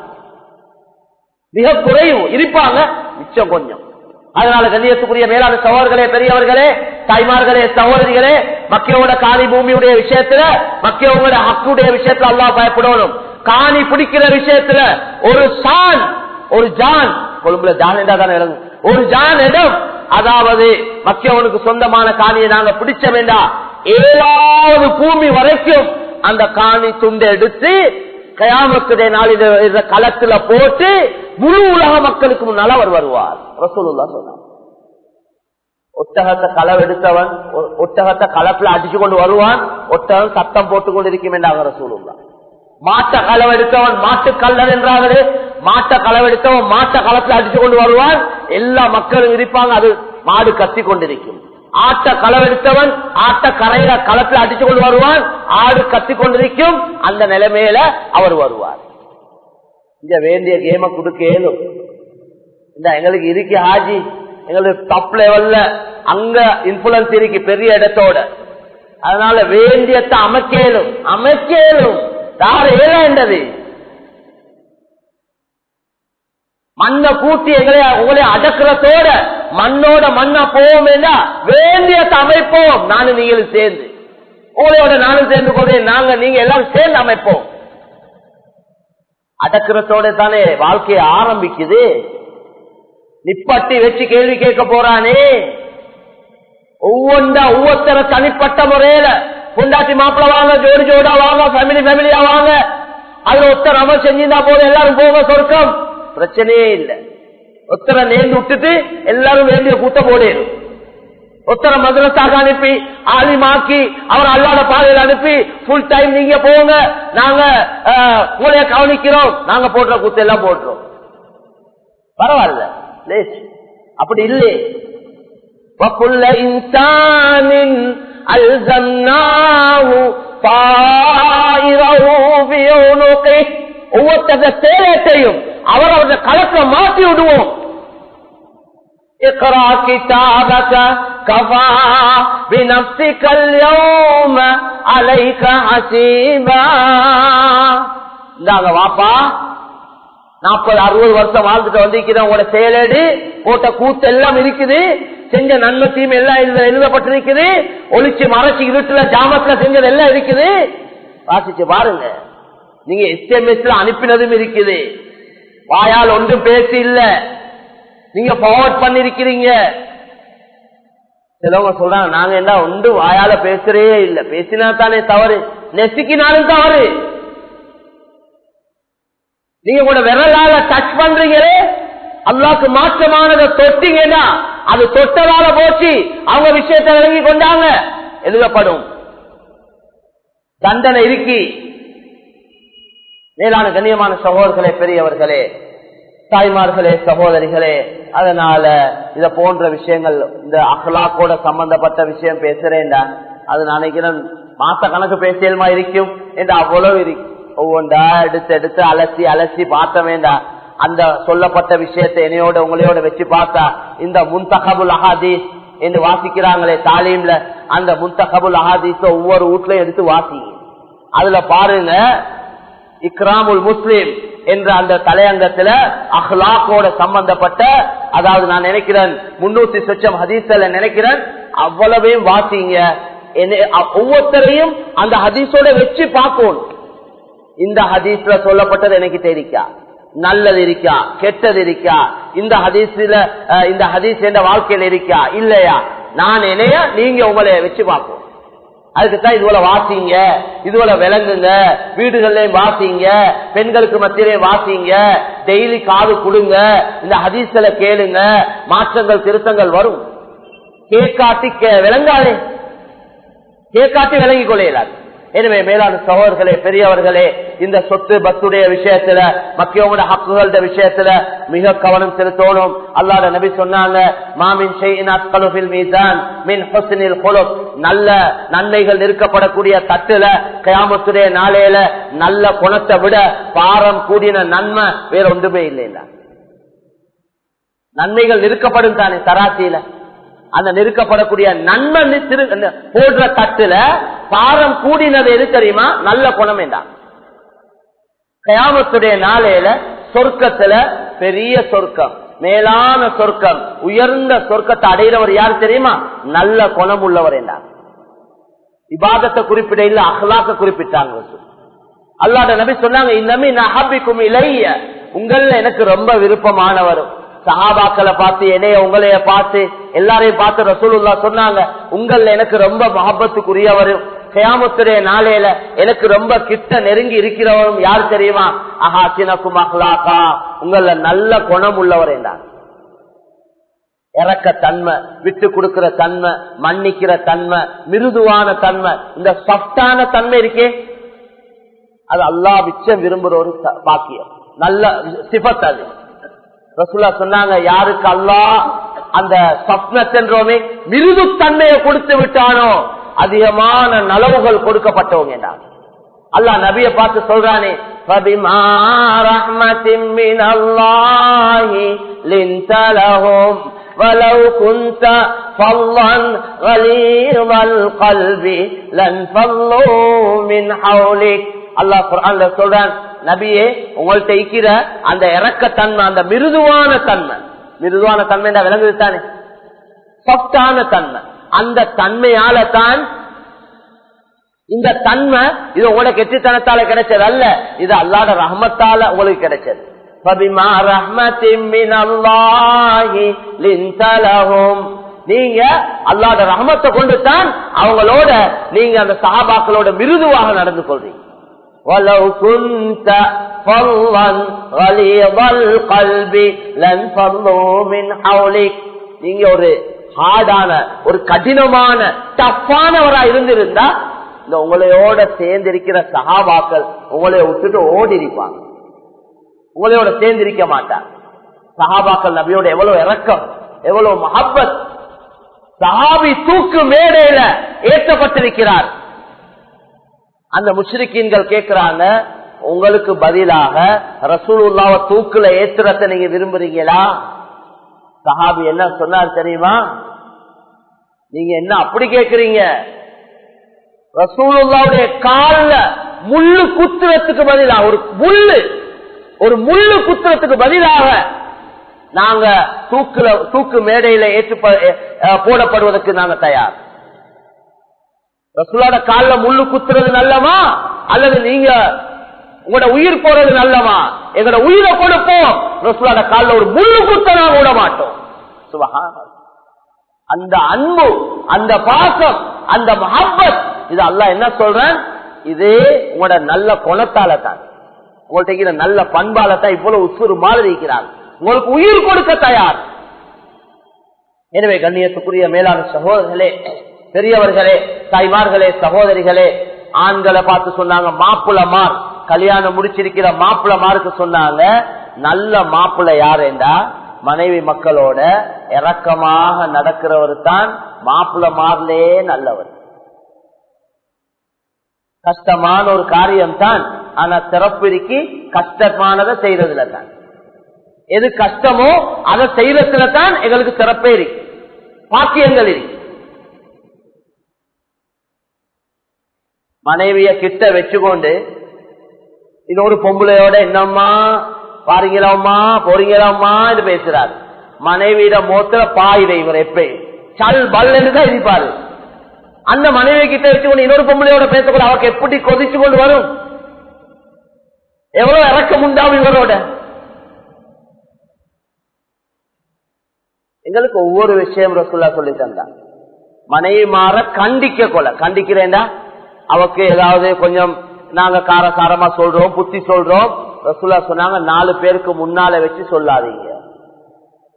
மிக குறைவு. இருப்பாங்க. மிச்சம் கொஞ்சம். அதனால கண்ணியத்துக்குரிய மேலான சகோதரர்களே பெரியவர்களே தாய்மார்களே சகோதரிகளே மக்களோட காணி பூமியுடைய விஷயத்துல மக்களோட ஹக்குடைய விஷயத்துல அல்லா பயப்படணும். காணி பிடிக்கிற விஷயத்துல ஒரு சான் ஒரு ஜான் கொழும்புல ஜான் என்றா தானே இறங்கும் ஒரு ஜான் இடம் அதாவது மக்களுக்கு சொந்தமான காணியை நாங்க பிடிச்ச வேண்டாம் ஏழாவது பூமி வரைக்கும் அந்த காணி துண்டை எடுத்து கயாமத்துடைய நாளில் களத்துல போட்டு முழு உலக மக்களுக்கு முன்னால அவர் வருவார். ரசூலுல்லா சொன்னார். ஒட்டகத்தை களவெடுத்தவன் ஒட்டகத்தை களத்துல அடிச்சு கொண்டு வருவான் ஒட்டகம் சத்தம் போட்டு கொண்டு இருக்கும் என்றாங்க ரசூலுல்லா மாட்ட களவெடுத்தவன் மாட்டு கல்லன் என்றார்களே மாட்ட களவெடுத்தவன் மாட்ட களத்துல அடிச்சு கொண்டு வருவான் எல்லா மக்களும் இருப்பாங்க அது மாடு கத்தி கொண்டிருக்கும் ஆட்ட களவெடுத்தவன் ஆட்ட கரையில களத்துல அடிச்சு கொண்டு வருவான் ஆடு கத்தி கொண்டிருக்கும் அந்த நிலைமையில அவர் வருவார். இந்த வேண்டிய கேம கொடுக்க ஏழும் இந்த எங்களுக்கு இருக்கு ஹாஜி எங்களுக்கு டப் லெவல்ல அங்க இன்ஃபுளுன்ஸ் இருக்கு பெரிய இடத்தோட. அதனால வேண்டியத்தை அமைக்கலும் அமைக்கலும். யார் ஏழாண்டது மண்ணை கூட்டி எங்களை உங்களை அடக்கிறதோட மண்ணோட மண்ணா போவோம் வேண்டிய அமைப்போம். நானும் நீங்களும் சேர்ந்து. உங்களோட நானும் சேர்ந்து கொண்டேன் நாங்க நீங்க எல்லாரும் சேர்ந்து அமைப்போம். அடக்கிறதோட தானே வாழ்க்கைய ஆரம்பிக்குது. நிப்பட்டி வச்சு கேள்வி கேட்க போறானே. ஒவ்வொன்றா ஒவ்வொருத்தர தனிப்பட்ட முறையில பொண்டாட்டி மாப்பிள்ள வாங்க ஜோடி ஜோடா வாங்க ஃபேமிலி ஃபேமிலியா வாங்க. அதுல ஒருத்தர் அமல் செஞ்சிருந்தா போதும் எல்லாரும் போக சொர்க்கம். பிரச்சனையே இல்லை. ஒத்தரை நேர்ந்து விட்டுட்டு எல்லாரும் வேண்டிய கூட்டம் ஓடேரும் ஒத்தரை மதுரசாக அனுப்பி ஆலிமாக்கி அவர் அல்லாத பாதையில் அனுப்பி ஃபுல் டைம் நீங்க போங்க நாங்க உங்களைய கவனிக்கிறோம். நாங்க போடுற கூத்து எல்லாம் போடுறோம். பரவாயில்ல. அப்படி இல்லையே இன்சானின் அல்சன்னாவு பாயிரவு ஒவ்வொருத்தர சேலத்தையும் அவர் அவருடைய களத்தை மாற்றி விடுவோம் اقرأ كتابك كفى بنفسك اليوم عليك حسيبا இந்தாங்க வாப்பா நாற்பது அறுபது வருஷம் வாழ்ந்துட்டு வந்திருக்கிறேன் உங்களோட செயலேடு போட்ட கூத்து எல்லாம் இருக்குது செஞ்ச நன்மை தீமை எல்லாம் இதுல எழுதப்பட்டிருக்குது ஒளிச்சு மறைச்சு இருட்டுல ஜாமத்துல செஞ்சது எல்லாம் இருக்குது வாசிச்சு பாருங்க நீங்க எஸ்எம்எஸ்ல அனுப்பினதும் இருக்குது வாயால் ஒன்றும் பேசி இல்ல. நீங்க ஃபார்வர்ட் பண்ணிருக்கிறீங்க. சிலவங்க சொல்றாங்க நாங்க என்ன ஒன்று வாயால பேசுறே இல்ல. பேசினா தானே தவறு. நெசுக்கினாலும் தவறு. நீங்க கூட விரலால டச் பண்றீங்களே? அல்லாக்கு மாற்றமானதை தொட்டீங்கன்னா அது தொட்டதால போச்சு. அவங்க விஷயத்தை விளங்கி கொண்டாங்க. எழுதப்படும் தண்டனை இருக்கி. மேலான கண்ணியமான சகோதரர்களே பெரியவர்களே தாய்மார்களே சகோதரிகளே அதனால இத போன்ற விஷயங்கள் இந்த அஹ்லாக்கோட சம்பந்தப்பட்ட விஷயம் பேசுறேன்டா. அது நினைக்கிறேன் மாச கணக்கு பேசியல்மா இருக்கும்? என்று அவ்வளவு இருக்கு ஒவ்வொன்றா எடுத்து எடுத்து அலசி அலசி பார்த்த வேண்டாம் அந்த சொல்லப்பட்ட விஷயத்தை என்னையோட உங்களையோட வச்சு பார்த்தா இந்த முன்தகபுல் அஹாதீஸ் என்று வாசிக்கிறாங்களே தாலீம்ல அந்த முன்தகபுல் அஹாதீஸ ஒவ்வொரு வீட்லயும் எடுத்து வாசிங்க அதுல பாருங்க இக்ராமுல் முஸ்லிம் என்ற அந்த தலையங்கத்துல அஹ்லாக்கோட சம்பந்தப்பட்ட அதாவது நான் நினைக்கிறேன் முன்னூத்தி சொச்சம் ஹதீசல நினைக்கிறேன் அவ்வளவையும் வாசிங்க. ஒவ்வொருத்தரையும் அந்த ஹதீஸோட வச்சு பார்க்கணும். இந்த ஹதீஸ்ல சொல்லப்பட்டது எனக்கு தெரிக்கா நல்லது இருக்கா? கெட்டது இருக்கா? இந்த ஹதீஸ்ல இந்த ஹதீஸ் என்ற வாழ்க்கையில் இருக்கா? இல்லையா? நான் என்னைய? நீங்க உங்களை வச்சு பார்ப்போம். அதுக்குத்தான் இதுபோல வாசிங்க இதுபோல விளங்குங்க வீடுகள்லயும் வாசிங்க பெண்களுக்கு மத்தியிலையும் வாசிங்க டெய்லி காது கொடுங்க இந்த ஹதீஸ்ல கேளுங்க மாற்றங்கள் திருத்தங்கள் வரும். கேட்காட்டி விளங்காதே. கேட்காட்டி விளங்கி கொள்ளையிலாது எனவே மேலான சகோதரர்களே பெரியவர்களே இந்த சொத்து பத்துடைய விஷயத்துல மக்கியவங்களோட ஹக்குகள விஷயத்துல மிக கவனம் செலுத்தணும். அல்லாத நபி சொன்னாங்க மாமின் மீதான் மின் ஹொசனில் நல்ல நன்மைகள் நிற்கப்படக்கூடிய தட்டுல கயாமத்துடைய நாளையில நல்ல குணத்தை விட பாரம் கூடின நன்மை வேற ஒன்றுமே இல்லை நன்மைகள் நிற்கப்படும் தானே தராத்தியில அந்த நெருக்கப்படக்கூடிய நன்மை திரு- போடுற தட்டுல பாரம் கூடினது எது தெரியுமா? நல்ல குணம் என்றான். கயாமத்துடைய நாளையில சொர்க்கத்துல பெரிய சொர்க்கம் மேலான சொர்க்கம் உயர்ந்த சொர்க்கத்தை அடைகிறவர் யார் தெரியுமா? நல்ல குணம் உள்ளவர் என்றார் இபாதத்தை குறிப்பிட இல்ல அகலாக்க குறிப்பிட்டாங்க அல்லாட நபி சொன்னாங்க இன்னமே ஹாபிக்கும் இளைய உங்கள எனக்கு ரொம்ப விருப்பமானவரும் சஹாபாக்களை பார்த்து என்னைய உங்களைய பார்த்து எல்லாரையும் பார்த்து ரசூலுல்லா சொன்னாங்க. உங்கள்ல எனக்கு ரொம்ப மகபத்துக்குரியவரும் கயாமத்துடைய நாளையில எனக்கு ரொம்ப கிட்ட நெருங்கி இருக்கிறவரும் யார் தெரியுமா? அஹாசினக்கும் அஹ்லாக்கா உங்கள நல்ல குணம் உள்ளவர் என்றார். இறக்க தன்மை விட்டு கொடுக்கிற தன்மை மன்னிக்கிற தன்மை மிருதுவான தன்மை. இந்த சப்டான தன்மை இருக்கே. அது அல்லா மிச்சம் விரும்புற ஒரு பாக்கியம். நல்ல சிபத் அது. ரசூலா சொன்னாங்க யாருக்கு அல்லாஹ் அந்த சப்னத் என்றோமே மிருது தன்மையை கொடுத்து விட்டானோ அதிகமான நலவுகள் கொடுக்கப்பட்டவங்க என்றாங்க அல்லாஹ் நபியை பார்த்து சொல்றானே فَبِمَا رَحْمَةٍ مِّنَ اللَّهِ لِنْتَ لَهُمْ وَلَوْ كُنْتَ فَظًّا غَلِيظَ الْقَلْبِ لَانفَضُّوا مِنْ حَوْلِكَ அல்லாஹ் குர்ஆன்ல சொல்றான் நபியே உங்கள்கிட்ட இருக்கிற அந்த இறக்க தன்மை அந்த மிருதுவான தன்மை. மிருதுவான தன்மை தான் விளங்குது தானே? சொப்டான தன்மை. அந்த தன்மையால தான் இந்த தன்மை இது உங்களோட கெட்டித்தனத்தால கிடைச்சது அல்ல இது அல்லாட ரஹமத்தால உங்களுக்கு கிடைச்சது. நீங்க அல்லாத ரஹமத்தை கொண்டு தான் அவங்களோட நீங்க அந்த சாபாக்களோட மிருதுவாக நடந்து கொள்றீங்க. وَلَوْ كُنْتَ فَظًّا غَلِيظَ الْقَلْبِ لَانفَضُّوا مِنْ حَوْلِكَ நீங்க ஒரு ஹார்டான ஒரு கடினமான டஃப்பானவரா இருந்திருந்தா இந்த உங்களையோட சேர்ந்து இருக்கிற சகாபாக்கள் உங்களை விட்டுட்டு ஓடி இருப்பாங்க உங்களையோட சேர்ந்து இருக்க மாட்டாங்க சகாபாக்கள் நபியோட எவ்வளவு இறக்கம் எவ்வளவு மஹப்பத் சஹாபி தூக்கு மேடையில ஏற்றப்பட்டிருக்கிறார் அந்த முஷ்ரிக்கீன்கள் கேட்கிறாங்க உங்களுக்கு பதிலாக ரசூலுல்லாவ தூக்குல ஏத்துறத நீங்க விரும்புறீங்களா? சஹாபி என்ன சொன்னார் தெரியுமா? நீங்க என்ன அப்படி கேக்குறீங்க ரசூலுல்லாவுடைய காலில் முள்ளு குத்துறதுக்கு பதிலாக ஒரு முள்ளு ஒரு முள்ளு குத்துறதுக்கு பதிலாக நாங்க தூக்குல தூக்கு மேடையில ஏற்று போடப்படுவதற்கு நாங்க தயார். ரசுலோட கால்ல முள்ளு குத்துறது நல்லமா அல்லது நீங்க உங்களோட உயிர் போறது நல்லமா எங்களோட உயிரை கொடுப்போம். ரசுலோட கால்ல ஒரு முள்ளு குத்த நாங்க விட மாட்டோம். அந்த அன்பு அந்த பாசம் அந்த மஹப்பத் இது அல்லா என்ன சொல்றேன்? இது உங்களோட நல்ல குணத்தால தான் உங்கள்ட்ட நல்ல பண்பால தான் இவ்வளவு உசுறு மாதிரி இருக்கிறார். உங்களுக்கு உயிர் கொடுக்க தயார். எனவே கண்ணியத்துக்குரிய மேலான சகோதரர்களே பெரியவர்களே தாய்மார்களே சகோதரிகளே ஆண்களை பார்த்து சொன்னாங்க மாப்பிளமார். கல்யாணம் முடிச்சிருக்கிற மாப்பிளமாருக்கு சொன்னாங்க நல்ல மாப்பிள்ளை யாருண்டா? மனைவி மக்களோட இறக்கமாக நடக்கிறவர் தான் மாப்பிளமார்லே நல்லவர். கஷ்டமான ஒரு காரியம் தான் ஆனா சிறப்பிற்கு கஷ்டமானதை செய்யறதுல தான் எது கஷ்டமோ அதை செய்யறதுல தான் எங்களுக்கு சிறப்பே இருக்கு. பாக்கியங்கள் இருக்கு. மனைவிய கிட்ட வச்சுக்கொண்டு இன்னொரு பொம்பளையோட என்னம்மா பாருங்களாம்மா போறீங்களாம்மா என்று பேசுறார். மனைவியிட மோத்துல பாயிட இவர் எப்பே. சல் பல் தான் இருப்பாரு அந்த மனைவி கிட்ட வச்சுக்கொண்டு இன்னொரு பொம்பளையோட பேசக்கூட அவருக்கு எப்படி கொதிச்சு கொண்டு வரும்? எவ்வளவு இறக்கம் உண்டாகும் இவரோட? எங்களுக்கு ஒவ்வொரு விஷயம் ரசுல்லா சொல்லி தந்தான் மனைவி மாற கண்டிக்க கொள்ள கண்டிக்கிறேன்டா? அவக்கு ஏதாவது கொஞ்சம் நாங்க காரசாரமா சொல்றோம் புத்தி சொல்றோம். ரசுல்லா சொன்னாங்க நாலு பேருக்கு முன்னால வச்சு சொல்லாதீங்க.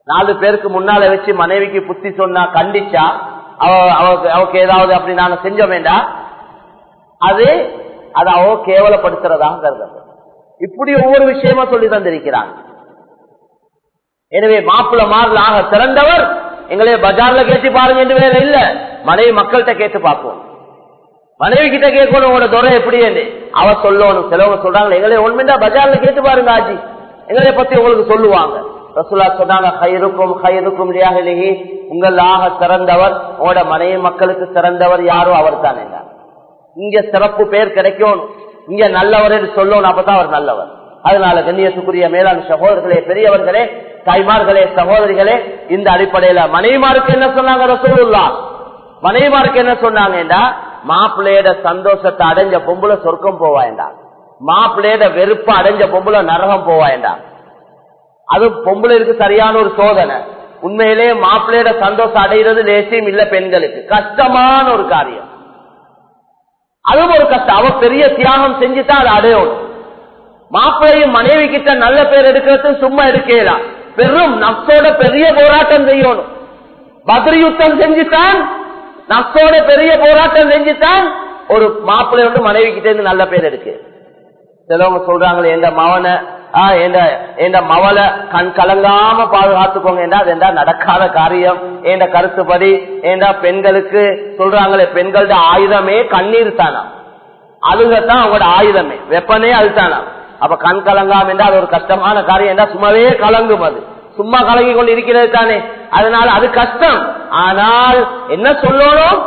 நாலு பேருக்கு முன்னால வச்சு மனைவிக்கு புத்தி சொன்னா கண்டிச்சா அவ அவக்கு ஏதாவது அப்படி நாங்க செஞ்ச வேண்டாம் அது அது அவ கேவலப்படுத்துறதாக கருது இப்படி ஒவ்வொரு விஷயமா சொல்லி தந்திருக்கிறாங்க. எனவே மாப்பிள்ள மாறலாக சிறந்தவர் எங்களே பஜார்ல கேட்டு பாருங்க என்று வேற இல்ல. மனைவி மக்கள்கிட்ட கேட்டு பார்ப்போம். மனைவி கிட்ட கேட்கணும் உங்களோட துறை எப்படி அவ சொல்லணும். சிலவங்க சொல்றாங்க எங்களை உண்மையா பஜார்ல கேட்டு பாருங்க ஆஜி. எங்களை பத்தி உங்களுக்கு சொல்லுவாங்க. ரசூலா சொன்னாங்க ஹைருக்கும் ஹைருக்கும் லியாஹிலிஹி. உங்களாக சிறந்தவர் உங்களோட மனைவி மக்களுக்கு சிறந்தவர் யாரோ அவர் தான் இங்க சிறப்பு பேர் கிடைக்கும் இங்க நல்லவர் என்று சொல்லணும் அப்பதான் அவர் நல்லவர். அதனால கண்ணியத்துக்குரிய மேலாண் சகோதரர்களே பெரியவர்களே தாய்மார்களே சகோதரிகளே இந்த அடிப்படையில மனைவிமாருக்கு என்ன சொன்னாங்க ரசூலுல்லா மனைவிமாருக்கு என்ன சொன்னாங்கன்னா மாப்பிள்ளையோட சந்தோஷத்தை அடைஞ்ச பொம்புல சொர்க்கம் போவாயண்டா. மாப்பிள்ளையோட வெறுப்பு அடைஞ்ச பொம்புல நரகம் போவாயண்டா. அது பொம்பளைக்கு சரியான ஒரு சோதனை. உண்மையிலே மாப்பிள்ளையோட சந்தோஷம் அடைகிறது லேசியம் இல்ல பெண்களுக்கு. கஷ்டமான ஒரு காரியம். அதுவும் ஒரு கஷ்டம். அவ பெரிய தியாகம் செஞ்சுட்டா அதை அடையணும் மாப்பிள்ளையும் மனைவி கிட்ட நல்ல பேர் எடுக்கிறது சும்மா எடுக்கலாம் பெரும் நப்சோட பெரிய போராட்டம் செய்யணும். பத்ரி யுத்தம் செஞ்சுட்டான் நஷ்டோட பெரிய போராட்டம் செஞ்சுட்டான் ஒரு மாப்பிள்ளை வந்து மனைவி கிட்ட இருந்து நல்ல பேர் இருக்கு. சிலவங்க சொல்றாங்களே எந்த மவனை எந்த மவளை கண் கலங்காம பாதுகாத்துக்கோங்க என்றா அது நடக்காத காரியம் எந்த கருத்துப்படி ஏண்டா பெண்களுக்கு சொல்றாங்களே பெண்களோட ஆயுதமே கண்ணீர் தானா? அழுகத்தான் அவங்களோட ஆயுதமே வெப்பனே அழுத்தானா அப்ப கண் கலங்காம என்றால் அது ஒரு கஷ்டமான காரியம் என்றா சும்மாவே கலங்கும் அது. சும்மா கலங்கி கொண்டு இருக்கிறது தானே. அதனால அது கஷ்டம். ஆனால் என்ன சொல்லணும்?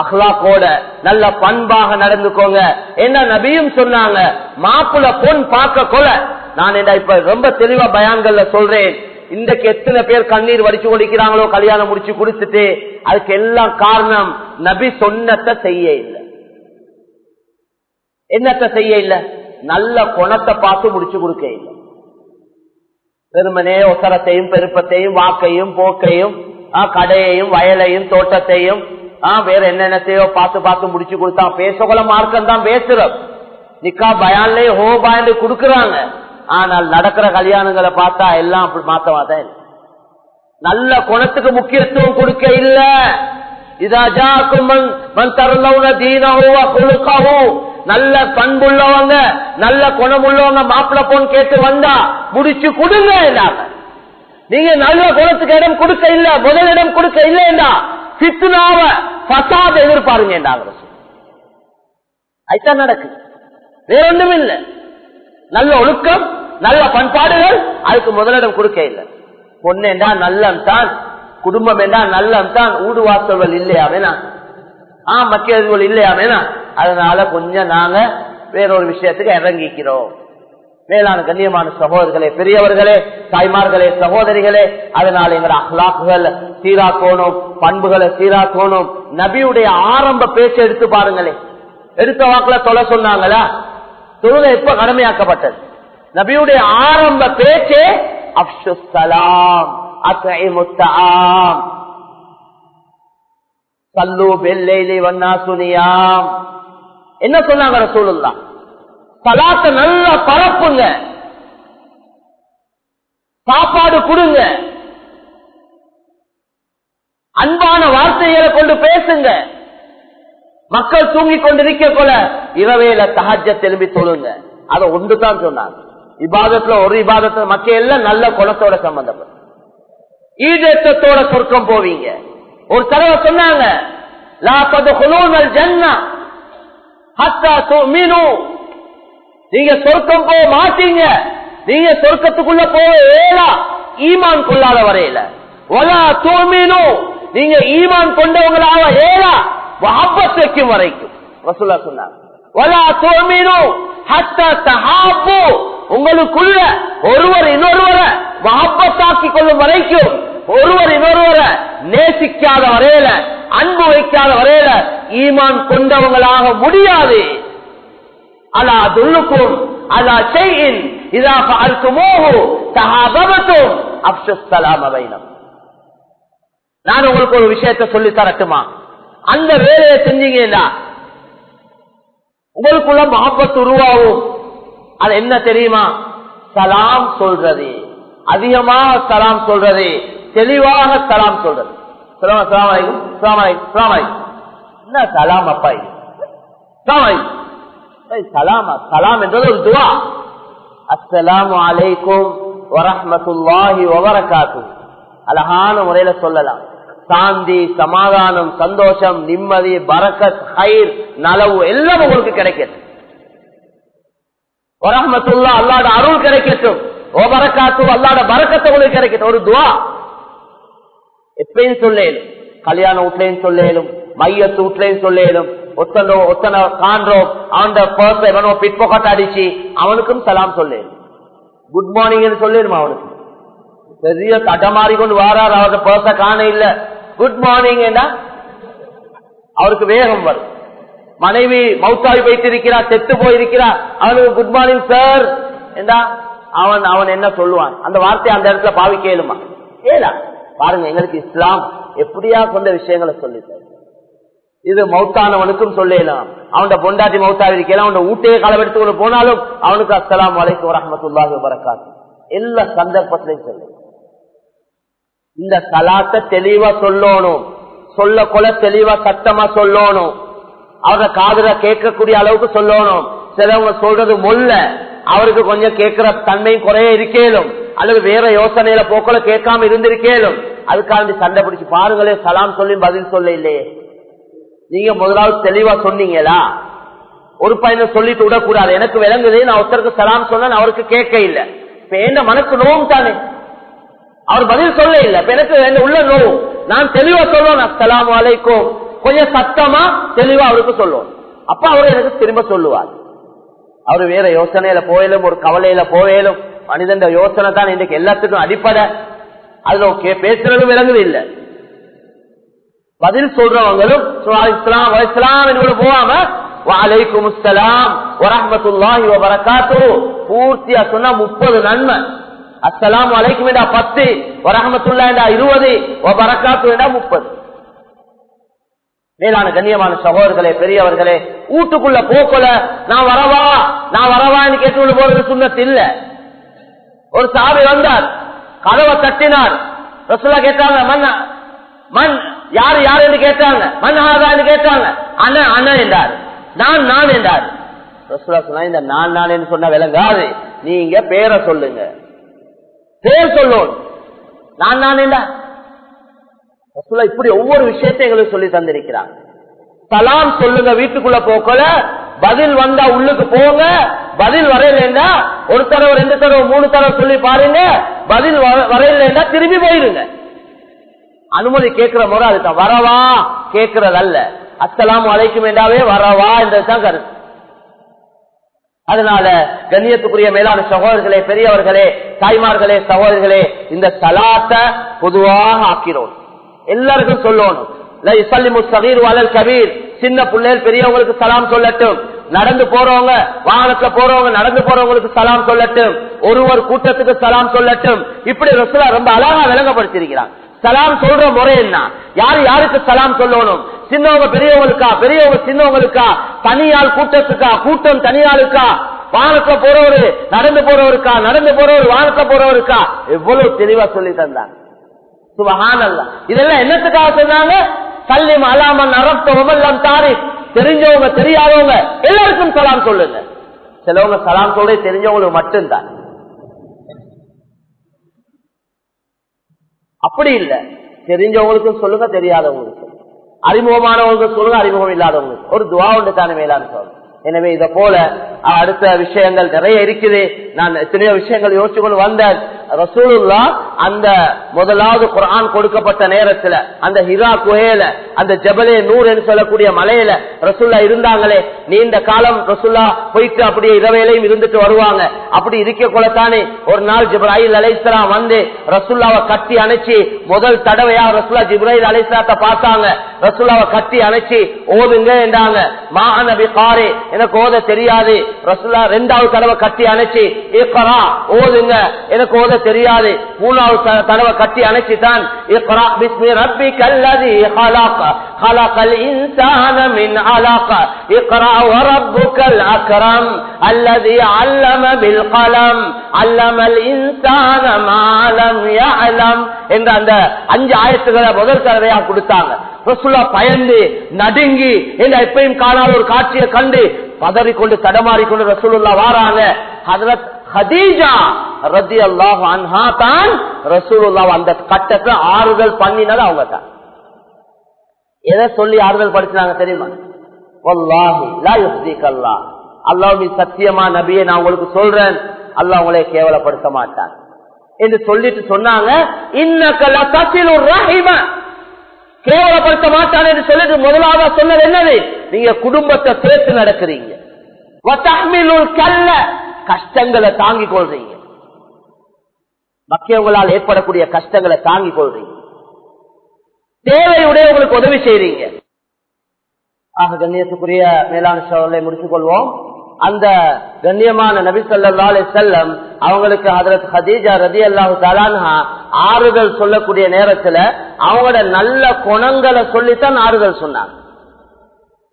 அஹ்லாக்கோட நல்ல பண்பாக நடந்துக்கோங்க. என்ன நபியும் சொன்னாங்க? மாப்பிள்ள பொன் பார்க்க கொல. நான் என்ன இப்ப ரொம்ப தெளிவா பயான்கள்ல சொல்றேன். இன்றைக்கு எத்தனை பேர் கண்ணீர் வடிச்சு கொண்டிருக்கிறாங்களோ கல்யாணம் முடிச்சு குடிச்சிட்டு அதுக்கு எல்லாம் காரணம் நபி சொன்னத்தை செய்ய இல்லை. என்னத்தை செய்ய இல்லை? நல்ல குணத்தை பார்த்து முடிச்சு கொடுக்க இல்லை. பெருமனே ஒசரத்தையும் பெருப்பத்தையும் வாக்கையும் போக்கையும் கடையையும் வயலையும் தோட்டத்தையும் வேற என்னென்னத்தையோ பார்த்து பார்த்து முடிச்சு கொடுத்தா பேசக்குள்ள மார்க்கம் தான் பேசுறோம் நிக்கா பயான்லே ஹோ பயந்து கொடுக்குறாங்க. ஆனால் நடக்கிற கல்யாணங்களை பார்த்தா எல்லாம் அப்படி மாத்தவாதே நல்ல குணத்துக்கு முக்கியத்துவம் கொடுக்க இல்ல. இதாஜாக்கும் நல்ல பண்புள்ளவங்க நல்ல குணமுள்ளவங்க மாப்பிள்ள போன் கேட்டு வந்தா முடிச்சு கொடுங்க நீங்க நல்ல குணத்துக்கு இடம் கொடுக்க இல்ல முதலிடம் கொடுக்க இல்லைண்டா சித்துனாவ பசாத எதிர்பாருங்க அதுதான் நடக்குது வேற ஒன்றும் இல்லை. நல்ல ஒழுக்கம் நல்ல பண்பாடுகள் அதுக்கு முதலிடம் கொடுக்க இல்லை. பொண்ணு என்றா நல்லம் தான் குடும்பம் என்றா நல்லம் தான் ஊடு வாசல்கள் இல்லையா வேணா? ஆ மக்கள் இல்லையா வேணா அதனால கொஞ்சம் நாங்க வேறொரு விஷயத்துக்கு இறங்கிக்கிறோம். மேலான கண்ணியமான சகோதரர்களே பெரியவர்களே தாய்மார்களே சகோதரிகளே அதனால எங்க அஹ்லாக்குகள் சீராக்கோணும் பண்புகளை சீராக்கோணும். நபியுடைய ஆரம்ப பேச்சை எடுத்து பாருங்களே. எடுத்த வாக்குல தொலை சொன்னாங்களா? தொழுகை எப்ப கடமையாக்கப்பட்டது? நபியுடைய ஆரம்ப பேச்சே அப்சுசலாம் அத்தைமுத்தாம் சல்லு பெல்லைலி வண்ணா சுனியாம் என்ன சொன்னாங்க ரசூலுல்லா சலாத்த நல்லா பரப்புங்க. சாப்பாடு கொடுங்க. அன்பான வார்த்தைகளை கொண்டு பேசுங்க. மக்கள் தூங்கி கொண்டிருக்க போல இரவேல தகஜ திரும்பி சொல்லுங்க அதை ஒன்றுதான் சொன்னாங்க. இபாதத்துல ஒரு இபாதத்துல மக்கள் எல்லாம் நல்ல குணத்தோட சம்பந்தப்படும். ஈடேற்றத்தோட சொர்க்கம் போவீங்க. ஒரு தடவை சொன்னாங்க நீங்க சொர்க்கம் போக மாட்டீங்க. நீங்க சொர்க்கத்துக்குள்ள போக ஏலா ஈமான் கொள்ளாத வரையில. ஒலா தூமீனோ. நீங்க ஈமான் கொண்டவங்களாக ஏலா வாபஸ் வைக்கும் வரைக்கும். வசூலா சொன்னாங்க ஒலா தூமீனோ உங்களுக்குள்ள ஒருவர் இன்னொருவரை வாபத்தாக்கி கொள்ளும் வரைக்கும் ஒருவர் இன்னொருவரை நேசிக்காத வரையில அன்பு வைக்காத வரையில ஈமான் கொண்டவங்களாக முடியாது. அலா துல்லுக்கும் அலா செய்யின் இதா அல்குமோகு தகாபத்தும் அப்சலாம் அவைனம் நான் உங்களுக்கு ஒரு விஷயத்தை சொல்லி தரட்டுமா? அந்த வேலையை செஞ்சீங்கன்னா உங்களுக்குள்ள மகப்பத்து உருவாகும். அது என்ன தெரியுமா? சலாம் சொல்றது. அதிகமாக சலாம் சொல்றது. தெளிவாக சலாம் சொல்றது என்ன சலாம் அப்பா சலாமா சலாம்? என்றது ஒரு துவா. அஸ்ஸலாமு அலைக்கும் வரமத்துல்லாஹி வபரகாத்து. அழகான முறையில சொல்லலாம். சாந்தி சமாதானம் சந்தோஷம் நிம்மதி பரக்கத் ஹைர் நலவு எல்லாம் உங்களுக்கு கிடைக்கட்டும். வரமத்துல்லா அல்லாட அருள் கிடைக்கட்டும். ஓ பரக்காத்து அல்லாட பரக்கத்தை உங்களுக்கு கிடைக்கட்டும். ஒரு துவா. எப்பயும் சொல்லேலும் கல்யாண வீட்லயும் சொல்லேனும் மையத்து வீட்லயும் சொல்லேனும் ஒத்தனோ ஒத்தனை காண்றோம் அவன் பர்ஸ் எவனோ பிட்பாக்கெட் அடிச்சு அவனுக்கும் சலாம் சொல்லேலும். குட் மார்னிங் சொல்லிடுமா அவனுக்கு? பெரிய தடமாறி கொண்டு வாரார் அவரது பர்ஸ காண இல்ல. குட் மார்னிங் அவருக்கு வேகம் வரும். மனைவி மௌத்தாவி வைத்திருக்கிறார் செத்து போயிருக்கிறார் அவனுக்கு குட் மார்னிங் சார் என்றா அவன் அவன் என்ன சொல்லுவான்? அந்த வார்த்தையை அந்த இடத்துல பாவிக்க இயலுமா ஏலா பாருங்க எங்களுக்கு இஸ்லாம் எப்படியா கொண்ட விஷயங்களை சொல்லி இது மௌத்தானவனுக்கும் சொல்லலாம். அவன் பொண்டாட்டி மௌத்தாவி இருக்கலாம் அவன் ஊட்டையை களவெடுத்து கொண்டு போனாலும் அவனுக்கு அஸ்லாம் வலைக்கு வரமத்துள்ளாக வரக்காது எல்லா சந்தர்ப்பத்திலையும் சொல்லு இந்த சலாத்த தெளிவா சொல்லணும். சொல்ல கொல தெளிவா சத்தமா சொல்லணும். அவரை காதல கேட்கக்கூடிய அளவுக்கு சொல்லணும். சிலவங்க சொல்றது மொல்ல. அவருக்கு கொஞ்சம் கேட்கிற தன்மையும் குறைய இருக்கேலும் அல்லது வேற யோசனையில போக்கல கேட்காம இருந்திருக்கேலும் அதுக்காண்டி சண்டை பிடிச்சு பாருங்களே சலாம் சொல்லி பதில் சொல்ல இல்லையே நீங்க முதலாவது தெளிவா சொன்னீங்களா? ஒரு பையனை சொல்லிட்டு விடக்கூடாது. எனக்கு விளங்குது நான் ஒருத்தருக்கு சலாம் சொன்ன அவருக்கு கேட்க இல்லை. இப்ப என்ன மனக்கு நோவும் தானே? அவர் பதில் சொல்ல இல்லை. எனக்கு எனக்கு உள்ள நோவும் நான் தெளிவா சொல்லுவேன் அஸ்லாம் வலைக்கும் கொஞ்சம் சத்தமா தெளிவா அவருக்கு சொல்லுவோம். அப்ப அவர் எனக்கு திரும்ப சொல்லுவார். அவரு வேற யோசனையில போயிலும் ஒரு கவலையில போவேலும் மனிதன் யோசனை தான் இன்னைக்கு எல்லாத்துக்கும் அடிப்படை. அதுல பேசுறதும் விளங்குது இல்லை பதில் சொல்றவங்களும் இஸ்லாம் இஸ்லாம் என்று போகாம வாலைக்கும் அஸ்லாம் வரமத்துல்லாஹி வரகாத்து பூர்த்தியா சொன்னா முப்பது நன்மை. அஸ்லாம் வலைக்கும் பத்து வரமத்துல்லா இருபது வரகாத்து முப்பது. மேலான கண்ணியமான சகோதரர்களே பெரியவர்களே வீட்டுக்குள்ள போக்கல. நான் வரவா? நான் வரவான்னு கேட்டு போறது சுண்ணத்து இல்ல. ஒரு சாவி வந்தார். கதவை தட்டினார். ரசுல்லா கேட்டாங்க மண் மண் யாரு யாரு? என்று கேட்டாங்க. மண் ஆகான்னு கேட்டாங்க. அண்ணன் அண்ணன் என்றார். நான் நான் என்றார். ரசுல்லா சொன்னா இந்த நான் நான் என்று சொன்ன விளங்காது. நீங்க பேரை சொல்லுங்க. பேர் சொல்லும் நான் நான் என்றார். இப்படி ஒவ்வொரு விஷயத்தையும் எங்களுக்கு சொல்லி தந்திருக்கிறார். சலாம் சொல்லுங்க வீட்டுக்குள்ள போக்கல. பதில் வந்தா உள்ளுக்கு போங்க. பதில் வரையிலா ஒரு தடவை ரெண்டு தடவை மூணு தடவை சொல்லி பாருங்க. பதில் வரையிலா திரும்பி போயிருங்க. அனுமதி கேட்கிற முறை அதுக்கு வரவா கேட்கறது அல்ல அஸ்லாம் அழைக்கும் வேண்டாவே வரவா என்றதுதான் கருத்து. அதனால கண்ணியத்துக்குரிய மேலான சகோதரர்களே பெரியவர்களே தாய்மார்களே சகோதரர்களே இந்த சலாத்தை பொதுவாக ஆக்கிறோம் எல்லாருக்கும் சொல்லணும். கபீர் சின்ன பிள்ளைகள் பெரியவங்களுக்கு சலாம் சொல்லட்டும். நடந்து போறவங்க வாகனத்துல போறவங்க நடந்து போறவங்களுக்கு சலாம் சொல்லட்டும். ஒருவர் கூட்டத்துக்கு சலாம் சொல்லட்டும். இப்படி ரசுலா ரொம்ப அழகா விளங்கப்படுத்திருக்கிறாங்க சலாம் சொல்ற முறை என்ன? யாரு யாருக்கு சலாம் சொல்லணும்? சின்னவங்க பெரியவங்களுக்கா? பெரியவங்க சின்னவங்களுக்கா? தனியால் கூட்டத்துக்கா? கூட்டம் தனியாளுக்கா? வானத்துல போறவரு நடந்து போறவருக்கா? நடந்து போறவர் வானத்துல போறவருக்கா? எவ்வளவு தெளிவா சொல்லி தந்தாங்க இதெல்லாம் என்னத்துக்காக சொன்னாங்க? கல்லிம் அலாமன் அரப்தம் தாரி. தெரிஞ்சவங்க தெரியாதவங்க எல்லாருக்கும் சலாம் சொல்லுங்க. சிலவங்க சலாம் சொல்ல தெரிஞ்சவங்களுக்கு மட்டும்தான். அப்படி இல்ல. தெரிஞ்சவங்களுக்கும் சொல்லுங்க தெரியாதவங்களுக்கும். அறிமுகமானவங்களுக்கு சொல்லுங்க அறிமுகம் இல்லாதவங்களுக்கு. ஒரு துவா உண்டு தானே மேலான்னு சொல்லுங்க எனவே இத போல அடுத்த விஷயங்கள் நிறைய இருக்குது. நான் எத்தனையோ விஷயங்கள் யோசிச்சு கொண்டு வந்தேன். ரசூலுல்லா அந்த முதலாவது குரான் கொடுக்கப்பட்ட நேரத்துல அந்த ஹிரா குகையில அந்த ஜபலே நூர் என்று சொல்லக்கூடிய மலையில ரசுல்லா இருந்தாங்களே நீண்ட காலம் ரசுல்லா போயிட்டு அப்படியே இரவையிலையும் இருந்துட்டு வருவாங்க. அப்படி இருக்க கொள்ளத்தானே ஒரு நாள் ஜிப்ராஹில் அலைசலாம் வந்து ரசுல்லாவை கட்டி அணைச்சி முதல் தடவையா ரசுல்லா ஜிப்ராஹில் அலைசலாத்த பார்த்தாங்க. ரசுல்லாவை கட்டி அணைச்சி ஓதுங்க என்றாங்க. மா நபி காரே எனக்கு ஓத தெரியாது. ரசுல்லா ரெண்டாவது தடவை கட்டி அணைச்சி ஏக்கரா ஓதுங்க எனக்கு ஓத தெரியாது. மூணாவது தடவை கட்டி அணைச்சிட்டான். என்ற அந்த அஞ்சு ஆயிரத்துகளை முதல் தடவையா கொடுத்தாங்க. பயந்து நடுங்கி என்ன எப்பயும் காணாத ஒரு காட்சியை கண்டு பதறிக்கொண்டு தடமாறிக்கொண்டு ரசூலுல்லா வாராங்க. ஹதரத் ஹதீஜா ரதி அல்லாஹ் அன்ஹா தான் ரசூலுல்லா அந்த கட்டத்தை ஆறுதல் பண்ணினது அவங்க தான் எதை சொல்லி ஆறுதல் படுத்தினாங்க தெரியுமா? வல்லாஹி அல்லாஹ் அல்லாஹ் சத்தியமா நபியை நான் உங்களுக்கு சொல்றேன். அல்லாஹ் உங்களை கேவலப்படுத்த மாட்டான். என்று சொல்லிட்டு சொன்னாங்க. இன்னக்கல தசில் ரஹிம. கேவலப்படுத்த மாட்டான் என்று சொல்லிட்டு முதலாவது சொன்னது என்னது? நீங்க குடும்பத்தை சேர்த்து நடக்கிறீங்க. வத்தஹ்மிலுல் கல்ல. கஷ்டங்களை தாங்கிக் கொள்றீங்க. மக்கியவங்களால் ஏற்படக்கூடிய கஷ்டங்களை தாங்கிக் கொள்றீங்க. தேவையுடையவங்களுக்கு உதவி செய்றீங்க. ஆக கண்ணியத்துக்குரிய மேலான சோழலை முடித்துக் கொள்வோம். அந்த கண்ணியமான நபி சொல்லா செல்லம் அவங்களுக்கு ஹதரத் ஹதீஜா ரதி அல்லாஹு தலான்ஹா ஆறுதல் சொல்லக்கூடிய நேரத்துல அவங்களோட நல்ல குணங்களை சொல்லித்தான் ஆறுதல் சொன்னாங்க.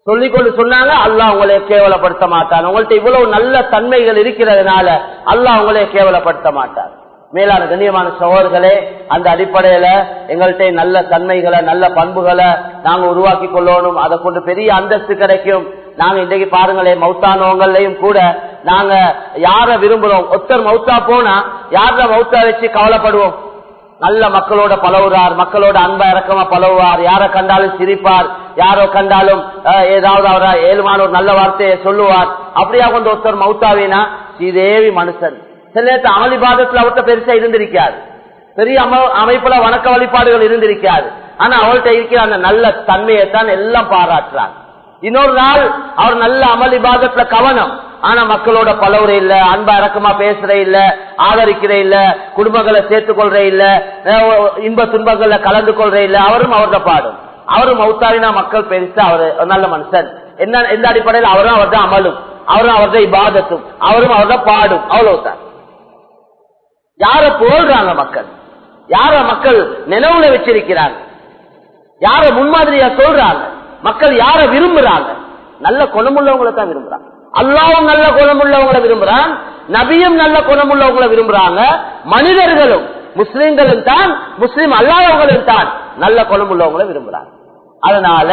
சொல்லிக்கொண்டு சொன்னாங்க அல்லாஹ் உங்களை கேவலப்படுத்த மாட்டான். உங்கள்ட்ட இவ்வளவு நல்ல தன்மைகள் இருக்கிறதுனால அல்லாஹ் உங்களை கேவலப்படுத்த மாட்டார் மேலான கண்ணியமான சோழர்களே அந்த அடிப்படையில எங்கள்கிட்ட நல்ல தன்மைகளை நல்ல பண்புகளை நாங்க உருவாக்கி கொள்ளணும். அதை கொண்டு பெரிய அந்தஸ்து கிடைக்கும். நாங்க இன்றைக்கு பாருங்களேன் மௌத்தானவங்களையும் கூட நாங்க யார விரும்புறோம்? ஒருத்தர் மௌத்தா போனா யார மௌத்தா வச்சு கவலைப்படுவோம்? நல்ல மக்களோட பழகுறார் மக்களோட அன்பா இறக்கமா பழகுவார். யார கண்டாலும் சிரிப்பார். யாரோ கண்டாலும் அஹ், ஏதாவது அவரை ஏழுமான ஒரு நல்ல வார்த்தையை சொல்லுவார். அப்படியா கொண்டு ஒருத்தர் மௌத்தாவினா ஸ்ரீதேவி மனுஷன். சில நேரத்து அமளிபாதத்துல அவர்கிட்ட பெருசா இருந்திருக்காது. பெரிய அமைப்புல வணக்க வழிபாடுகள் இருந்திருக்காது. ஆனா அவள்கிட்ட இருக்கிற அந்த நல்ல தன்மையை தான் எல்லாம் பாராட்டுறாங்க இன்னொரு நாள் அவர் நல்ல அமளிபாதத்துல கவனம். ஆனா மக்களோட பலவுற இல்ல அன்பா இறக்கமா பேசுற இல்ல ஆதரிக்கிற இல்ல குடும்பங்களை சேர்த்துக் கொள்ற இல்ல இன்ப துன்பங்கள்ல கலந்து கொள்ற இல்ல அவரும் அவர்த பாடும். அவரும் மௌத்தாரினா மக்கள் பெருசா அவரு நல்ல மனுஷன். என்ன எந்த அடிப்படையில் அவரும் அவர்தான் அமலும். அவரும் அவர்த இபாதத்தும். அவரும் அவர்தான் பாடும். அவ்வளவுதான். யார புகழ்றாங்க மக்கள்? யார மக்கள் நினைவுல வச்சிருக்கிறாங்க? யார முன்மாதிரியா சொல்றாங்க? மக்கள் யார விரும்புறாங்க? நல்ல குணமுள்ளவங்களை தான் விரும்புறாங்க. அல்லாவும் நல்ல குணமுள்ளவங்களை விரும்புறான். நபியும் நல்ல குணமுள்ளவங்களை விரும்புறாங்க. மனிதர்களும் முஸ்லிம்களும் தான் முஸ்லீம் அல்லாதவங்களும் தான் நல்ல குணமுள்ளவங்களை விரும்புறாங்க. அதனால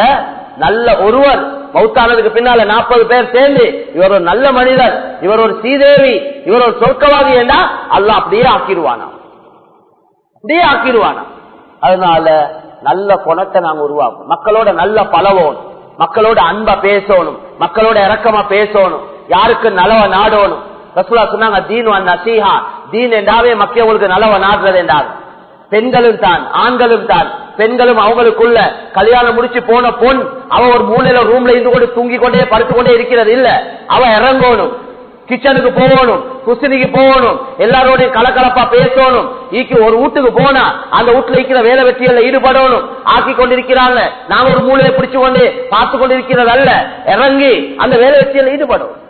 நல்ல ஒருவர் மௌத்தானதுக்கு பின்னால நாற்பது பேர் சேர்ந்து இவர் ஒரு நல்ல மனிதர் இவர் ஒரு சீதேவி இவர் ஒரு சொர்க்கவாதி என்றா அல்ல அப்படியே ஆக்கிடுவானா? அப்படியே ஆக்கிடுவானா? அதனால நல்ல குணத்தை நாங்க உருவாக்கும் மக்களோட நல்ல பழவோம் மக்களோட அன்பா பேசணும். மக்களோட இறக்கமா பேசணும். யாருக்கு நலவ நாடணும்? ரசூலா சொன்னாங்க தீன் வன் நசீஹா. தீன் என்றாவே மக்களுக்கு நலவ நாடுறது என்றார் பெண்களும் தான் ஆண்களும் தான். பெண்களும் அவங்களுக்குள்ள கல்யாணம் முடிச்சு போன பொன் அவ ஒரு மூலையில ரூம்ல இருந்து கொண்டு தூங்கி கொண்டே படுத்து கொண்டே இருக்கிறது இல்ல. அவ இறங்கணும். கிச்சனுக்கு போகணும் குசினிக்கு போகணும் எல்லாரோடையும் கலக்கலப்பா பேசணும். ஈக்கு ஒரு வீட்டுக்கு போனா அந்த வீட்டுல இருக்கிற வேலை வெற்றிகள்ல ஈடுபடணும். ஆக்கி கொண்டிருக்கிறாங்க. நாம ஒரு மூலையை பிடிச்சு கொண்டு பார்த்து கொண்டிருக்கிறது அல்ல இறங்கி அந்த வேலை வெற்றியில ஈடுபடும்.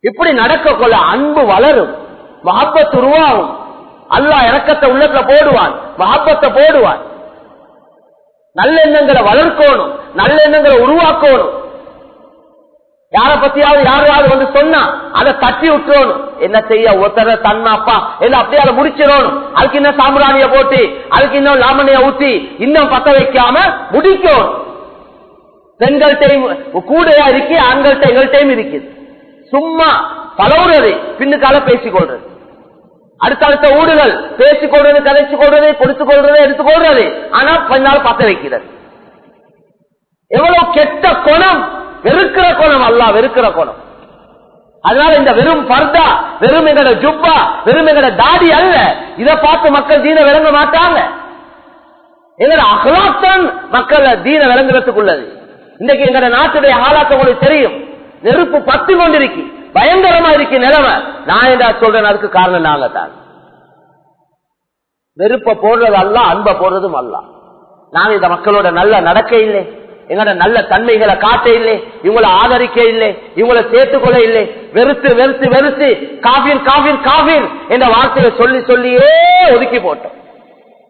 இப்படி நடக்க கொள்ள அன்பு வளரும். மஹப்பத் உருவாகும். அல்லா இறக்கத்தை உள்ளத்துல போடுவான் மஹப்பத்தை போடுவான். நல்லெண்ணங்களை வளர்க்கணும் நல்லெண்ணங்களை உருவாக்கணும். யார பத்தியாவது யாராவது வந்து சொன்னா அதை தட்டி விட்டுறணும். என்ன செய்ய ஒருத்தர தன்னாப்பா என்ன அப்படியே அதை முடிச்சிடணும். அதுக்கு இன்னும் சாம்பிராணிய போட்டு அதுக்கு இன்னும் லாமணிய ஊத்தி இன்னும் பத்த வைக்காம முடிக்கணும். பெண்கள்டையும் கூடையா இருக்கு ஆண்கள்ட்ட எங்கள்கிட்டயும் இருக்குது சும்மா பலவுறது பின்னுக்கால பேசிக்கொள்றது. அடுத்தடுத்த ஊடுகள் பேசிக் கொள்றது கதைச்சு கொள்றது கொடுத்துக் கொள்றது எடுத்துக் கொள்றது ஆனா கொஞ்ச நாள் பத்த வைக்கிறது. எவ்வளவு கெட்ட குணம்? வெறுக்கிற குணம் அல்ல வெறுக்கிற குணம். அதனால இந்த வெறும் பர்தா வெறும் எங்கட ஜுப்பா வெறும் எங்கட தாடி அல்ல. இதை பார்த்து மக்கள் தீன விளங்க மாட்டாங்க. எங்கட அகலாத்தான் மக்கள் தீன விளங்குறதுக்குள்ளது. இன்னைக்கு எங்கட நாட்டுடைய ஆளாத்த உங்களுக்கு தெரியும். நெருப்பு பத்து கொண்டிருக்கு. பயங்கரமா இருக்கு நிலைமை. நான் என்ன சொல்றேன்? அதுக்கு காரணம் நாங்க தான் வெறுப்ப போடுறது அல்ல அன்ப போடுறதும் அல்ல. நாங்க இந்த மக்களோட நல்ல நடக்க இல்லை. எங்களோட நல்ல தன்மைகளை காட்ட இல்லை. இவங்களை ஆதரிக்க இல்லை. இவங்களை சேர்த்துக்கொள்ள இல்லை. வெறுத்து வெறுத்து வெறுத்து காஃபின் காஃபின் காஃபின் என்ற வார்த்தையை சொல்லி சொல்லியே ஒதுக்கி போட்டோம்.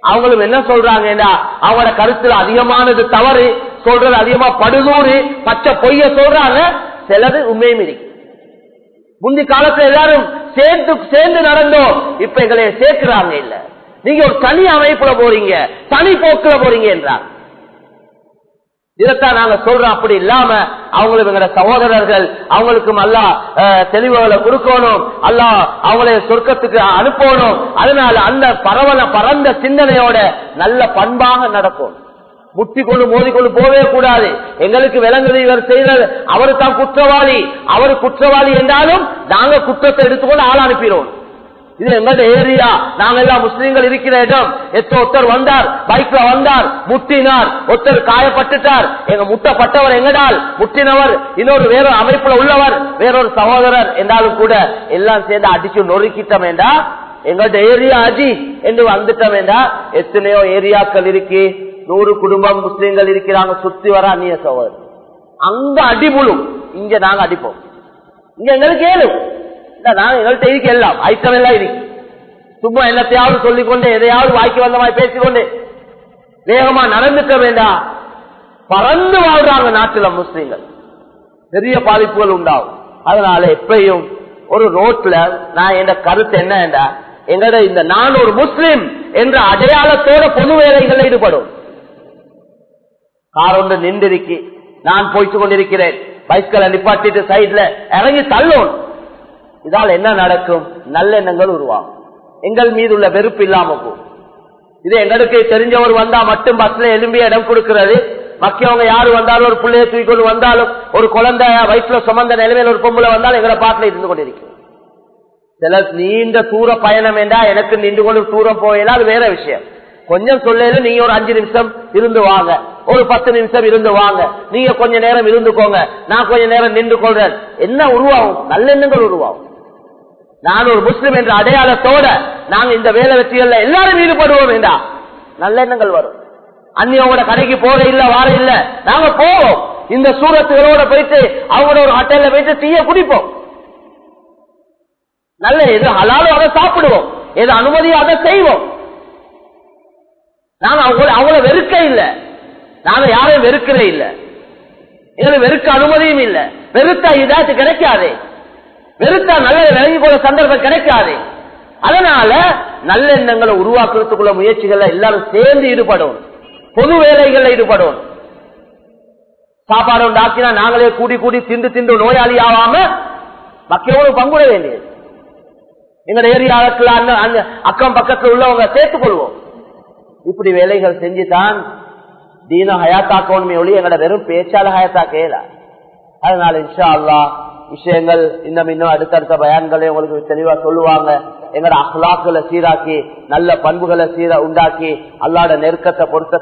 அவங்களும் என்ன சொல்றாங்கன்னா அவங்களோட கருத்துல அதிகமானது தவறு சொல்றது அதிகமா படுதூறு பச்சை பொய்ய சொல்றாங்க. சிலது உண்மையும் இருக்கு. முந்தி காலத்துல எல்லாரும் சேர்ந்து சேர்ந்து நடந்தோம். இப்ப எங்களை சேர்க்கிறாங்க இல்ல. நீங்க ஒரு தனி அமைப்புல போறீங்க தனி போக்குல போறீங்க என்றார். இதத்தான் நாங்க சொல்றோம். அப்படி இல்லாம அவங்களுக்கு எங்க சகோதரர்கள் அவங்களுக்கும் அல்லா தெளிவுகளை கொடுக்கணும். அல்லா அவங்களை சொர்க்கத்துக்கு அனுப்பணும். அதனால அந்த பரவல பரந்த சிந்தனையோட நல்ல பண்பாக நடக்கும் முட்டி கொண்டு மோதிக்கொண்டு போவே கூடாது. எங்களுக்கு விளங்குது இவர் செய்தார் அவரு தான் குற்றவாளி. அவர் குற்றவாளி என்றாலும் நாங்க குற்றத்தை எடுத்துக்கொண்டு ஆள் அனுப்பிடுவோம் இது எங்களோட ஏரியா. நாங்க எல்லாம் முஸ்லீம்கள் இருக்கிற இடம். எத்த ஒருத்தர் வந்தார் பைக்ல வந்தார் முட்டினார். ஒருத்தர் காயப்பட்டுட்டார். எங்க முட்டப்பட்டவர் எங்கடால்? முட்டினவர். இன்னொரு வேறொரு அமைப்புல உள்ளவர். வேறொரு சகோதரர் என்றாலும் கூட எல்லாம் சேர்ந்து அடிச்சு நொறுக்கிட்டோம் வேண்டா எங்களோட ஏரியா அஜி என்று வந்துட்டோம் வேண்டா எத்தனையோ ஏரியாக்கள் இருக்கு. நூறு குடும்பம் முஸ்லீம்கள் இருக்கிறாங்க சுத்தி வர அந்நிய சகோதரர் அங்க அடிபுழும் இங்க நாங்க அடிப்போம் இங்க எங்களுக்கு ஏழும் எங்கள்கிட்ட இருக்கு எல்லாம். ஐக்கம் எல்லாம் இருக்கு. சும்மா எல்லாத்தையாவது சொல்லிக்கொண்டு எதையாவது வாய்க்கு வந்த மாதிரி பேசிக்கொண்டு வேகமா நடந்துக்க வேண்டாம் பறந்து வாழ்றாங்க நாட்டுல முஸ்லீம்கள். பெரிய பாதிப்புகள் உண்டாகும். அதனால எப்பயும் ஒரு ரோட்ல நான் என் கருத்து என்ன எங்கட இந்த நான் ஒரு முஸ்லீம் என்ற அடையாளத்தோட பொது வேலைகளில் ஈடுபடும். கார் ஒன்று நின்றிருக்கு. நான் போய்த்து கொண்டிருக்கிறேன். பைஸ்களை நிப்பாட்டிட்டு சைட்ல இறங்கி தள்ளும் இதால் என்ன நடக்கும்? நல்லெண்ணங்கள் உருவாகும். எங்கள் மீது உள்ள வெறுப்பு இல்லாம போகும். இது எங்களுக்கு தெரிஞ்சவர் வந்தா மட்டும் பஸ்ல எலும்பி இடம் கொடுக்கிறது. மக்கியவங்க யாரு வந்தாலும் ஒரு பிள்ளைய தூக்கி கொண்டு வந்தாலும் ஒரு குழந்தை வயிற்றுல சுமந்த நிலைமையில் ஒரு பொம்பளை வந்தாலும் எங்களை பாட்டில் இருந்து கொண்டிருக்கும் சில நீண்ட தூர பயணம் என்றா எனக்கு நின்று கொண்டு தூரம் போயில அது வேற விஷயம். கொஞ்சம் சொல்ல நீங்க ஒரு அஞ்சு நிமிஷம் இருந்து வாங்க. ஒரு பத்து நிமிஷம் இருந்து வாங்க. நீங்க கொஞ்ச நேரம் இருந்துக்கோங்க. நான் கொஞ்ச நேரம் நின்று கொள்றேன். என்ன உருவாகும்? நல்லெண்ணங்கள் உருவாகும். நான் ஒரு முஸ்லிம் என்ற அடையாளத்தோட நாங்க இந்த வேலை வெற்றிகள்ல எல்லாரும் ஈடுபடுவோம் என்றா? நல்லெண்ணங்கள் வரும். அந்நியோட கடைக்கு போக இல்ல வார இல்ல. நாங்க போவோம். இந்த சூரத்துகளோட போயிட்டு அவங்களோட ஒரு ஹோட்டல்ல போயிட்டு டீய குடிப்போம். நல்ல எது ஹலாலும் அதை சாப்பிடுவோம். எது அனுமதியும் அதை செய்வோம். நாங்க அவங்கள அவங்கள வெறுக்க இல்ல. நாங்க யாரையும் வெறுக்கிறே இல்ல. எங்களுக்கு வெறுக்க அனுமதியும் இல்ல. வெறுத்தா இதாச்சு கிடைக்காது. வெறுத்தா நல்ல விளங்கி போற சந்தர்ப்பம் கிடைக்காது. அதனால நல்ல எண்ணங்களை உருவாக்குறதுக்குள்ள முயற்சிகள்ல எல்லாரும் சேர்ந்து ஈடுபடும். பொது வேலைகள்ல ஈடுபடும். சாப்பாடு உண்டாக்கினா நாங்களே கூடி கூடி திண்டு திண்டு நோயாளி ஆகாம மக்களோடு பங்குட வேண்டியது. எங்க ஏரியாவுக்குள்ள அந்த அக்கம் பக்கத்துல உள்ளவங்க சேர்த்துக் கொள்வோம். இப்படி வேலைகள் செஞ்சுதான் தீன ஹயாத்தாக்கணுமே ஒளி எங்களோட வெறும் பேச்சால ஹயாத்தாக்கேல. அதனால இன்ஷா அல்லா விஷயங்கள் இன்னும் இன்னும் அடுத்தடுத்த பயான்களை உங்களுக்கு தெளிவா சொல்லுவாங்க. எங்களோட அஹ்லாக்களை சீராக்கி நல்ல பண்புகளை சீரா உண்டாக்கி அல்லாட நெருக்கத்தை பொருத்தத்தை